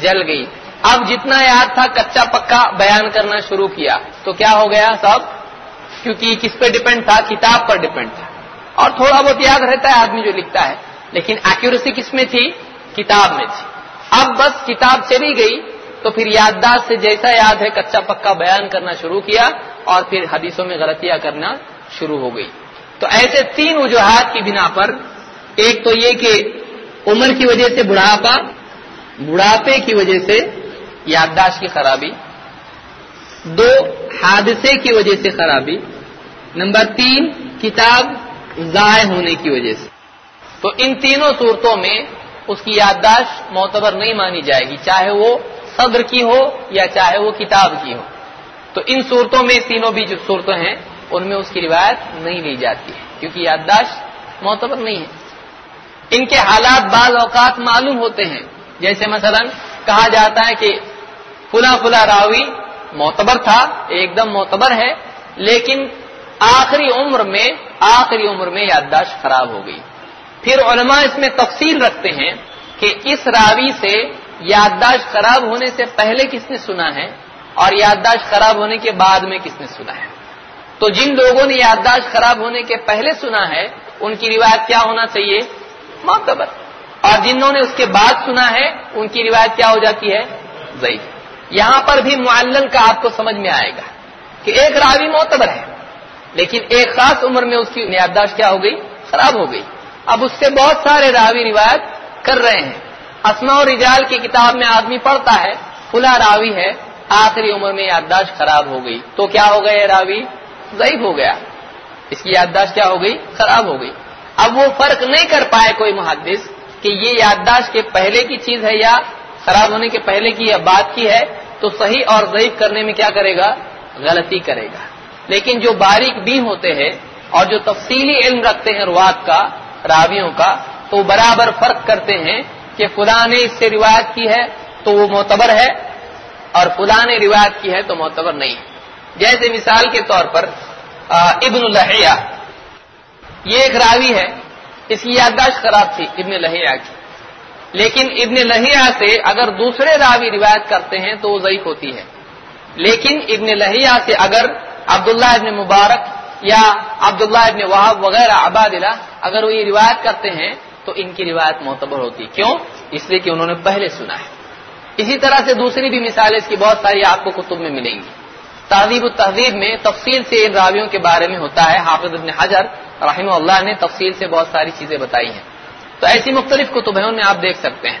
جل گئی۔ اب جتنا یاد تھا، کچا پکا بیان کرنا شروع کیا۔ تو کیا ہو گیا سب؟ کیونکہ کس پہ ڈپینڈ تھا؟ کتاب پر ڈپینڈ تھا۔ اور تھوڑا بہت یاد رہتا ہے، آدمی جو لکھتا ہے۔ لیکن ایکوریسی کس میں تھی؟ کتاب میں تھی۔ اب بس کتاب چلی گئی، تو پھر یادداشت سے جیسا یاد ہے، کچا پکا بیان کرنا شروع کیا اور پھر حدیثوں میں غلطیاں کرنا شروع ہو گئی۔ تو ایسے تین وجوہات کی بنا پر، ایک تو یہ کہ عمر کی وجہ سے بڑھاپا، بڑھاپے کی وجہ سے یادداشت کی خرابی۔ دو حادثے کی وجہ سے خرابی، نمبر تین، کتاب ضائع ہونے کی وجہ سے۔ تو ان تینوں صورتوں میں اس کی یادداشت معتبر نہیں مانی جائے گی، چاہے وہ صدر کی ہو یا چاہے وہ کتاب کی ہو۔ تو ان صورتوں میں تینوں بھی جو صورتیں ہیں، ان میں اس کی روایت نہیں لی جاتی ہے، کیونکہ یادداشت معتبر نہیں ہے۔ ان کے حالات بعض اوقات معلوم ہوتے ہیں، جیسے مثلا کہا جاتا ہے کہ فلا فلا راوی معتبر تھا، ایک دم معتبر ہے، لیکن آخری عمر میں، آخری عمر میں یادداشت خراب ہو گئی۔ پھر علماء اس میں تفصیل رکھتے ہیں کہ اس راوی سے یادداشت خراب ہونے سے پہلے کس نے سنا ہے اور یادداشت خراب ہونے کے بعد میں کس نے سنا ہے۔ تو جن لوگوں نے یادداشت خراب ہونے کے پہلے سنا ہے، ان کی روایت کیا ہونا چاہیے؟ معتبر۔ اور جنہوں نے اس کے بعد سنا ہے، ان کی روایت کیا ہو جاتی ہے؟ ضعیف۔ یہاں پر بھی معلل کا آپ کو سمجھ میں آئے گا کہ ایک راوی معتبر ہے، لیکن ایک خاص عمر میں اس کی یادداشت کیا ہو گئی؟ خراب ہو گئی۔ اب اس سے بہت سارے راوی روایت کر رہے ہیں۔ اسما و رجال کی کتاب میں آدمی پڑھتا ہے کھلا راوی ہے، آخری عمر میں یادداشت خراب ہو گئی۔ تو کیا ہو گیا یہ راوی؟ ضعیف ہو گیا۔ اس کی یادداشت کیا ہو گئی؟ خراب ہو گئی۔ اب وہ فرق نہیں کر پائے کوئی محدث کہ یہ یادداشت کے پہلے کی چیز ہے یا خراب ہونے کے پہلے کی یا بات کی ہے، تو صحیح اور ضعیف کرنے میں کیا کرے گا؟ غلطی کرے گا۔ لیکن جو باریک بھی ہوتے ہیں اور جو تفصیلی علم رکھتے ہیں روات کا، راویوں کا، تو برابر فرق کرتے ہیں کہ خدا نے اس سے روایت کی ہے تو وہ معتبر ہے اور خدا نے روایت کی ہے تو معتبر نہیں۔ ہے جیسے مثال کے طور پر ابن الحیہ یہ ایک راوی ہے، اس کی یادداشت خراب تھی، ابن لہیا کی۔ لیکن ابن لہیا سے اگر دوسرے راوی روایت کرتے ہیں تو وہ ضعیف ہوتی ہے۔ لیکن ابن لہیا سے اگر عبداللہ ابن مبارک یا عبداللہ ابن وہاب وغیرہ عبادلہ اگر وہ یہ روایت کرتے ہیں تو ان کی روایت معتبر ہوتی۔ کیوں؟ اس لیے کہ انہوں نے پہلے سنا ہے۔ اسی طرح سے دوسری بھی مثالیں اس کی بہت ساری آپ کو کتب میں ملیں گی۔ تہذیب التہذیب میں تفصیل سے ان راویوں کے بارے میں ہوتا ہے۔ حافظ ابن حجر رحمہ اللہ نے تفصیل سے بہت ساری چیزیں بتائی ہیں۔ تو ایسی مختلف کتب ہیں ان میں آپ دیکھ سکتے ہیں۔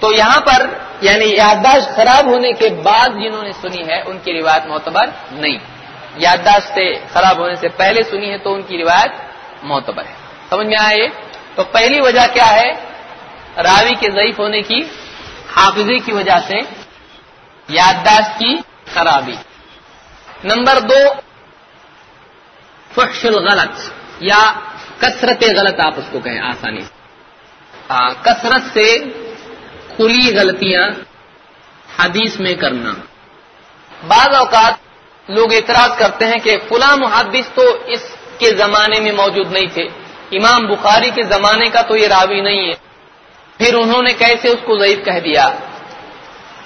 تو یہاں پر یعنی یادداشت خراب ہونے کے بعد جنہوں نے سنی ہے، ان کی روایت معتبر نہیں۔ یادداشت سے خراب ہونے سے پہلے سنی ہے تو ان کی روایت معتبر ہے۔ سمجھ میں آئے تو پہلی وجہ کیا ہے؟ راوی کے ضعیف ہونے کی حافظے کی وجہ سے یادداشت کی خرابی۔ نمبر دو، فحش الغلط یا کثرت غلط آپ اس کو کہیں آسانی سے۔ کثرت سے کھلی غلطیاں حدیث میں کرنا۔ بعض اوقات لوگ اعتراض کرتے ہیں کہ فلاں محدث تو اس کے زمانے میں موجود نہیں تھے۔ امام بخاری کے زمانے کا تو یہ راوی نہیں ہے۔ پھر انہوں نے کیسے اس کو ضعیف کہہ دیا؟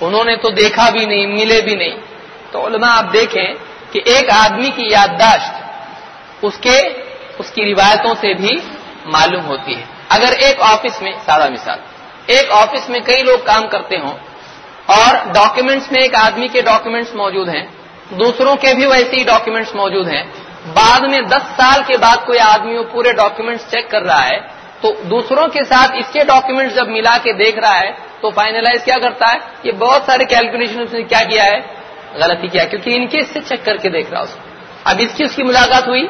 انہوں نے تو دیکھا بھی نہیں، ملے بھی نہیں۔ تو علماء آپ دیکھیں کہ ایک آدمی کی یادداشت اس کے، اس کی روایتوں سے بھی معلوم ہوتی ہے۔ اگر ایک آفس میں، سادہ مثال، ایک آفس میں کئی لوگ کام کرتے ہوں اور ڈاکیومنٹس میں ایک آدمی کے ڈاکیومنٹس موجود ہیں، دوسروں کے بھی ویسے ہی ڈاکیومنٹس موجود ہیں، بعد میں دس سال کے بعد کوئی آدمی وہ پورے ڈاکیومنٹس چیک کر رہا ہے، تو دوسروں کے ساتھ اس کے ڈاکیومنٹس جب ملا کے دیکھ رہا ہے، تو فائنلائز کیا کرتا ہے؟ یہ بہت سارے کیلکولیشن اس نے کیا کیا ہے؟ غلطی کیا، کیونکہ ان کے اس سے چیک کر کے دیکھ رہا اس کو اب اس کی اس کی ملاقات ہوئی؟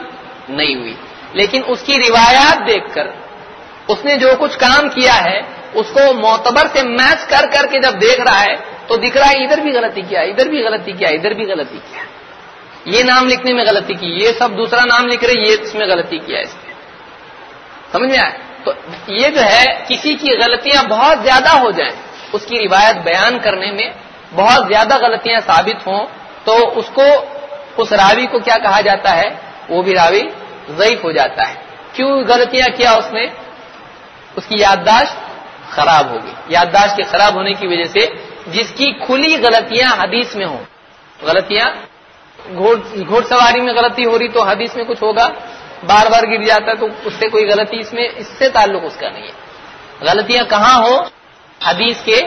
نہیں ہوئی۔ لیکن اس کی روایات دیکھ کر اس نے جو کچھ کام کیا ہے، اس کو معتبر سے میچ کر کر کے جب دیکھ رہا ہے، تو دکھ رہا ہے، ادھر بھی غلطی کیا، ادھر بھی غلطی کیا، ادھر بھی غلطی کیا۔ یہ نام لکھنے میں غلطی کی، یہ سب دوسرا نام لکھ رہے، یہ اس میں غلطی کیا اس میں سمجھ میں آئے تو یہ جو ہے، کسی کی غلطیاں بہت زیادہ ہو جائیں، اس کی روایت بیان کرنے میں بہت زیادہ غلطیاں ثابت ہوں، تو اس کو، اس راوی کو کیا کہا جاتا ہے؟ وہ بھی راوی ضعیف ہو جاتا ہے۔ کیوں غلطیاں کیا اس نے؟ اس کی یادداشت خراب ہوگی۔ یادداشت کے خراب ہونے کی وجہ سے جس کی کھلی غلطیاں حدیث میں ہوں۔ غلطیاں گھوڑ سواری میں غلطی ہو رہی تو حدیث میں کچھ ہوگا۔ بار بار گر جاتا ہے تو اس سے کوئی غلطی اس میں، اس سے تعلق اس کا نہیں ہے۔ غلطیاں کہاں ہو حدیث کے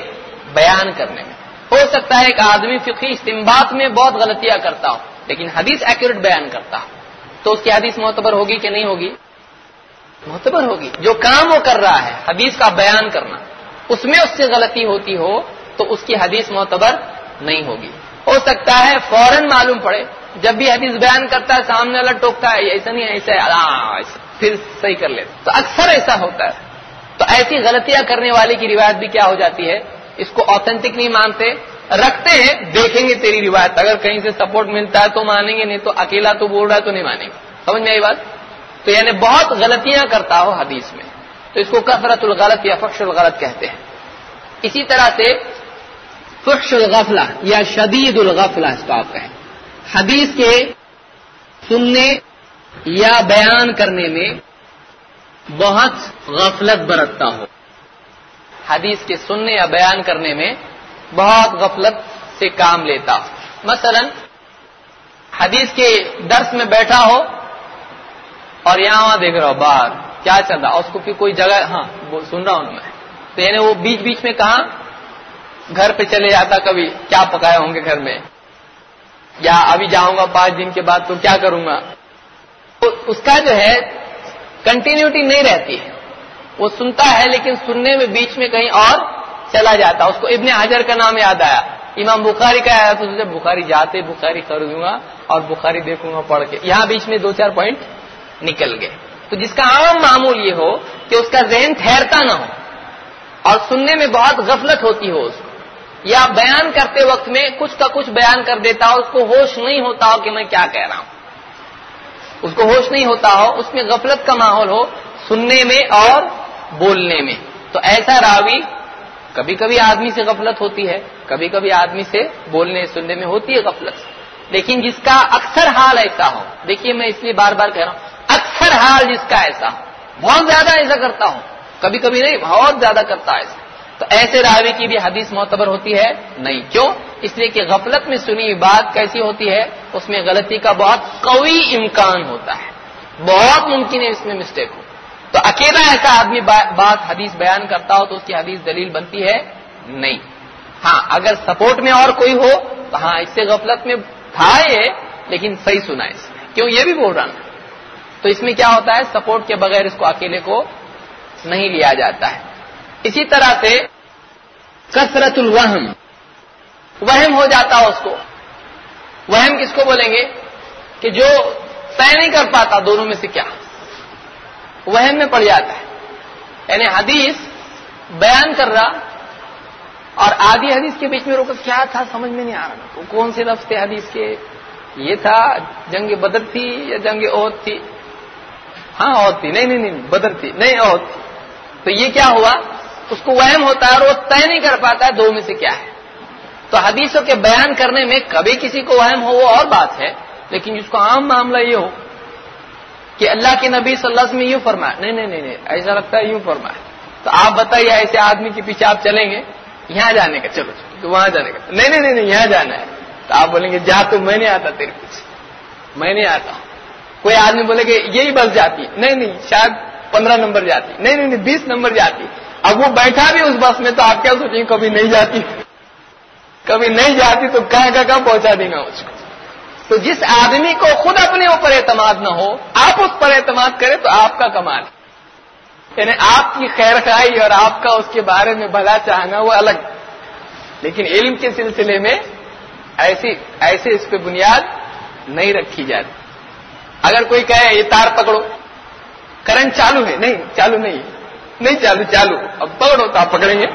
بیان کرنے میں۔ ہو سکتا ہے ایک آدمی فقی استمباد میں بہت غلطیاں کرتا ہو، لیکن حدیث ایکوریٹ بیان کرتا ہو۔ تو اس کی حدیث معتبر ہوگی کہ نہیں ہوگی؟ معتبر ہوگی۔ جو کام وہ کر رہا ہے، حدیث کا بیان کرنا۔ اس میں اس سے غلطی ہوتی ہو تو اس کی حدیث معتبر نہیں ہوگی۔ ہو سکتا ہے فوراً معلوم پڑے۔ جب بھی حدیث بیان کرتا ہے، سامنے والا ٹوکتا ہے ایسا نہیں ایسا پھر صحیح کر لیتا تو اکثر ایسا ہوتا ہے۔ تو ایسی غلطیاں کرنے والے کی روایت بھی کیا ہو جاتی ہے؟ اس کو آتھینٹک نہیں مانتے۔ رکھتے ہیں، دیکھیں گے تیری روایت۔ اگر کہیں سے سپورٹ ملتا ہے تو مانیں گے، نہیں تو اکیلا تو بول رہا ہے تو نہیں مانیں گے۔ سمجھ میں آئی بات؟ تو یعنی بہت غلطیاں کرتا ہو حدیث میں۔ تو اس کو کثرت الغلط یا فخش الغلط کہتے ہیں۔ اسی طرح سے فخش الغفلہ یا شدید الغفلہ اس کو آپ کہیں حدیث کے سننے یا بیان کرنے میں بہت غفلت برتتا ہو۔ حدیث کے سننے یا بیان کرنے میں بہت غفلت سے کام لیتا ہو۔ مثلا حدیث کے درس میں بیٹھا ہو اور یہاں وہاں دیکھ رہا ہو، باہر۔ کیا چل رہا؟ اس کو کوئی جگہ ہاں سن رہا ہوں میں۔ تو یعنی وہ بیچ بیچ میں کہاں؟ گھر پہ چلے جاتا کبھی۔ کیا پکائے ہوں گے گھر میں؟ یا ابھی جاؤں گا پانچ دن کے بعد تو کیا کروں گا؟ تو اس کا جو ہے کنٹینیوٹی نہیں رہتی ہے۔ وہ سنتا ہے لیکن سننے میں بیچ میں کہیں اور چلا جاتا۔ اس کو ابن حجر کا نام یاد آیا۔ امام بخاری کا آیا، تو بخاری جاتے، بخاری خریدوں گا اور بخاری دیکھوں گا پڑھ کے۔ یہاں بیچ میں دو چار پوائنٹ نکل گئے۔ تو جس کا عام معمول یہ ہو کہ اس کا ذہن ٹھہرتا نہ ہو اور سننے میں بہت غفلت ہوتی ہو اس کو، یا بیان کرتے وقت میں کچھ کا کچھ بیان کر دیتا ہو، اس کو ہوش نہیں ہوتا ہو کہ میں کیا کہہ رہا ہوں۔ اس کو ہوش نہیں ہوتا ہو، اس میں غفلت کا ماحول ہو سننے میں اور بولنے میں۔ تو ایسا راوی کبھی کبھی آدمی سے غفلت ہوتی ہے کبھی کبھی آدمی سے بولنے، سننے میں ہوتی ہے غفلت۔ لیکن جس کا اکثر حال ایسا ہو، دیکھیے میں اس لیے بار بار کہہ رہا ہوں اکثر حال جس کا ایسا بہت زیادہ ایسا کرتا ہوں۔ کبھی کبھی نہیں، بہت زیادہ کرتا ایسا۔ تو ایسے راوی کی بھی حدیث معتبر ہوتی ہے؟ نہیں۔ کیوں؟ اس لیے کہ غفلت میں سنی بات کیسی ہوتی ہے؟ اس میں غلطی کا بہت قوی امکان ہوتا ہے۔ بہت ممکن ہے اس میں مسٹیک ہو۔ تو اکیلا ایسا آدمی بات حدیث بیان کرتا ہو تو اس کی حدیث دلیل بنتی ہے؟ نہیں۔ ہاں اگر سپورٹ میں اور کوئی ہو، تو ہاں اس سے غفلت میں تھا یہ لیکن صحیح سنا اس میں کیوں؟ یہ بھی بول رہا نا تو اس میں کیا ہوتا ہے؟ سپورٹ کے بغیر اس کو اکیلے کو نہیں لیا جاتا ہے۔ اسی طرح سے کثرت الوہم، وہم ہو جاتا اس کو۔ وہم کس کو بولیں گے؟ کہ جو طے نہیں کر پاتا دونوں میں سے کیا۔ وہم میں پڑ جاتا ہے۔ یعنی حدیث بیان کر رہا اور آدھی حدیث کے بیچ میں روکا کیا تھا؟ سمجھ میں نہیں آ رہا۔ کون سے لفظ تھے حدیث کے؟ یہ تھا جنگ بدر تھی یا جنگ عہد تھی؟ ہاں عہد تھی نہیں نہیں نہیں بدر تھی نہیں عہد تھی تو یہ کیا ہوا؟ اس کو وہم ہوتا ہے اور وہ طے نہیں کر پاتا ہے دو میں سے کیا ہے۔ تو حدیثوں کے بیان کرنے میں کبھی کسی کو وہم ہو، وہ اور بات ہے، لیکن جس کو عام معاملہ یہ ہو کہ اللہ کے نبی صلی اللہ علیہ وسلم یوں فرمایا نہیں نہیں نہیں ایسا لگتا ہے یوں فرمایا تو آپ بتائیے، ایسے آدمی کے پیچھے آپ چلیں گے؟ یہاں جانے کا، چلو تو وہاں جانے کا۔ نہیں نہیں نہیں، یہاں جانا ہے۔ تو آپ بولیں گے، جا تو میں نہیں آتا تیرے پیچھے، میں نہیں آتا ہوں۔ کوئی آدمی بولے کہ یہی بس جاتی نہیں نہیں، شاید پندرہ نمبر جاتی۔ نہیں نہیں نہیں، بیس نمبر جاتی۔ اب وہ بیٹھا بھی اس بس میں تو آپ کیا سوچیں کبھی نہیں جاتی۔ کبھی نہیں جاتی تو کہاں کہاں کہاں پہنچا دیں گا اس کو۔ تو جس آدمی کو خود اپنے اوپر اعتماد نہ ہو، آپ اس پر اعتماد کریں تو آپ کا کمال یعنی آپ کی خیر خائی اور آپ کا اس کے بارے میں بھلا چاہنا وہ الگ۔ لیکن علم کے سلسلے میں ایسی ایسے اس پہ بنیاد نہیں رکھی جاتی۔ اگر کوئی کہے یہ تار پکڑو، کرنٹ چالو ہے، نہیں، چالو نہیں نہیں چالو چالو۔ اب پکڑو تو آپ پکڑیں گے۔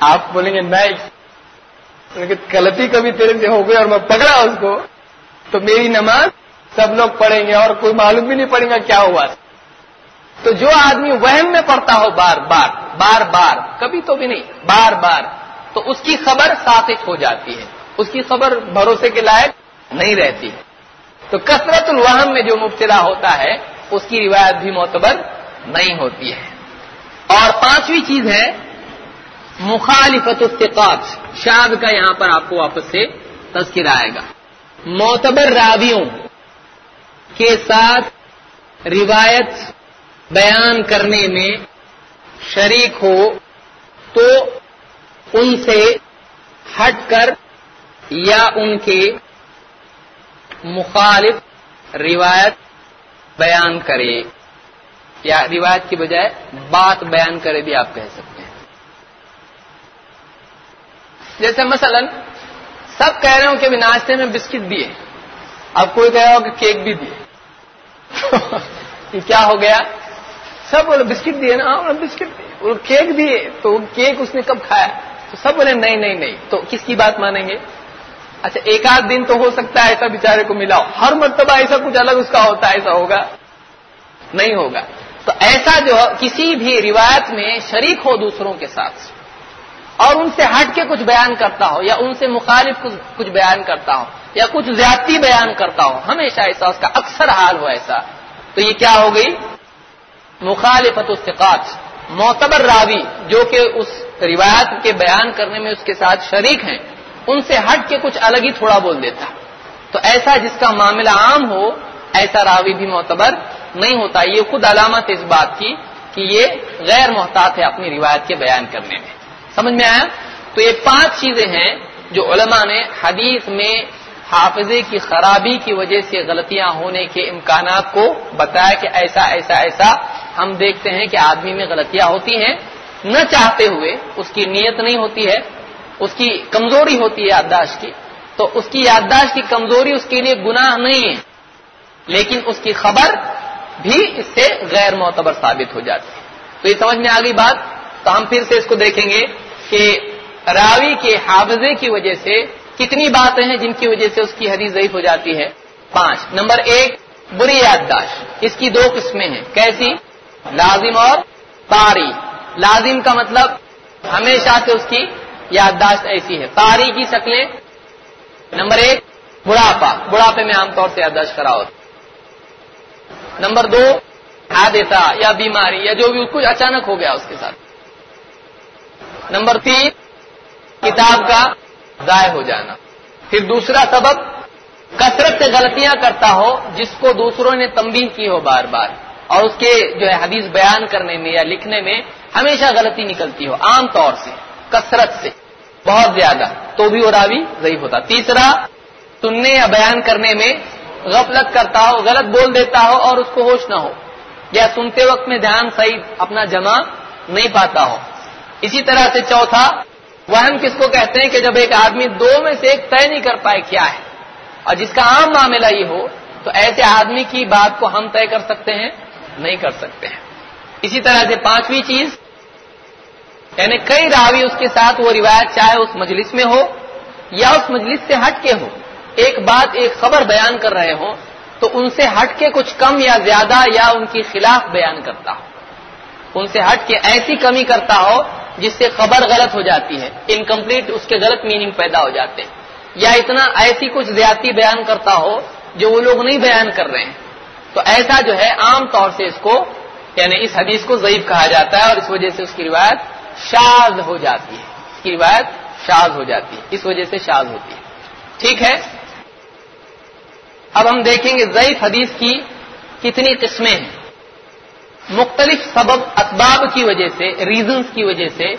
آپ بولیں گے نہیں غلطی کبھی تیرے سے ہو گئی اور میں پکڑا اس کو۔ تو میری نماز سب لوگ پڑھیں گے اور کوئی معلوم بھی نہیں پڑے گا کیا ہوا۔ تو جو آدمی وہم میں پڑتا ہو بار بار بار بار، کبھی تو بھی نہیں، بار بار، تو اس کی خبر ثابت ہو جاتی ہے۔ اس کی خبر بھروسے کے لائق نہیں رہتی۔ تو کثرت الوہم میں جو مبتلا ہوتا ہے، اس کی روایت بھی معتبر نہیں ہوتی ہے۔ اور پانچویں چیز ہے، مخالفت استقاط شاد کا یہاں پر آپ کو واپس سے تذکر آئے گا۔ معتبر راویوں کے ساتھ روایت بیان کرنے میں شریک ہو تو ان سے ہٹ کر یا ان کے مخالف روایت بیان کرے یا روایت کی بجائے بات بیان کرے بھی آپ کہہ سکتے ہیں۔ جیسے مثلا سب کہہ رہے ہوں کہ ناشتے میں بسکٹ دیے اب کوئی کہہ رہا ہو کہ کیک بھی دیے کیا ہو گیا؟ سب بولے بسکٹ دیے نا ہاں، بسکٹ دیے کیک دیے تو کیک اس نے کب کھایا؟ تو سب بولے نہیں نہیں نہیں تو کس کی بات مانیں گے؟ اچھا ایک آدھ دن تو ہو سکتا ہے ایسا بےچارے کو ملا ہر مرتبہ ایسا کچھ الگ اس کا ہوتا ہے، ایسا ہوگا؟ نہیں ہوگا۔ تو ایسا جو کسی بھی روایت میں شریک ہو دوسروں کے ساتھ۔ اور ان سے ہٹ کے کچھ بیان کرتا ہو، یا ان سے مخالف کچھ بیان کرتا ہو، یا کچھ زیادتی بیان کرتا ہو، ہمیشہ ایسا، اس کا اکثر حال ہو ایسا۔ تو یہ کیا ہو گئی؟ مخالفت استقاط معتبر راوی، جو کہ اس روایت کے بیان کرنے میں اس کے ساتھ شریک ہیں۔ ان سے ہٹ کے کچھ الگ ہی تھوڑا بول دیتا۔ تو ایسا جس کا معاملہ عام ہو، ایسا راوی بھی معتبر نہیں ہوتا۔ یہ خود علامت اس بات کی کہ یہ غیر محتاط ہے اپنی روایت کے بیان کرنے میں۔ سمجھ میں آیا؟ تو یہ پانچ چیزیں ہیں جو علماء نے حدیث میں حافظے کی خرابی کی وجہ سے غلطیاں ہونے کے امکانات کو بتایا کہ ایسا ایسا ایسا ہم دیکھتے ہیں کہ آدمی میں غلطیاں ہوتی ہیں۔ نہ چاہتے ہوئے اس کی نیت نہیں ہوتی ہے۔ اس کی کمزوری ہوتی ہے یادداشت کی، تو اس کی یادداشت کی کمزوری اس کے لیے گناہ نہیں ہے۔ لیکن اس کی خبر بھی اس سے غیر معتبر ثابت ہو جاتی ہے۔ تو یہ سمجھ میں آ گئی بات؟ تو ہم پھر سے اس کو دیکھیں گے کہ راوی کے حافظے کی وجہ سے کتنی باتیں ہیں جن کی وجہ سے اس کی حدیث ضعیف ہو جاتی ہے؟ پانچ۔ نمبر ایک، بری یادداشت۔ اس کی دو قسمیں ہیں۔ کیسی؟ لازم اور تاری لازم کا مطلب ہمیشہ سے اس کی یادداشت ایسی ہے۔ تاری کی شکلیں، نمبر ایک، بڑھاپا۔ بڑھاپے میں عام طور سے یادداشت کرا ہوتا نمبر دو حادثہ یا بیماری یا جو بھی کچھ اچانک ہو گیا اس کے ساتھ۔ نمبر تین، کتاب کا ضائع ہو جانا۔ پھر دوسرا سبب، کثرت سے غلطیاں کرتا ہو جس کو دوسروں نے تمبی کی ہو بار بار۔ اور اس کے جو ہے، حدیث بیان کرنے میں یا لکھنے میں ہمیشہ غلطی نکلتی ہو، عام طور سے۔ کثرت سے، بہت زیادہ۔ تو بھی وہ راوی ضعیف ہوتا۔ تیسرا سننے یا بیان کرنے میں غفلت کرتا ہو، غلط بول دیتا ہو اور اس کو ہوش نہ ہو۔ یا سنتے وقت میں دھیان صحیح اپنا جمع نہیں پاتا ہو۔ اسی طرح سے چوتھا، وہم کس کو کہتے ہیں کہ جب ایک آدمی دو میں سے ایک طے نہیں کر پائے کیا ہے اور جس کا عام معاملہ یہ ہو، تو ایسے آدمی کی بات کو ہم طے کر سکتے ہیں، نہیں کر سکتے ہیں۔ اسی طرح سے پانچویں چیز یعنی کئی راوی اس کے ساتھ وہ روایت چاہے اس مجلس میں ہو یا اس مجلس سے ہٹ کے ہو، ایک بات ایک خبر بیان کر رہے ہوں تو ان سے ہٹ کے کچھ کم یا زیادہ یا ان کی خلاف بیان کرتا ہو ان سے ہٹ کے ایسی کمی کرتا ہو جس سے خبر غلط ہو جاتی ہے انکمپلیٹ اس کے غلط میننگ پیدا ہو جاتے ہیں۔ یا اتنا ایسی کچھ زیادتی بیان کرتا ہو جو وہ لوگ نہیں بیان کر رہے ہیں۔ تو ایسا جو ہے عام طور سے اس کو یعنی اس حدیث کو ضعیف کہا جاتا ہے اور اس وجہ سے اس کی روایت شاز ہو جاتی ہے۔ اس کی روایت شاز ہو جاتی ہے۔ اس وجہ سے شاز ہوتی ہے۔ ٹھیک ہے؟ اب ہم دیکھیں گے ضعیف حدیث کی کتنی قسمیں ہیں۔ مختلف سبب، اسباب کی وجہ سے ریزنس کی وجہ سے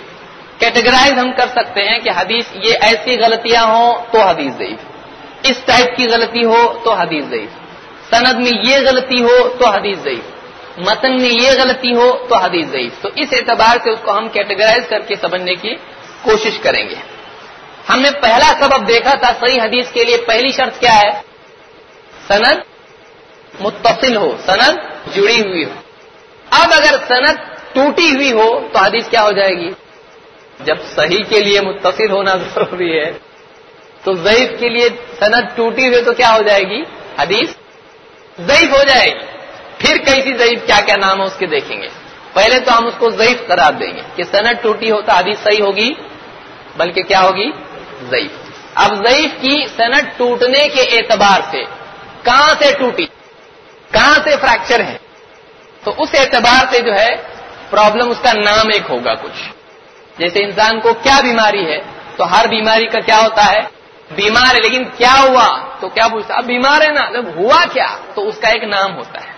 کیٹیگرائز ہم کر سکتے ہیں کہ حدیث یہ ایسی غلطیاں ہوں تو حدیث ضعیف۔ اس ٹائپ کی غلطی ہو تو حدیث ضعیف۔ سند میں یہ غلطی ہو تو حدیث ضعیف۔ متن میں یہ غلطی ہو تو حدیث ضعیف۔ تو اس اعتبار سے اس کو ہم کیٹیگرائز کر کے سمجھنے کی کوشش کریں گے۔ ہم نے پہلا سبب دیکھا تھا صحیح حدیث کے لیے، پہلی شرط کیا ہے؟ سند متصل ہو، سند جڑی ہوئی ہو۔ اب اگر سند ٹوٹی ہوئی ہو تو حدیث کیا ہو جائے گی؟ جب صحیح کے لیے متصل ہونا ضروری ہے، تو ضعیف کے لیے صنعت ٹوٹی ہوئی تو کیا ہو جائے گی؟ حدیث ضعیف ہو جائے گی۔ پھر کیسی ضعیف کیا کیا نام ہے اس کے دیکھیں گے۔ پہلے تو ہم اس کو ضعیف قرار دیں گے کہ صنعت ٹوٹی ہو تو حدیث صحیح ہوگی، بلکہ کیا ہوگی؟ ضعیف۔ اب ضعیف کی صنعت ٹوٹنے کے اعتبار سے کہاں سے ٹوٹی؟ کہاں سے فریکچر ہے؟ تو اس اعتبار سے جو ہے پرابلم اس کا نام ایک ہوگا کچھ۔ جیسے انسان کو کیا بیماری ہے، تو ہر بیماری کا کیا ہوتا ہے؟ بیمار ہے، لیکن کیا ہوا؟ تو کیا پوچھتا اب بیمار ہے نا جب ہوا کیا؟ تو اس کا ایک نام ہوتا ہے۔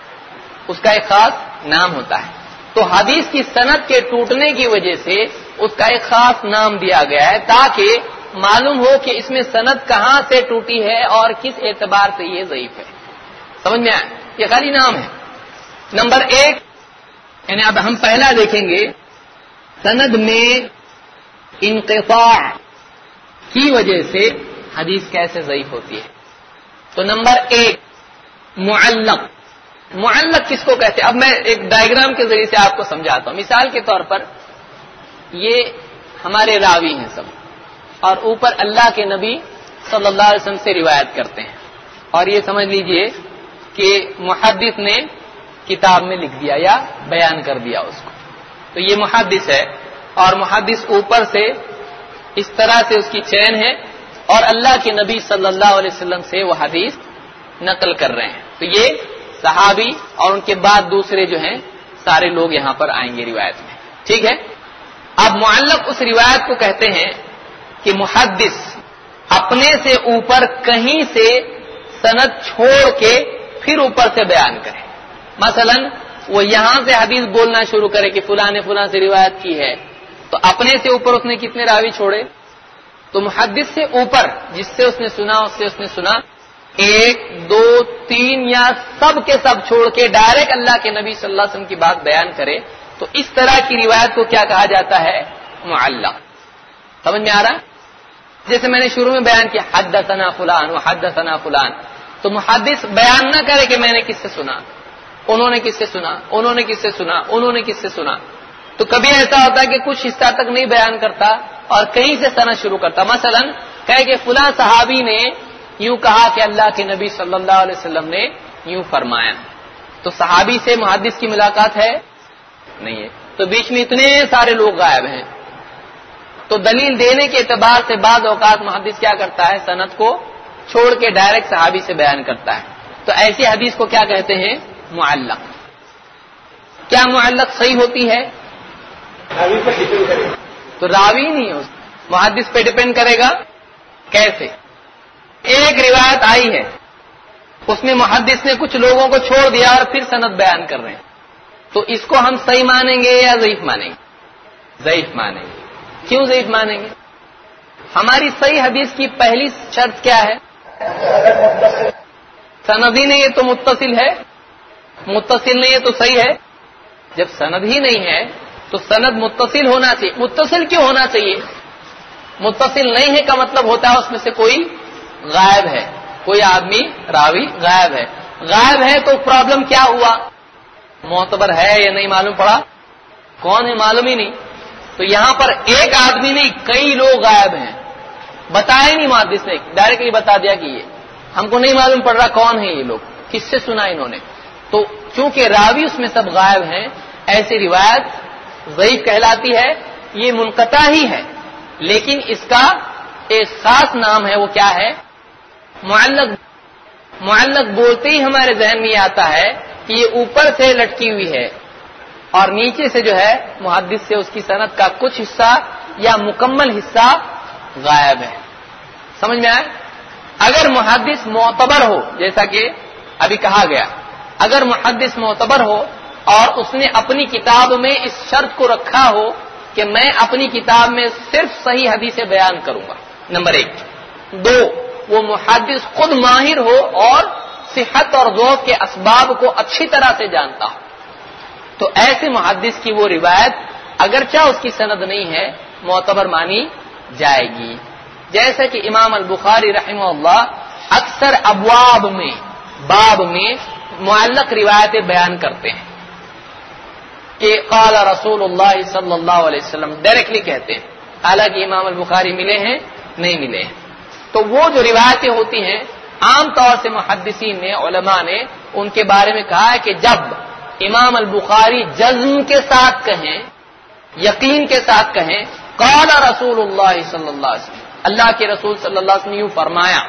اس کا ایک خاص نام ہوتا ہے۔ تو حدیث کی صنعت کے ٹوٹنے کی وجہ سے اس کا ایک خاص نام دیا گیا ہے تاکہ معلوم ہو کہ اس میں صنعت کہاں سے ٹوٹی ہے اور کس اعتبار سے یہ ضعیف ہے۔ سمجھ میں آئے یہ خالی نام ہے۔ نمبر ایک یعنی اب ہم پہلا دیکھیں گے، سند میں انقطاع کی وجہ سے حدیث کیسے ضعیف ہوتی ہے۔ تو نمبر ایک، معلق۔ معلق کس کو کہتے اب میں ایک ڈائگرام کے ذریعے سے آپ کو سمجھاتا ہوں۔ مثال کے طور پر یہ ہمارے راوی ہیں سب۔ اور اوپر اللہ کے نبی صلی اللہ علیہ وسلم سے روایت کرتے ہیں۔ اور یہ سمجھ لیجیے کہ محدث نے کتاب میں لکھ دیا یا بیان کر دیا اس کو۔ تو یہ محدث ہے۔ اور محدث اوپر سے اس طرح سے اس کی چین ہے۔ اور اللہ کے نبی صلی اللہ علیہ وسلم سے وہ حدیث نقل کر رہے ہیں۔ تو یہ صحابی اور ان کے بعد دوسرے جو ہیں، سارے لوگ یہاں پر آئیں گے روایت میں۔ ٹھیک ہے؟ اب معلق اس روایت کو کہتے ہیں کہ محدث اپنے سے اوپر کہیں سے سند چھوڑ کے پھر اوپر سے بیان کرے۔ مثلا وہ یہاں سے حدیث بولنا شروع کرے کہ فلاں نے فلاں سے روایت کی ہے، تو اپنے سے اوپر اس نے کتنے راوی چھوڑے؟ تو محدث سے اوپر، جس سے اس نے سنا، اس سے اس نے سنا ایک، دو، تین یا سب کے سب چھوڑ کے ڈائریکٹ اللہ کے نبی صلی اللہ علیہ وسلم کی بات بیان کرے تو اس طرح کی روایت کو کیا کہا جاتا ہے؟ معلق سمجھ میں آ رہا؟ جیسے میں نے شروع میں بیان کیا حد ثنا فلان حد ثنا فلان۔ تو محدث بیان نہ کرے کہ میں نے کس سے سنا۔ انہوں نے کس سے سنا؟ انہوں نے کس سے سنا؟ انہوں نے کس سے سنا؟ تو کبھی ایسا ہوتا ہے کہ کچھ حصہ تک نہیں بیان کرتا اور کہیں سے سنا شروع کرتا۔ مثلا کہے کہ فلاں صحابی نے یوں کہا کہ اللہ کے نبی صلی اللہ علیہ وسلم نے یوں فرمایا۔ تو صحابی سے محدث کی ملاقات ہے؟ نہیں ہے۔ تو بیچ میں اتنے سارے لوگ غائب ہیں۔ تو دلیل دینے کے اعتبار سے بعض اوقات محدث کیا کرتا ہے؟ صنعت کو چھوڑ کے ڈائریکٹ صحابی سے بیان کرتا ہے۔ تو ایسی حدیث کو کیا کہتے ہیں؟ معلق۔ کیا معلق صحیح ہوتی ہے؟ تو راوی نہیں ہے محدث پہ ڈپینڈ کرے گا۔ کیسے؟ ایک روایت آئی ہے۔ اس میں محدث نے کچھ لوگوں کو چھوڑ دیا اور پھر صنعت بیان کر رہے ہیں۔ تو اس کو ہم صحیح مانیں گے یا ضعیف مانیں گے؟ ضعیف مانیں گے۔ کیوں ضعیف مانیں گے؟ ہماری صحیح حدیث کی پہلی شرط کیا ہے؟ سند ہی نہیں ہے تو متصل ہے۔ متصل نہیں ہے تو صحیح ہے۔ جب سند ہی نہیں ہے تو سند متصل ہونا چاہیے۔ متصل کیوں ہونا چاہیے؟ متصل نہیں ہے کا مطلب ہوتا ہے اس میں سے کوئی غائب ہے۔ کوئی آدمی راوی غائب ہے۔ غائب ہے تو پرابلم کیا ہوا؟ معتبر ہے یا نہیں معلوم پڑا؟ کون ہے معلوم ہی نہیں۔ تو یہاں پر ایک آدمی نہیں، کئی لوگ غائب ہیں۔ بتایا نہیں محدث نے ڈائریکٹلی بتا دیا کہ یہ۔ ہم کو نہیں معلوم پڑ رہا کون ہے یہ لوگ، کس سے سنا انہوں نے؟ تو چونکہ راوی اس میں سب غائب ہیں، ایسی روایت ضعیف کہلاتی ہے، یہ منقطع ہی ہے۔ لیکن اس کا ایک خاص نام ہے، وہ کیا ہے؟ معلق معلق بولتے ہی ہمارے ذہن میں یہ آتا ہے کہ یہ اوپر سے لٹکی ہوئی ہے اور نیچے سے جو ہے محدث سے اس کی صنعت کا کچھ حصہ یا مکمل حصہ غائب ہے۔ سمجھ میں آئے اگر محدث معتبر ہو، جیسا کہ ابھی کہا گیا، اگر محدث معتبر ہو اور اس نے اپنی کتاب میں اس شرط کو رکھا ہو کہ میں اپنی کتاب میں صرف صحیح حدیث بیان کروں گا، نمبر ایک۔ دو وہ محدث خود ماہر ہو اور صحت اور ذوق کے اسباب کو اچھی طرح سے جانتا ہو۔ تو ایسے محدث کی وہ روایت اگرچہ اس کی سند نہیں ہے، معتبر مانی جائے گی۔ جیسا کہ امام البخاری رحمہ اللہ اکثر ابواب میں، باب میں معلق روایتیں بیان کرتے ہیں۔ کہ قال رسول اللہ صلی اللہ علیہ وسلم، ڈائریکٹلی کہتے ہیں۔ حالانکہ امام البخاری ملے ہیں، نہیں ملے ہیں۔ تو وہ جو روایتیں ہوتی ہیں، عام طور سے محدثین نے، علماء نے ان کے بارے میں کہا ہے کہ جب امام البخاری جزم کے ساتھ کہیں، یقین کے ساتھ کہیں، قال رسول اللہ صلی اللہ علیہ وسلم، اللہ کے رسول صلی اللہ علیہ وسلم یوں فرمایا،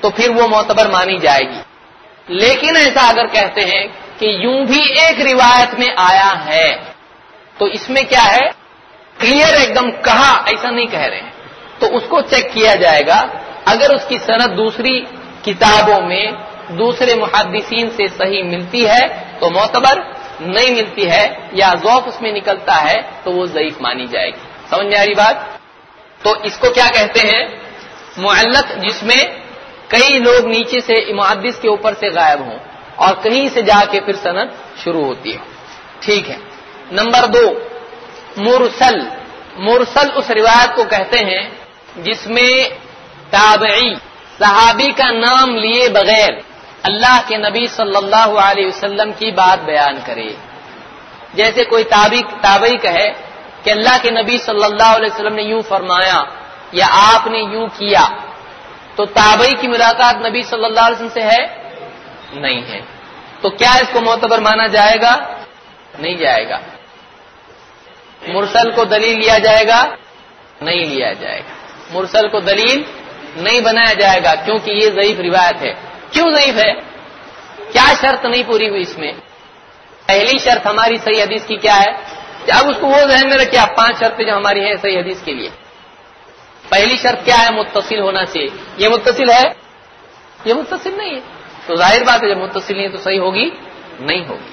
تو پھر وہ معتبر مانی جائے گی۔ لیکن ایسا اگر کہتے ہیں کہ یوں بھی ایک روایت میں آیا ہے، تو اس میں کیا ہے؟ کلیئر ایک دم کہا، ایسا نہیں کہہ رہے ہیں۔ تو اس کو چیک کیا جائے گا۔ اگر اس کی صنعت دوسری کتابوں میں دوسرے محدثین سے صحیح ملتی ہے تو معتبر نہیں ملتی ہے یا ذوق اس میں نکلتا ہے تو وہ ضعیف مانی جائے گی۔ سمجھ میں آ رہی بات؟ تو اس کو کیا کہتے ہیں؟ معلق، جس میں کئی لوگ نیچے سے محدث کے اوپر سے غائب ہوں اور کہیں سے جا کے پھر صنعت شروع ہوتی ہے ٹھیک ہے۔ نمبر دو، مرسل۔ مرسل اس روایت کو کہتے ہیں جس میں تابعی، صحابی کا نام لیے بغیر اللہ کے نبی صلی اللہ علیہ وسلم کی بات بیان کرے۔ جیسے کوئی تابعی تابعی کہے کہ اللہ کے نبی صلی اللہ علیہ وسلم نے یوں فرمایا یا آپ نے یوں کیا، تو تابعی کی ملاقات نبی صلی اللہ علیہ وسلم سے ہے؟ نہیں ہے۔ تو کیا اس کو معتبر مانا جائے گا؟ نہیں جائے گا۔ مرسل کو دلیل لیا جائے گا؟ نہیں لیا جائے گا۔ مرسل کو دلیل نہیں بنایا جائے گا کیونکہ یہ ضعیف روایت ہے۔ کیوں ضعیف ہے؟ کیا شرط نہیں پوری ہوئی اس میں؟ پہلی شرط ہماری صحیح حدیث کی کیا ہے؟ اب اس کو وہ ذہن میں رکھے آپ پانچ شرطیں جو ہماری ہیں صحیح حدیث کے لیے۔ پہلی شرط کیا ہے؟ متصل ہونا چاہیے یہ متصل ہے؟ یہ متصل نہیں ہے۔ تو ظاہر بات ہے، جب متصل نہیں ہے تو صحیح ہوگی؟ نہیں ہوگی۔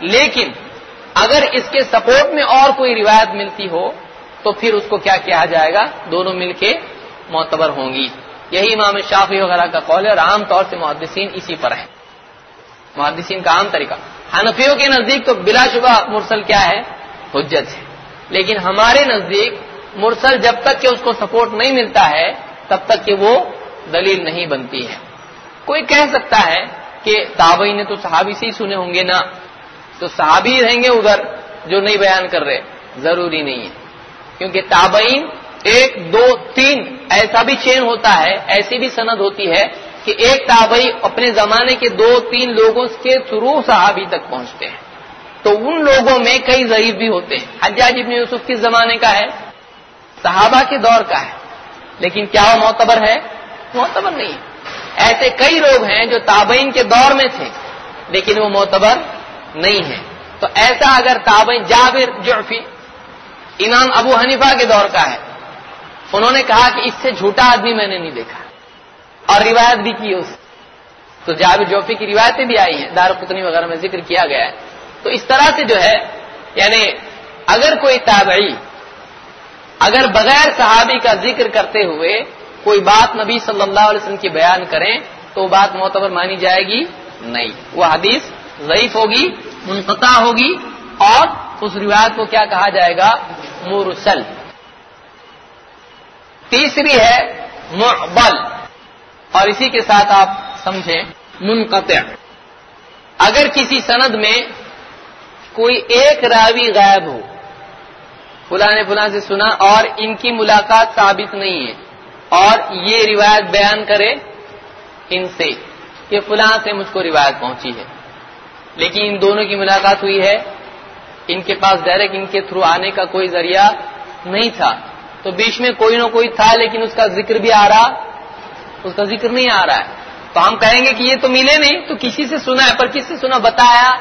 لیکن اگر اس کے سپورٹ میں اور کوئی روایت ملتی ہو تو پھر اس کو کیا کیا جائے گا؟ دونوں مل کے معتبر ہوں گی۔ یہی امام شافی وغیرہ کا قول ہے اور عام طور سے محدثین اسی پر ہیں۔ محدثین کا عام طریقہ۔ حنفیوں کے نزدیک تو بلا شبہ مرسل کیا ہے؟ حجت ہے۔ لیکن ہمارے نزدیک مرسل جب تک کہ اس کو سپورٹ نہیں ملتا ہے، تب تک کہ وہ دلیل نہیں بنتی ہے۔ کوئی کہہ سکتا ہے کہ تابعی نے تو صحابی سے ہی سنے ہوں گے نا؟ تو صحابی رہیں گے ادھر جو نہیں بیان کر رہے۔ ضروری نہیں ہے۔ کیونکہ تابعین ایک، دو، تین، ایسا بھی چین ہوتا ہے، ایسی بھی سند ہوتی ہے کہ ایک تابعی اپنے زمانے کے دو، تین لوگوں کے تھرو صحابی تک پہنچتے ہیں۔ تو ان لوگوں میں کئی ضعیف بھی ہوتے ہیں۔ حجاج ابن یوسف کس زمانے کا ہے؟ صحابہ کے دور کا ہے۔ لیکن کیا وہ معتبر ہے؟ معتبر نہیں۔ ہے ایسے کئی لوگ ہیں جو تابعین کے دور میں تھے، لیکن وہ معتبر نہیں ہے تو ایسا اگر تابعین جابر جعفی امام ابو حنیفہ کے دور کا ہے۔ انہوں نے کہا کہ اس سے جھوٹا آدمی میں نے نہیں دیکھا۔ اور روایت بھی کی اس تو جابر جوفی کی روایتیں بھی آئی ہیں دار قطنی وغیرہ میں ذکر کیا گیا ہے۔ تو اس طرح سے جو ہے یعنی اگر کوئی تابعی، اگر بغیر صحابی کا ذکر کرتے ہوئے کوئی بات نبی صلی اللہ علیہ وسلم کی بیان کریں، تو وہ بات معتبر مانی جائے گی نہیں۔ وہ حدیث ضعیف ہوگی، منقطع ہوگی اور اس روایت کو کیا کہا جائے گا؟ مرسل. تیسری ہے معبل. اور اسی کے ساتھ آپ سمجھیں، منقطع. اگر کسی سند میں کوئی ایک راوی غائب ہو، فلاں نے فلاں سے سنا، اور ان کی ملاقات ثابت نہیں ہے، اور یہ روایت بیان کرے ان سے، کہ فلاں سے مجھ کو روایت پہنچی ہے، لیکن ان دونوں کی ملاقات ہوئی ہے ان کے پاس ڈائریکٹ ان کے تھرو آنے کا کوئی ذریعہ نہیں تھا۔ تو بیچ میں کوئی نہ کوئی تھا، لیکن اس کا ذکر بھی آ رہا۔ اس کا ذکر نہیں آ رہا ہے۔ تو ہم کہیں گے کہ یہ تو ملے نہیں، تو کسی سے سنا ہے، پر کس سے سنا؟ بتایا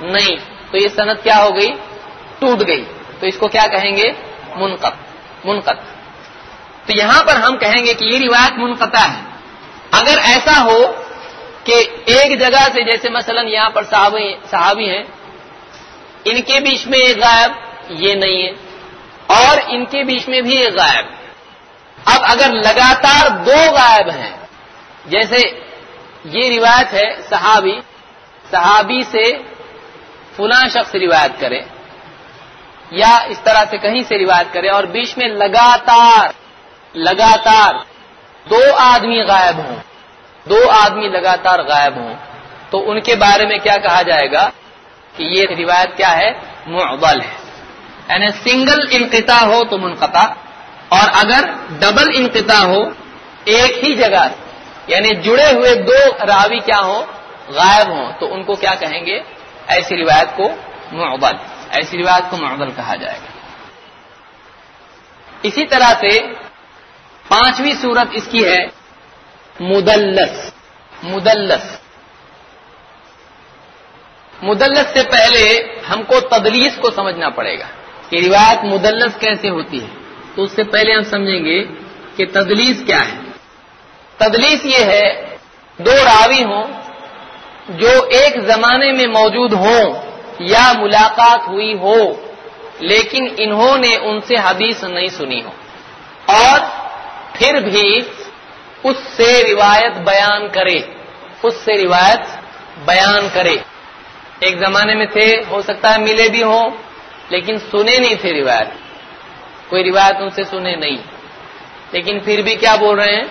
نہیں۔ تو یہ صنعت کیا ہو گئی؟ ٹوٹ گئی۔ تو اس کو کیا کہیں گے؟ منقط منقط تو یہاں پر ہم کہیں گے کہ یہ روایت منقطع ہے۔ اگر ایسا ہو کہ ایک جگہ سے جیسے مثلا یہاں پر صحابی صحابی ہیں ان کے بیچ میں ایک غائب، یہ نہیں ہے۔ اور ان کے بیچ میں بھی ایک غائب۔ اب اگر لگاتار دو غائب ہیں، جیسے یہ روایت ہے صحابی صحابی سے فلاں شخص روایت کرے، یا اس طرح سے کہیں سے روایت کرے اور بیچ میں لگاتار لگاتار دو آدمی غائب ہوں، دو آدمی لگاتار غائب ہوں، تو ان کے بارے میں کیا کہا جائے گا؟ کہ یہ روایت کیا ہے؟ معضل ہے۔ یعنی سنگل انقطاع ہو تو منقطع، اور اگر ڈبل انقطاع ہو، ایک ہی جگہ یعنی جڑے ہوئے دو راوی کیا ہو غائب ہوں۔ تو ان کو کیا کہیں گے؟ ایسی روایت کو معضل، ایسی روایت کو معضل کہا جائے گا۔ اسی طرح سے پانچویں صورت اس کی ہے مدلس مدلس۔ مدلس سے پہلے ہم کو تدلیس کو سمجھنا پڑے گا کہ روایت مدلس کیسے ہوتی ہے؟ تو اس سے پہلے ہم سمجھیں گے کہ تدلیس کیا ہے۔ تدلیس یہ ہے، دو راوی ہوں جو ایک زمانے میں موجود ہوں یا ملاقات ہوئی ہو، لیکن انہوں نے ان سے حدیث نہیں سنی ہو۔ اور پھر بھی اس سے روایت بیان کرے، اس سے روایت بیان کرے۔ ایک زمانے میں تھے، ہو سکتا ہے ملے بھی ہوں، لیکن سنے نہیں تھے روایت۔ کوئی روایت ان سے سنے نہیں۔ لیکن پھر بھی کیا بول رہے ہیں؟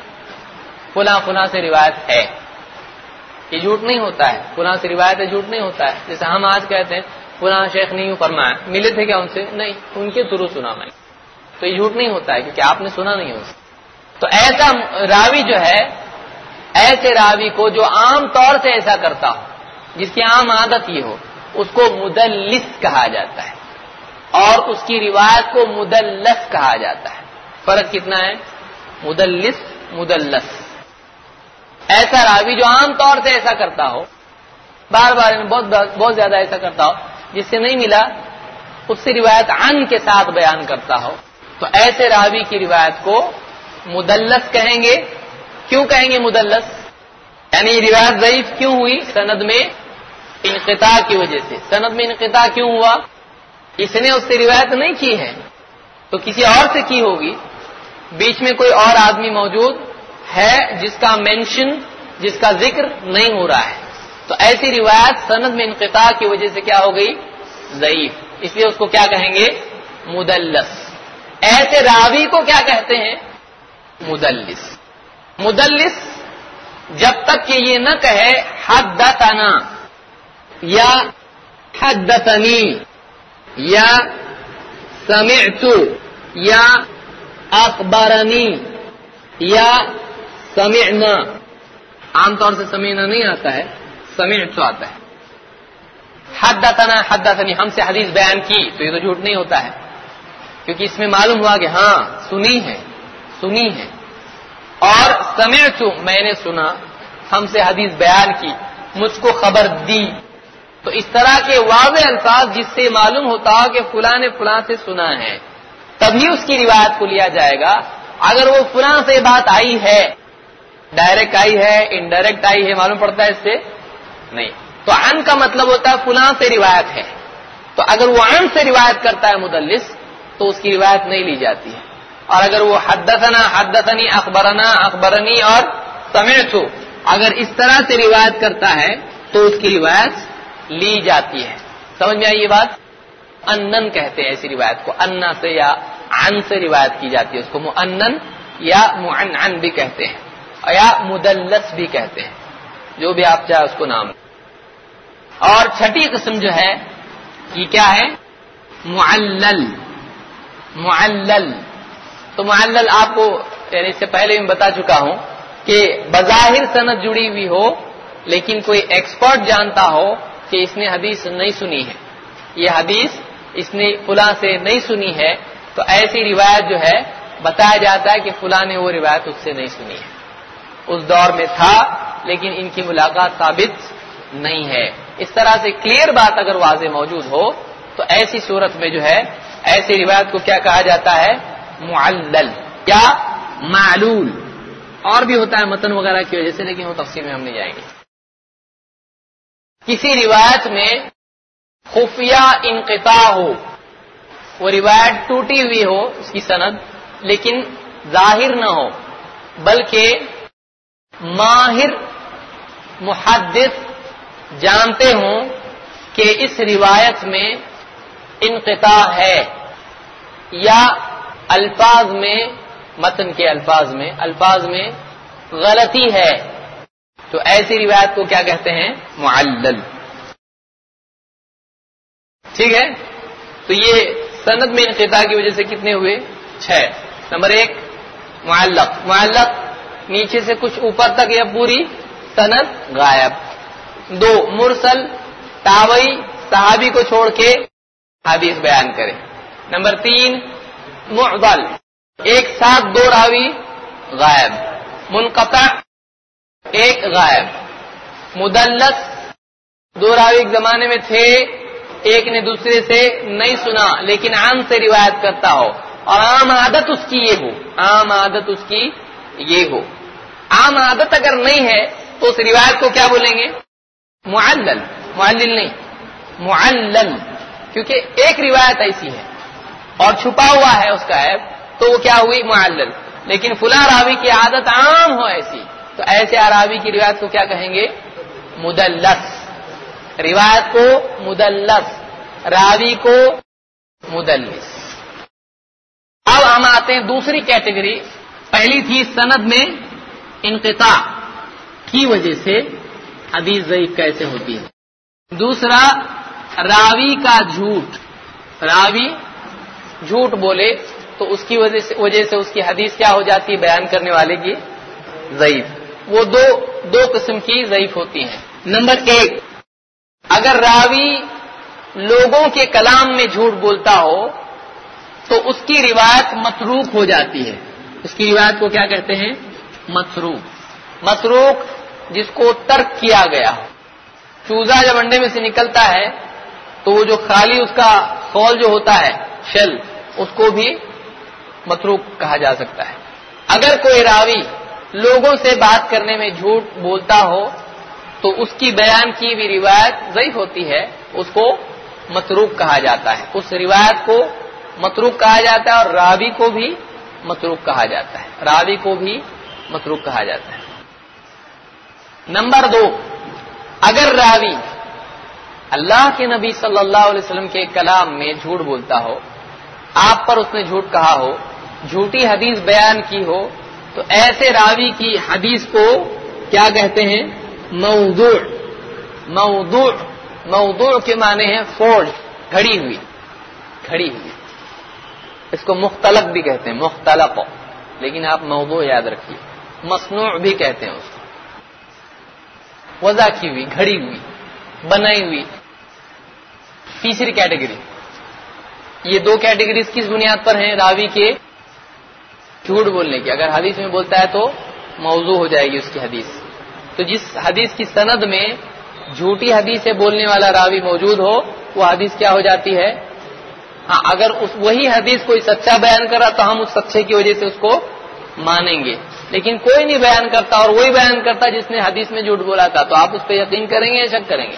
فلاں فلاں سے روایت ہے۔ یہ جھوٹ نہیں ہوتا ہے۔ فلاں سے روایت ہے، جھوٹ نہیں ہوتا ہے۔ جیسے ہم آج کہتے ہیں، فلاں شیخ نہیں فرمایا، ملے تھے کیا ان سے؟ نہیں، ان کے تھرو سنا میں۔ تو یہ جھوٹ نہیں ہوتا ہے، کیونکہ آپ نے سنا نہیں ان تو ایسا راوی جو ہے، ایسے راوی کو جو عام طور سے ایسا کرتا ہو جس کی عام عادت یہ ہو، اس کو مدلس کہا جاتا ہے۔ اور اس کی روایت کو مدلس کہا جاتا ہے۔ فرق کتنا ہے؟ مدلس مدلس۔ ایسا راوی جو عام طور سے ایسا کرتا ہو، بار بار بہت بہت زیادہ ایسا کرتا ہو، جس سے نہیں ملا، اس سے روایت ان کے ساتھ بیان کرتا ہو۔ تو ایسے راوی کی روایت کو مدلس کہیں گے۔ کیوں کہیں گے مدلس؟ یعنی روایت ضعیف کیوں ہوئی؟ سند میں انقطاع کی وجہ سے۔ سند میں انقطاع کیوں ہوا؟ اس نے اس سے روایت نہیں کی ہے۔ تو کسی اور سے کی ہوگی۔ بیچ میں کوئی اور آدمی موجود ہے جس کا مینشن جس کا ذکر نہیں ہو رہا ہے۔ تو ایسی روایت سند میں انقطاع کی وجہ سے کیا ہو گئی؟ ضعیف۔ اس لیے اس کو کیا کہیں گے؟ مدلس۔ ایسے راوی کو کیا کہتے ہیں؟ مدلس۔ مدلس جب تک کہ یہ نہ کہے حد یا حدتنی یا سمعت، یا اخبارنی یا سمعنا۔ عام طور سے سمعنا نہیں آتا ہے، سمعت آتا ہے۔ حدتنا حدتنی ہم سے حدیث بیان کی، تو یہ تو جھوٹ نہیں ہوتا ہے۔ کیونکہ اس میں معلوم ہوا کہ ہاں سنی ہے سنی ہے۔ اور سمعت، میں نے سنا، ہم سے حدیث بیان کی، مجھ کو خبر دی۔ تو اس طرح کے واضح الفاظ جس سے معلوم ہوتا ہو کہ فلاں نے فلاں سے سنا ہے۔ تبھی اس کی روایت کو لیا جائے گا۔ اگر وہ فلاں سے بات آئی ہے ڈائریکٹ آئی ہے انڈائریکٹ آئی ہے، معلوم پڑتا ہے اس سے؟ نہیں۔ تو ان کا مطلب ہوتا ہے فلاں سے روایت ہے۔ تو اگر وہ ان سے روایت کرتا ہے مدلس، تو اس کی روایت نہیں لی جاتی ہے۔ اور اگر وہ حدثنا، حدثنی، اخبرنا، اخبرنی اور سمیت اگر اس طرح سے روایت کرتا ہے، تو اس کی روایت لی جاتی ہے۔ سمجھ میں آئی یہ بات؟ انن کہتے ہیں ایسی روایت کو۔ انا سے یا ان سے روایت کی جاتی ہے اس کو۔ مؤنن یا معنعن بھی کہتے ہیں۔ یا مدلس بھی کہتے ہیں۔ جو بھی آپ چاہے اس کو نام اور چھٹی قسم جو ہے، یہ کیا ہے؟ معلل معلل تو معلل آپ کو یعنی اس سے پہلے بھی بتا چکا ہوں کہ بظاہر صنعت جڑی ہوئی ہو، لیکن کوئی ایکسپرٹ جانتا ہو کہ اس نے حدیث نہیں سنی ہے۔ یہ حدیث اس نے فلاں سے نہیں سنی ہے۔ تو ایسی روایت جو ہے، بتایا جاتا ہے کہ فلاں نے وہ روایت اس سے نہیں سنی ہے۔ اس دور میں تھا، لیکن ان کی ملاقات ثابت نہیں ہے۔ اس طرح سے کلیئر بات اگر واضح موجود ہو، تو ایسی صورت میں جو ہے، ایسی روایت کو کیا کہا جاتا ہے؟ معلل، یا معلول۔ اور بھی ہوتا ہے متن وغیرہ کی وجہ سے، لیکن وہ تفصیل میں ہم نہیں جائیں گے۔ کسی روایت میں خفیہ انقطاع ہو، وہ روایت ٹوٹی ہوئی ہو اس کی سند، لیکن ظاہر نہ ہو، بلکہ ماہر، محدث جانتے ہوں کہ اس روایت میں انقطاع ہے یا الفاظ میں، متن کے الفاظ میں الفاظ میں غلطی ہے۔ تو ایسی روایت کو کیا کہتے ہیں؟ معلل. ٹھیک ہے؟ تو یہ سند میں انقطاع کی وجہ سے کتنے ہوئے؟ چھ. نمبر ایک، معلق. معلق نیچے سے کچھ اوپر تک یا پوری سند غائب. دو، مرسل تابئی صحابی کو چھوڑ کے حدیث بیان کرے نمبر تین معضل ایک ساتھ دو راوی غائب. منقطع ایک غائب۔ مدلس دو راوی ایک زمانے میں تھے، ایک نے دوسرے سے نہیں سنا، لیکن عام سے روایت کرتا ہو۔ اور عام عادت اس کی یہ ہو۔ عام عادت اس کی یہ ہو۔ عام عادت اگر نہیں ہے، تو اس روایت کو کیا بولیں گے؟ معلل۔ معلل نہیں۔ معلل۔ کیونکہ ایک روایت ایسی ہے۔ اور چھپا ہوا ہے اس کا عیب، تو وہ کیا ہوئی؟ معلل۔ لیکن فلاں راوی کی عادت عام ہو ایسی۔ تو ایسے راوی کی روایت کو کیا کہیں گے؟ مدلس۔ روایت کو مدلس، راوی کو مدلس۔ اب ہم آتے ہیں دوسری کیٹیگری۔ پہلی تھی سند میں انقطاع، کی وجہ سے حدیث ضعیف کیسے ہوتی ہے؟ دوسرا، راوی کا جھوٹ۔ راوی جھوٹ بولے تو اس کی وجہ سے وجہ سے اس کی حدیث کیا ہو جاتی ہے؟ بیان کرنے والے کی ضعیف۔ وہ دو دو قسم کی ضعیف ہوتی ہیں۔ نمبر ایک، اگر راوی لوگوں کے کلام میں جھوٹ بولتا ہو، تو اس کی روایت متروک ہو جاتی ہے۔ اس کی روایت کو کیا کہتے ہیں؟ متروک۔ متروک جس کو ترک کیا گیا ہو۔ چوزا جب انڈے میں سے نکلتا ہے، تو وہ جو خالی اس کا خول جو ہوتا ہے شل اس کو بھی متروک کہا جا سکتا ہے۔ اگر کوئی راوی لوگوں سے بات کرنے میں جھوٹ بولتا ہو تو اس کی بیان کی بھی روایت ضعیف ہوتی ہے، اس کو متروک کہا جاتا ہے۔ اس روایت کو متروک کہا جاتا ہے اور راوی کو بھی متروک کہا جاتا ہے۔ راوی کو بھی متروک کہا جاتا ہے۔ نمبر دو، اگر راوی اللہ کے نبی صلی اللہ علیہ وسلم کے کلام میں جھوٹ بولتا ہو، آپ پر اس نے جھوٹ کہا ہو، جھوٹی حدیث بیان کی ہو تو ایسے راوی کی حدیث کو کیا کہتے ہیں؟ موضوع. موضوع. موضوع کے معنی ہیں فوج. کھڑی ہوئی. کھڑی ہوئی. اس کو مختلف بھی کہتے ہیں. مختلف لیکن آپ موضوع یاد رکھیے. مصنوع بھی کہتے ہیں اس کو. وضع کی ہوئی، گھڑی ہوئی. بنائی ہوئی. تیسری کیٹیگری یہ دو کیٹیگریز کس بنیاد پر ہیں؟ راوی کے جھوٹ بولنے کی۔ اگر حدیث میں بولتا ہے تو موضوع ہو جائے گی اس کی حدیث۔ تو جس حدیث کی سند میں جھوٹی حدیث سے بولنے والا راوی موجود ہو، وہ حدیث کیا ہو جاتی ہے؟ ہاں اگر اس وہی حدیث کوئی سچا بیان کرا تو ہم اس سچے کی وجہ سے اس کو مانیں گے۔ لیکن کوئی نہیں بیان کرتا اور وہی بیان کرتا جس نے حدیث میں جھوٹ بولا تھا۔ تو آپ اس پہ یقین کریں گے یا شک کریں گے؟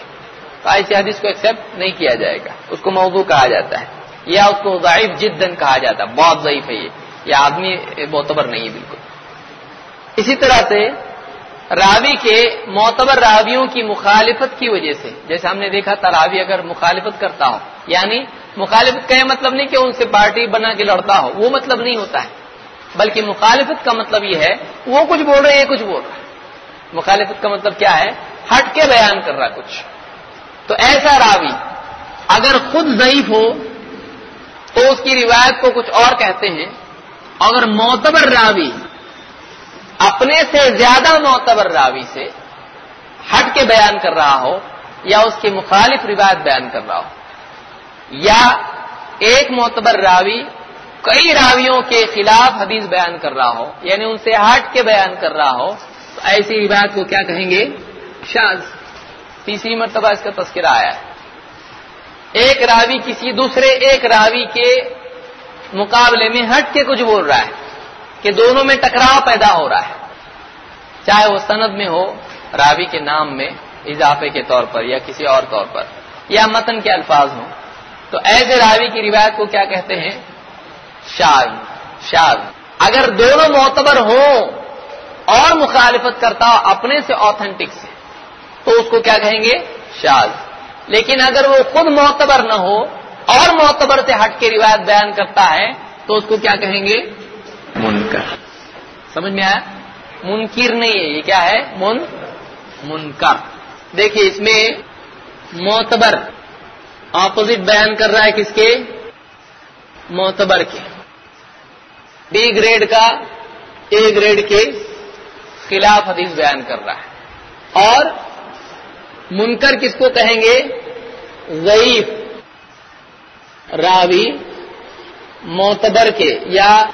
تو ایسی حدیث کو ایکسپٹ نہیں کیا جائے گا۔ اس کو موضوع کہا جاتا ہے۔ یا اس کو ضعیف جدن کہا جاتا ہے۔ بہت ضعیف ہے یہ۔ یہ آدمی معتبر نہیں ہے بالکل۔ اسی طرح سے راوی کے معتبر راویوں کی مخالفت کی وجہ سے، جیسے ہم نے دیکھا تھا راوی اگر مخالفت کرتا ہو یعنی مخالفت کا یہ مطلب نہیں کہ ان سے پارٹی بنا کے لڑتا ہو، وہ مطلب نہیں ہوتا ہے۔ بلکہ مخالفت کا مطلب یہ ہے، وہ کچھ بول رہے یہ کچھ بول رہا ہے۔ مخالفت کا مطلب کیا ہے؟ ہٹ کے بیان کر رہا کچھ۔ تو ایسا راوی اگر خود ضعیف ہو، تو اس کی روایت کو کچھ اور کہتے ہیں۔ اگر معتبر راوی، اپنے سے زیادہ معتبر راوی سے ہٹ کے بیان کر رہا ہو یا اس کے مخالف روایت بیان کر رہا ہو، یا ایک معتبر راوی کئی راویوں کے خلاف حدیث بیان کر رہا ہو یعنی ان سے ہٹ کے بیان کر رہا ہو، تو ایسی روایت کو کیا کہیں گے؟ شاز تیسری مرتبہ اس کا تذکرہ آیا ہے۔ ایک راوی کسی دوسرے ایک راوی کے مقابلے میں ہٹ کے کچھ بول رہا ہے کہ دونوں میں ٹکراؤ پیدا ہو رہا ہے۔ چاہے وہ سند میں ہو، راوی کے نام میں اضافے کے طور پر یا کسی اور طور پر، یا متن کے الفاظ ہوں۔ تو ایسے راوی کی روایت کو کیا کہتے ہیں؟ شاذ شاذ۔ اگر دونوں معتبر ہوں اور مخالفت کرتا ہو اپنے سے آتھینٹک سے، تو اس کو کیا کہیں گے؟ شاذ۔ لیکن اگر وہ خود معتبر نہ ہو اور معتبر سے ہٹ کے روایت بیان کرتا ہے تو اس کو کیا کہیں گے؟ منکر۔ سمجھ میں آیا؟ منکر نہیں ہے یہ کیا ہے؟ من منکر۔ دیکھیے اس میں معتبر اپوزٹ بیان کر رہا ہے کس کے؟ معتبر کے۔ بی گریڈ کا اے گریڈ کے خلاف حدیث بیان کر رہا ہے۔ اور منکر کس کو کہیں گے؟ ضعیف۔ راوی، معتبر کے یا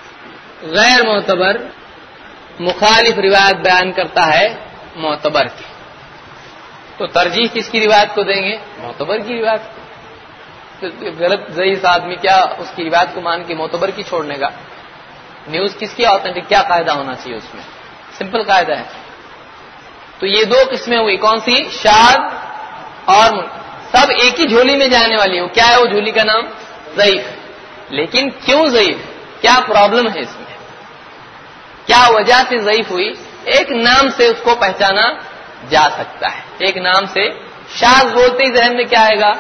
غیر معتبر مخالف روایت بیان کرتا ہے معتبر کی تو ترجیح کس کی روایت کو دیں گے؟ معتبر کی روایت۔ غلط ضعیف آدمی کیا اس کی روایت کو مان کے معتبر کی چھوڑنے کا نیوز کس کی آتھینٹک کیا قاعدہ ہونا چاہیے اس میں؟ سمپل قاعدہ ہے۔ تو یہ دو قسمیں ہوئی۔ کون سی؟ شاد اور سب ایک ہی جھولی میں جانے والی ہو کیا ہے وہ جھولی کا نام؟ ضعیف لیکن کیوں ضعیف کیا پرابلم ہے اس میں؟ کیا وجہ سے ضعیف ہوئی؟ ایک نام سے اس کو پہچانا جا سکتا ہے۔ ایک نام سے شاذ بولتے ہی ذہن میں کیا آئے گا؟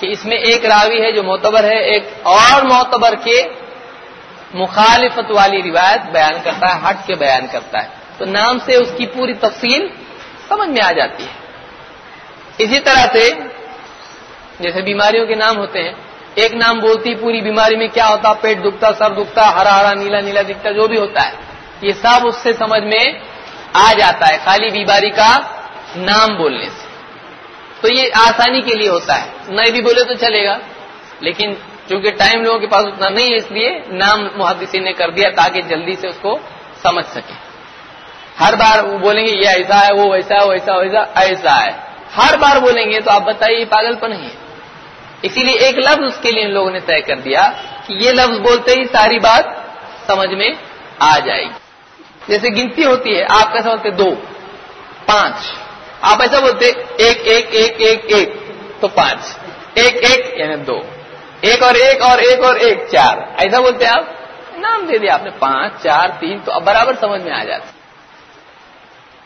کہ اس میں ایک راوی ہے جو معتبر ہے، ایک اور معتبر کے مخالفت والی روایت بیان کرتا ہے ہٹ کے بیان کرتا ہے۔ تو نام سے اس کی پوری تفصیل سمجھ میں آ جاتی ہے۔ اسی طرح سے جیسے بیماریوں کے نام ہوتے ہیں ایک نام بولتی پوری بیماری میں کیا ہوتا پیٹ دکھتا، سر دکھتا، ہرا ہرا، نیلا نیلا دکھتا، جو بھی ہوتا ہے۔ یہ سب اس سے سمجھ میں آ جاتا ہے، خالی بیماری کا نام بولنے سے۔ تو یہ آسانی کے لیے ہوتا ہے۔ نہیں بھی بولے تو چلے گا۔ لیکن چونکہ ٹائم لوگوں کے پاس اتنا نہیں ہے، اس لیے نام محدثین نے کر دیا تاکہ جلدی سے اس کو سمجھ سکے۔ ہر بار وہ بولیں گے، یہ ایسا ہے، وہ ویسا ہے ویسا ویسا ایسا ہے۔ ہر بار بولیں گے تو آپ بتائیے، یہ پاگل پن ہے۔ اسی لیے ایک لفظ اس کے لیے ان لوگوں نے طے کر دیا کہ یہ لفظ بولتے ہی ساری بات سمجھ میں آ جائے گی۔ جیسے گنتی ہوتی ہے، آپ کیسا بولتے دو، پانچ۔ آپ ایسا بولتے ایک ایک ایک ایک ایک، تو پانچ۔ ایک ایک یعنی دو۔ ایک اور ایک اور ایک اور ایک، چار۔ ایسا بولتے آپ؟ نام دے دیا آپ نے، پانچ، چار، تین، تو اب برابر سمجھ میں آ جاتا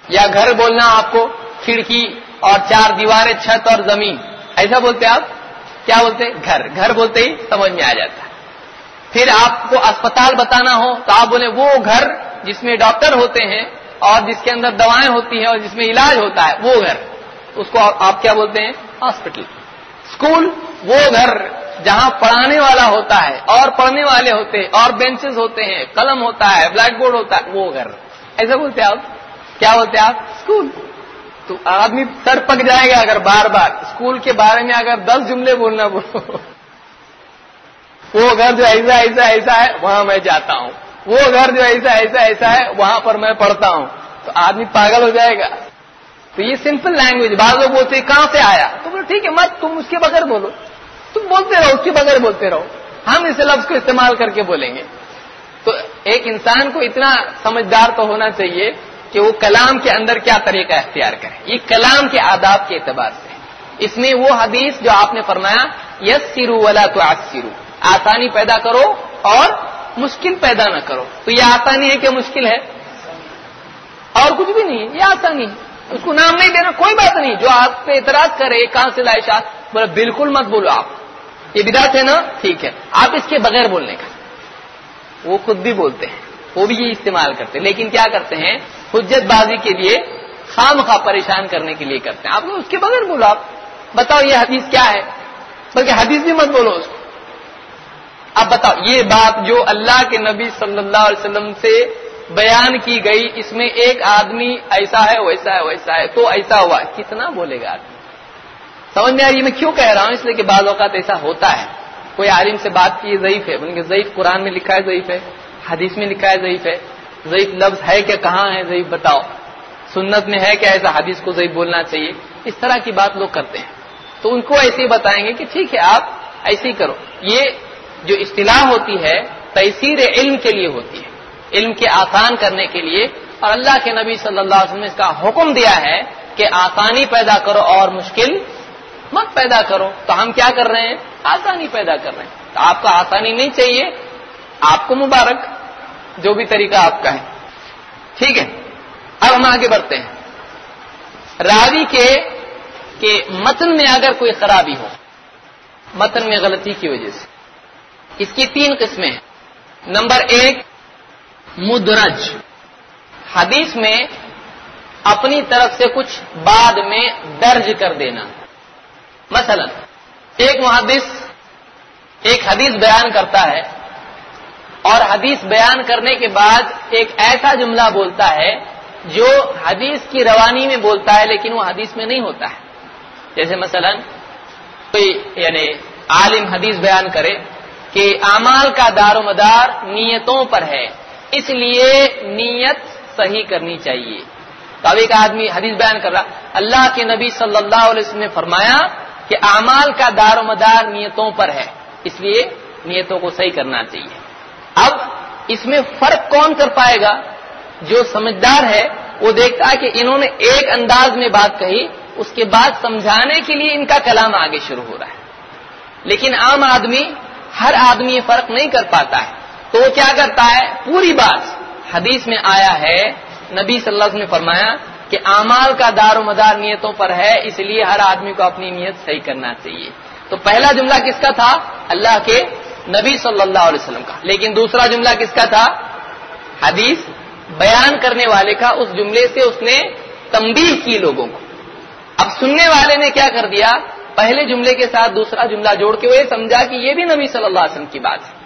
یا گھر بولنا آپ کو، کھڑکی اور چار دیواریں، چھت اور زمین۔ ایسا بولتے آپ؟ کیا بولتے گھر۔ گھر بولتے ہی سمجھ میں آ جاتا ہے۔ پھر آپ کو اسپتال بتانا ہو تو آپ بولے وہ گھر جس میں ڈاکٹر ہوتے ہیں اور جس کے اندر دوائیں ہوتی ہیں اور جس میں علاج ہوتا ہے، وہ گھر۔ اس کو آپ کیا بولتے ہیں؟ ہاسپٹل۔ اسکول، وہ گھر جہاں پڑھانے والا ہوتا ہے اور پڑھنے والے ہوتے ہیں اور بینچز ہوتے ہیں، قلم ہوتا ہے، بلیک بورڈ ہوتا ہے، وہ گھر۔ ایسا بولتے آپ؟ کیا بولتے آپ؟ اسکول۔ تو آدمی سر پک جائے گا اگر بار بار۔ اسکول کے بارے میں اگر دس جملے بولنا بولو وہ گھر جو ایسا ایسا ایسا ہے، وہاں میں جاتا ہوں۔ وہ گھر جو ایسا ایسا ایسا ہے، وہاں پر میں پڑھتا ہوں۔ تو آدمی پاگل ہو جائے گا۔ تو یہ سمپل لینگویج بعض لوگ بولتے کہاں سے آیا؟ تو بولے، ٹھیک ہے، مت، تم اس کے بغیر بولو۔ تم بولتے رہو، اس کے بغیر بولتے رہو۔ ہم اس لفظ کو استعمال کر کے بولیں گے۔ تو ایک انسان کو اتنا سمجھدار تو ہونا چاہیے کہ وہ کلام کے اندر کیا طریقہ اختیار کرے۔ یہ کلام کے آداب کے اعتبار سے۔ اس میں وہ حدیث جو آپ نے فرمایا یس سرو والا تو آج سرو آسانی پیدا کرو اور مشکل پیدا نہ کرو۔ تو یہ آسانی ہے کہ مشکل ہے؟ اور کچھ بھی نہیں ہے یہ آسانی ہے۔ اس کو نام نہیں دینا، کوئی بات نہیں۔ جو آپ پہ اعتراض کرے، کہاں سے لائے شاہ؟ بولے، بالکل مت بولو آپ۔ یہ بدات ہے نا؟ ٹھیک ہے۔ آپ اس کے بغیر بولنے کا۔ وہ خود بھی بولتے ہیں، وہ بھی یہ استعمال کرتے ہیں۔ لیکن کیا کرتے ہیں؟ حجت بازی کے لیے خام خواہ پریشان کرنے کے لیے کرتے ہیں۔ آپ اس کے بغیر بولو آپ۔ بتاؤ یہ حدیث کیا ہے؟ بلکہ حدیث بھی مت بولو اس کو۔ اب بتاؤ، یہ بات جو اللہ کے نبی صلی اللہ علیہ وسلم سے بیان کی گئی، اس میں ایک آدمی ایسا ہے، ویسا ہے ویسا ہے، تو ایسا ہوا۔ کتنا بولے گا آدمی؟ سمجھ میں آ رہی، میں کیوں کہہ رہا ہوں؟ اس لیے کہ بعض اوقات ایسا ہوتا ہے۔ کوئی عالم سے بات کی ضعیف ہے۔ بلکہ ضعیف قرآن میں لکھا ہے، ضعیف ہے۔ حدیث میں لکھا ہے، ضعیف ہے۔ ضعیف لفظ ہے کہ کہاں ہے ضعیف بتاؤ۔ سنت میں ہے کہ ایسا حدیث کو ضعیف بولنا چاہیے۔ اس طرح کی بات لوگ کرتے ہیں۔ تو ان کو ایسے ہی بتائیں گے کہ ٹھیک ہے، آپ ایسے ہی کرو۔ یہ جو اصطلاح ہوتی ہے، تیسیر علم کے لیے ہوتی ہے۔ علم کے آسان کرنے کے لیے۔ اور اللہ کے نبی صلی اللہ علیہ وسلم نے اس کا حکم دیا ہے کہ آسانی پیدا کرو اور مشکل مت پیدا کرو۔ تو ہم کیا کر رہے ہیں؟ آسانی پیدا کر رہے ہیں۔ تو آپ کو آسانی نہیں چاہیے۔ آپ کو مبارک۔ جو بھی طریقہ آپ کا ہے۔ ٹھیک ہے؟ اب ہم آگے بڑھتے ہیں۔ راوی کے کہ متن میں اگر کوئی خرابی ہو، متن میں غلطی کی وجہ سے۔ اس کی تین قسمیں ہیں۔ نمبر ایک، مدرج۔ حدیث میں اپنی طرف سے کچھ بعد میں درج کر دینا۔ مثلا، ایک محدث ایک حدیث بیان کرتا ہے۔ اور حدیث بیان کرنے کے بعد ایک ایسا جملہ بولتا ہے جو حدیث کی روانی میں بولتا ہے لیکن وہ حدیث میں نہیں ہوتا ہے۔ جیسے مثلا کوئی یعنی عالم حدیث بیان کرے کہ اعمال کا دار و مدار نیتوں پر ہے، اس لیے نیت صحیح کرنی چاہیے۔ تو اب ایک آدمی حدیث بیان کر رہا، اللہ کے نبی صلی اللہ علیہ وسلم نے فرمایا کہ اعمال کا دار و مدار نیتوں پر ہے، اس لیے نیتوں کو صحیح کرنا چاہیے۔ اب اس میں فرق کون کر پائے گا؟ جو سمجھدار ہے، وہ دیکھتا ہے کہ انہوں نے ایک انداز میں بات کہی، اس کے بعد سمجھانے کے لیے ان کا کلام آگے شروع ہو رہا ہے۔ لیکن عام آدمی، ہر آدمی یہ فرق نہیں کر پاتا ہے۔ تو وہ کیا کرتا ہے؟ پوری بات حدیث میں آیا ہے۔ نبی صلی اللہ علیہ وسلم نے فرمایا کہ اعمال کا دار و مدار نیتوں پر ہے، اس لیے ہر آدمی کو اپنی نیت صحیح کرنا چاہیے۔ تو پہلا جملہ کس کا تھا؟ اللہ کے نبی صلی اللہ علیہ وسلم کا۔ لیکن دوسرا جملہ کس کا تھا؟ حدیث بیان کرنے والے کا، اس جملے سے اس نے تمبی کی لوگوں کو۔ اب سننے والے نے کیا کر دیا؟ پہلے جملے کے ساتھ دوسرا جملہ جوڑ کے وہ یہ سمجھا کہ یہ بھی نبی صلی اللہ علیہ وسلم کی بات ہے۔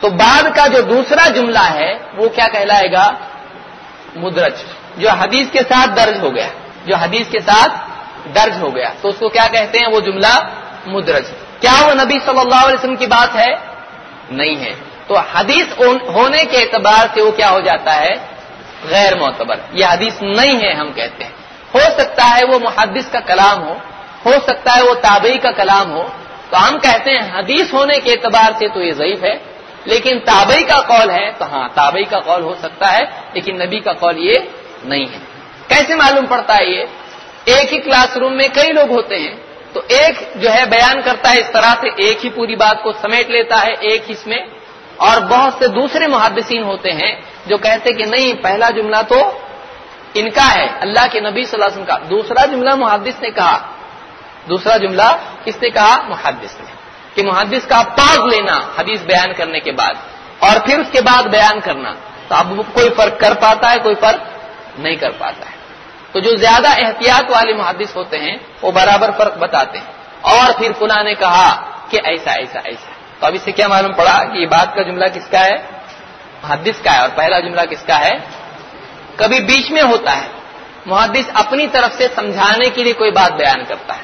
تو بعد کا جو دوسرا جملہ ہے، وہ کیا کہلائے گا؟ مدرج، جو حدیث کے ساتھ درج ہو گیا۔ جو حدیث کے ساتھ درج ہو گیا۔ تو اس کو کیا کہتے ہیں؟ وہ جملہ مدرج۔ کیا وہ نبی صلی اللہ علیہ وسلم کی بات ہے؟ نہیں ہے۔ تو حدیث ہونے کے اعتبار سے وہ کیا ہو جاتا ہے؟ غیر معتبر۔ یہ حدیث نہیں ہے ہم کہتے ہیں۔ ہو سکتا ہے وہ محدث کا کلام ہو ہو سکتا ہے وہ تابعی کا کلام ہو۔ تو ہم کہتے ہیں حدیث ہونے کے اعتبار سے تو یہ ضعیف ہے، لیکن تابعی کا قول ہے تو ہاں تابعی کا قول ہو سکتا ہے، لیکن نبی کا قول یہ نہیں ہے۔ کیسے معلوم پڑتا ہے یہ؟ ایک ہی کلاس روم میں کئی لوگ ہوتے ہیں۔ تو ایک جو ہے بیان کرتا ہے اس طرح سے ایک ہی پوری بات کو سمیٹ لیتا ہے ایک اس میں اور بہت سے دوسرے محدثین ہوتے ہیں جو کہتے کہ نہیں، پہلا جملہ تو ان کا ہے، اللہ کے نبی صلی اللہ علیہ وسلم کا۔ دوسرا جملہ محدث نے کہا۔ دوسرا جملہ کس نے کہا؟ محدث نے۔ کہ محدث کا پاگ لینا حدیث بیان کرنے کے بعد اور پھر اس کے بعد بیان کرنا۔ تو اب کوئی فرق کر پاتا ہے، کوئی فرق نہیں کر پاتا ہے۔ تو جو زیادہ احتیاط والے محدث ہوتے ہیں، وہ برابر فرق بتاتے ہیں۔ اور پھر فلاں نے کہا کہ ایسا ایسا ایسا۔ تو اب اس سے کیا معلوم پڑا کہ یہ بات کا جملہ کس کا ہے؟ محدث کا ہے۔ اور پہلا جملہ کس کا ہے؟ کبھی بیچ میں ہوتا ہے۔ محدث اپنی طرف سے سمجھانے کے لیے کوئی بات بیان کرتا ہے۔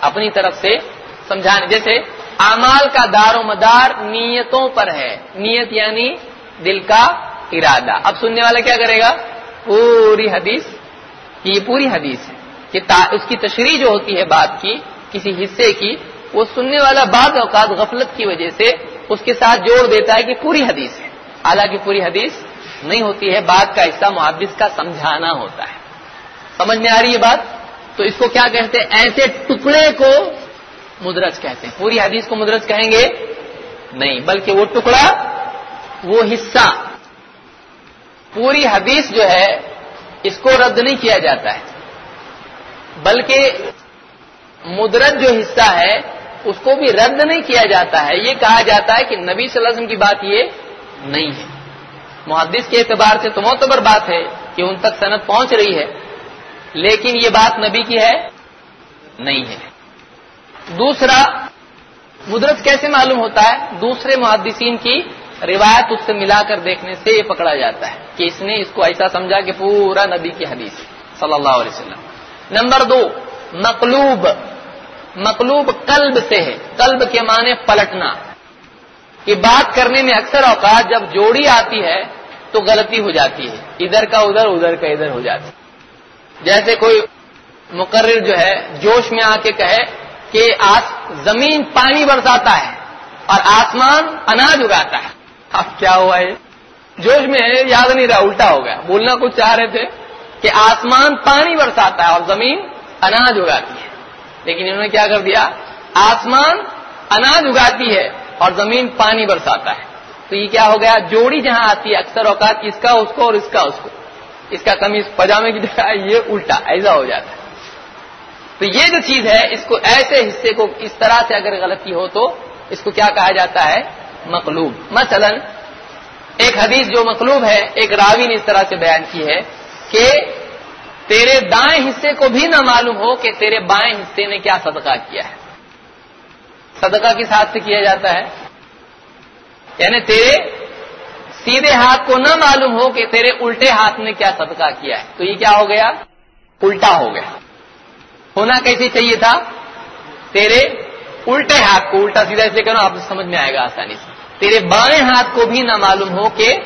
اپنی طرف سے سمجھانے، جیسے اعمال کا دار و مدار نیتوں پر ہے۔ نیت یعنی دل کا ارادہ۔ اب سننے والا کیا کرے گا؟ پوری حدیث یہ پوری حدیث ہے کہ اس کی تشریح جو ہوتی ہے بات کی، کسی حصے کی، وہ سننے والا بعض اوقات غفلت کی وجہ سے اس کے ساتھ جوڑ دیتا ہے کہ پوری حدیث ہے۔ حالانکہ پوری حدیث نہیں ہوتی ہے بات کا حصہ محدث کا سمجھانا ہوتا ہے۔ سمجھ میں آ رہی ہے بات؟ تو اس کو کیا کہتے ہیں؟ ایسے ٹکڑے کو مدرج کہتے ہیں۔ پوری حدیث کو مدرج کہیں گے؟ نہیں، بلکہ وہ ٹکڑا، وہ حصہ۔ پوری حدیث جو ہے اس کو رد نہیں کیا جاتا ہے۔ بلکہ مدرج جو حصہ ہے، اس کو بھی رد نہیں کیا جاتا ہے۔ یہ کہا جاتا ہے کہ نبی صلی اللہ علیہ وسلم کی بات یہ نہیں ہے۔ محدث کے اعتبار سے تو معتبر بات ہے کہ ان تک صنعت پہنچ رہی ہے، لیکن یہ بات نبی کی ہے، نہیں ہے۔ دوسرا مدرج کیسے معلوم ہوتا ہے؟ دوسرے محدثین کی روایت اس سے ملا کر دیکھنے سے یہ پکڑا جاتا ہے کہ اس نے اس کو ایسا سمجھا کہ پورا نبی کی حدیث صلی اللہ علیہ وسلم۔ نمبر دو، مقلوب۔ مقلوب قلب سے ہے۔ قلب کے معنی پلٹنا۔ کہ بات کرنے میں اکثر اوقات جب جوڑی آتی ہے تو غلطی ہو جاتی ہے۔ ادھر کا ادھر ادھر کا ادھر ہو جاتی ہے۔ جیسے کوئی مقرر جو ہے، جوش میں آ کے کہے کہ آس، زمین پانی برساتا ہے اور آسمان اناج اگاتا ہے۔ اب کیا ہوا ہے؟ جوش میں ہے، یاد نہیں رہا، الٹا ہو گیا۔ بولنا کچھ چاہ رہے تھے کہ آسمان پانی برساتا ہے اور زمین اناج اگاتی ہے۔ لیکن انہوں نے کیا کر دیا؟ آسمان اناج اگاتی ہے اور زمین پانی برساتا ہے۔ تو یہ کیا ہو گیا؟ جوڑی جہاں آتی ہے، اکثر اوقات اس کا، اس کو اور اس کا، اس کو۔ اس کا کمی پجامے کی جگہ یہ الٹا، ایسا ہو جاتا ہے۔ تو یہ جو چیز ہے، اس کو ایسے حصے کو اس طرح سے اگر غلطی ہو تو اس کو کیا کہا جاتا ہے؟ مقلوب۔ مثلا ایک حدیث جو مقلوب ہے، ایک راوی نے اس طرح سے بیان کی ہے کہ تیرے دائیں حصے کو بھی نہ معلوم ہو کہ تیرے بائیں حصے نے کیا صدقہ کیا ہے۔ صدقہ کس ہاتھ سے کیا جاتا ہے؟ یعنی تیرے سیدھے ہاتھ کو نہ معلوم ہو کہ تیرے الٹے ہاتھ نے کیا صدقہ کیا ہے۔ تو یہ کیا ہو گیا؟ الٹا ہو گیا۔ ہونا کیسے چاہیے تھا؟ تیرے الٹے ہاتھ کو، الٹا سیدھا اس لیے کرو آپ سمجھ میں آئے گا آسانی سے۔ تیرے بائیں ہاتھ کو بھی نہ معلوم ہو کہ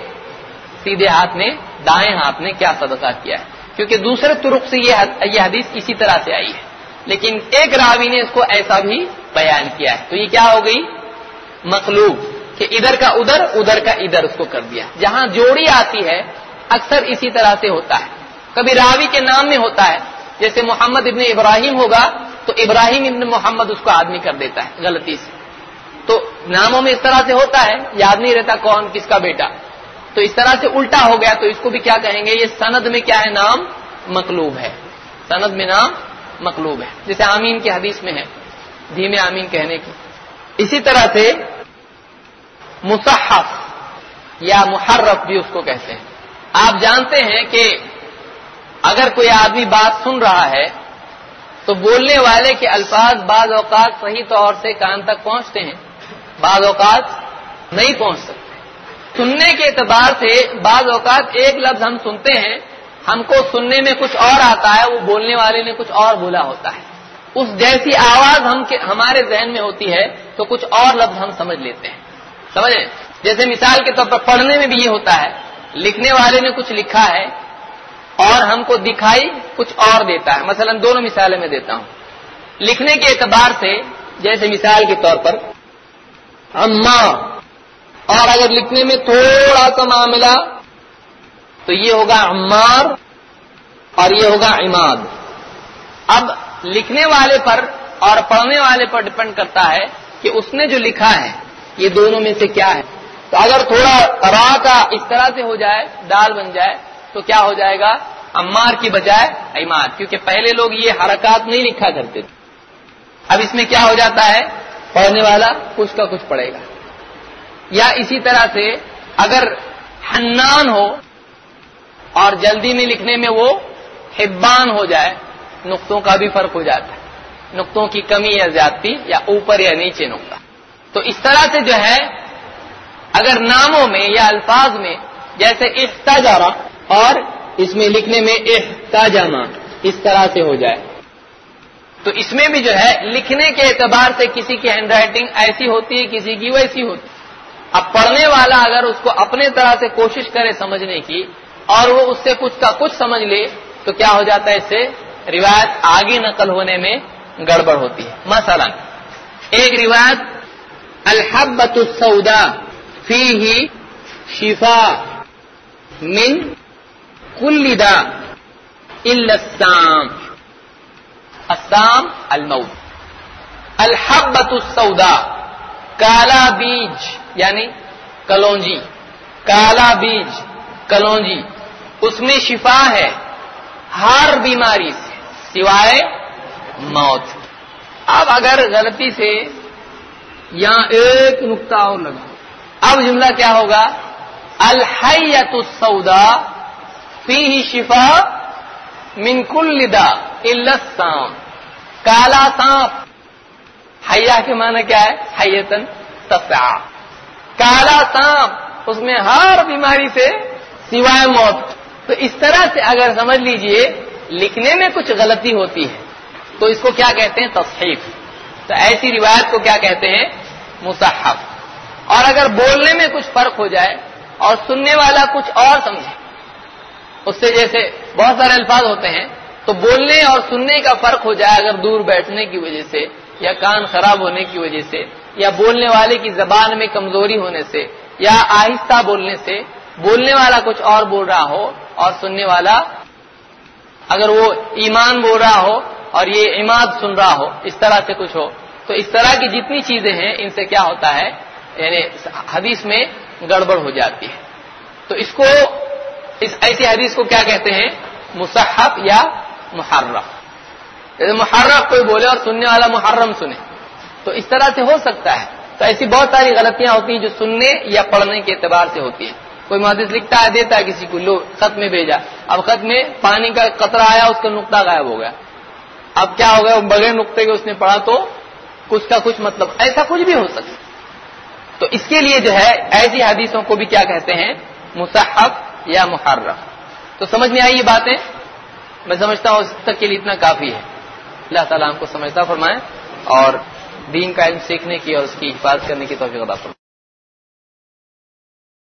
سیدھے ہاتھ نے، دائیں ہاتھ نے کیا صدقہ کیا ہے۔ کیونکہ دوسرے ترک سے یہ حدیث اسی طرح سے آئی ہے۔ لیکن ایک راوی نے اس کو ایسا بھی بیان کیا ہے۔ تو یہ کیا ہو گئی؟ مخلوق کہ ادھر کا ادھر ادھر کا ادھر اس کو کر دیا۔ جہاں جوڑی آتی ہے، اکثر اسی طرح سے ہوتا ہے۔ کبھی راوی کے نام میں ہوتا ہے۔ جیسے محمد ابن ابراہیم ہوگا، تو ابراہیم ابن محمد اس کو آدمی کر دیتا ہے، غلطی سے۔ تو ناموں میں اس طرح سے ہوتا ہے، یاد نہیں رہتا کون کس کا بیٹا۔ تو اس طرح سے الٹا ہو گیا، تو اس کو بھی کیا کہیں گے؟ یہ سند میں کیا ہے؟ نام مقلوب ہے۔ سند میں نام مقلوب ہے۔ جیسے آمین کی حدیث میں ہے، دھیمے آمین کہنے کی۔ اسی طرح سے مصحف یا محرف بھی اس کو کہتے ہیں۔ آپ جانتے ہیں کہ اگر کوئی آدمی بات سن رہا ہے، تو بولنے والے کے الفاظ بعض اوقات صحیح طور سے کان تک پہنچتے ہیں۔ بعض اوقات نہیں پہنچ سکتے۔ سننے کے اعتبار سے بعض اوقات ایک لفظ ہم سنتے ہیں، ہم کو سننے میں کچھ اور آتا ہے، وہ بولنے والے نے کچھ اور بولا ہوتا ہے۔ اس جیسی آواز ہم ہمارے ذہن میں ہوتی ہے تو کچھ اور لفظ ہم سمجھ لیتے ہیں۔ سمجھیں جیسے مثال کے طور پر پڑھنے میں بھی یہ ہوتا ہے، لکھنے والے نے کچھ لکھا ہے اور ہم کو دکھائی کچھ اور دیتا ہے۔ مثلا دونوں مثالیں میں دیتا ہوں۔ لکھنے کے اعتبار سے، جیسے مثال کے طور پر اما اور اگر لکھنے میں تھوڑا سا معاملہ، تو یہ ہوگا عمار اور یہ ہوگا عماد۔ اب لکھنے والے پر اور پڑھنے والے پر ڈپینڈ کرتا ہے کہ اس نے جو لکھا ہے، یہ دونوں میں سے کیا ہے۔ تو اگر تھوڑا را کا اس طرح سے ہو جائے، دال بن جائے، تو کیا ہو جائے گا؟ عمار کی بجائے عماد۔ کیونکہ پہلے لوگ یہ حرکات نہیں لکھا کرتے تھے۔ اب اس میں کیا ہو جاتا ہے؟ پڑھنے والا کچھ کا کچھ پڑھے گا۔ یا اسی طرح سے اگر حنان ہو اور جلدی میں لکھنے میں وہ حبان ہو جائے، نقطوں کا بھی فرق ہو جاتا ہے۔ نقطوں کی کمی یا زیادتی یا اوپر یا نیچے نقطہ۔ تو اس طرح سے جو ہے، اگر ناموں میں یا الفاظ میں جیسے احتجارا اور اس میں لکھنے میں احتجامہ اس طرح سے ہو جائے۔ تو اس میں بھی جو ہے لکھنے کے اعتبار سے کسی کی ہینڈ رائٹنگ ایسی ہوتی ہے، کسی کی ویسی ہوتی ہے۔ اب پڑھنے والا اگر اس کو اپنے طرح سے کوشش کرے سمجھنے کی اور وہ اس سے کچھ کا کچھ سمجھ لے، تو کیا ہو جاتا ہے اس سے؟ روایت آگے نقل ہونے میں گڑبڑ ہوتی ہے۔ مثلا، ایک روایت الحبت السودا فی ہی شفا من کل السام السام الموت. الحبت السودا کالا بیج یعنی کلونجی. کالا بیج کلونجی. اس میں شفا ہے، ہر بیماری سے، سوائے موت. اب اگر غلطی سے یہاں ایک نقطہ اور لگا، اب جملہ کیا ہوگا؟ الحیت السودا فی شفا من کل دا السام کالا سانپ۔ حیا کے معنی کیا ہے؟ حیتن تسع کالا سانپ، اس میں ہر بیماری سے سوائے موت۔ تو اس طرح سے اگر سمجھ لیجیے، لکھنے میں کچھ غلطی ہوتی ہے۔ تو اس کو کیا کہتے ہیں؟ تصحیف۔ تو ایسی روایت کو کیا کہتے ہیں؟ مصحف۔ اور اگر بولنے میں کچھ فرق ہو جائے اور سننے والا کچھ اور سمجھے، اس سے جیسے بہت سارے الفاظ ہوتے ہیں۔ تو بولنے اور سننے کا فرق ہو جائے اگر دور بیٹھنے کی وجہ سے، یا کان خراب ہونے کی وجہ سے، یا بولنے والے کی زبان میں کمزوری ہونے سے، یا آہستہ بولنے سے، بولنے والا کچھ اور بول رہا ہو اور سننے والا اگر وہ ایمان بول رہا ہو اور یہ اماد سن رہا ہو، اس طرح سے کچھ ہو۔ تو اس طرح کی جتنی چیزیں ہیں، ان سے کیا ہوتا ہے؟ یعنی حدیث میں گڑبڑ ہو جاتی ہے۔ تو اس کو، اس ایسی حدیث کو کیا کہتے ہیں؟ مصحف یا محرف جیسے یعنی محرف کوئی بولے اور سننے والا محرم سنے۔ تو اس طرح سے ہو سکتا ہے۔ تو ایسی بہت ساری غلطیاں ہوتی ہیں جو سننے یا پڑھنے کے اعتبار سے ہوتی ہیں۔ کوئی محدث لکھتا ہے، دیتا ہے کسی کو، لو، خط میں بھیجا۔ اب خط میں پانی کا قطرہ آیا، اس کا نقطہ غائب ہو گیا۔ اب کیا ہو گیا؟ بغیر نقطے کے اس نے پڑھا تو کچھ کا کچھ مطلب ایسا کچھ بھی ہو سکتا۔ تو تو اس کے لیے جو ہے، ایسی حدیثوں کو بھی کیا کہتے ہیں؟ مصحف یا محرف تو سمجھ میں آئی یہ باتیں؟ میں سمجھتا ہوں اس تک کے لیے اتنا کافی ہے۔ اللہ تعالیٰ ہم کو سمجھتا فرمائے اور دین کا علم سیکھنے کی اور اس کی حفاظت کرنے کی توفیق ادا فرمائے۔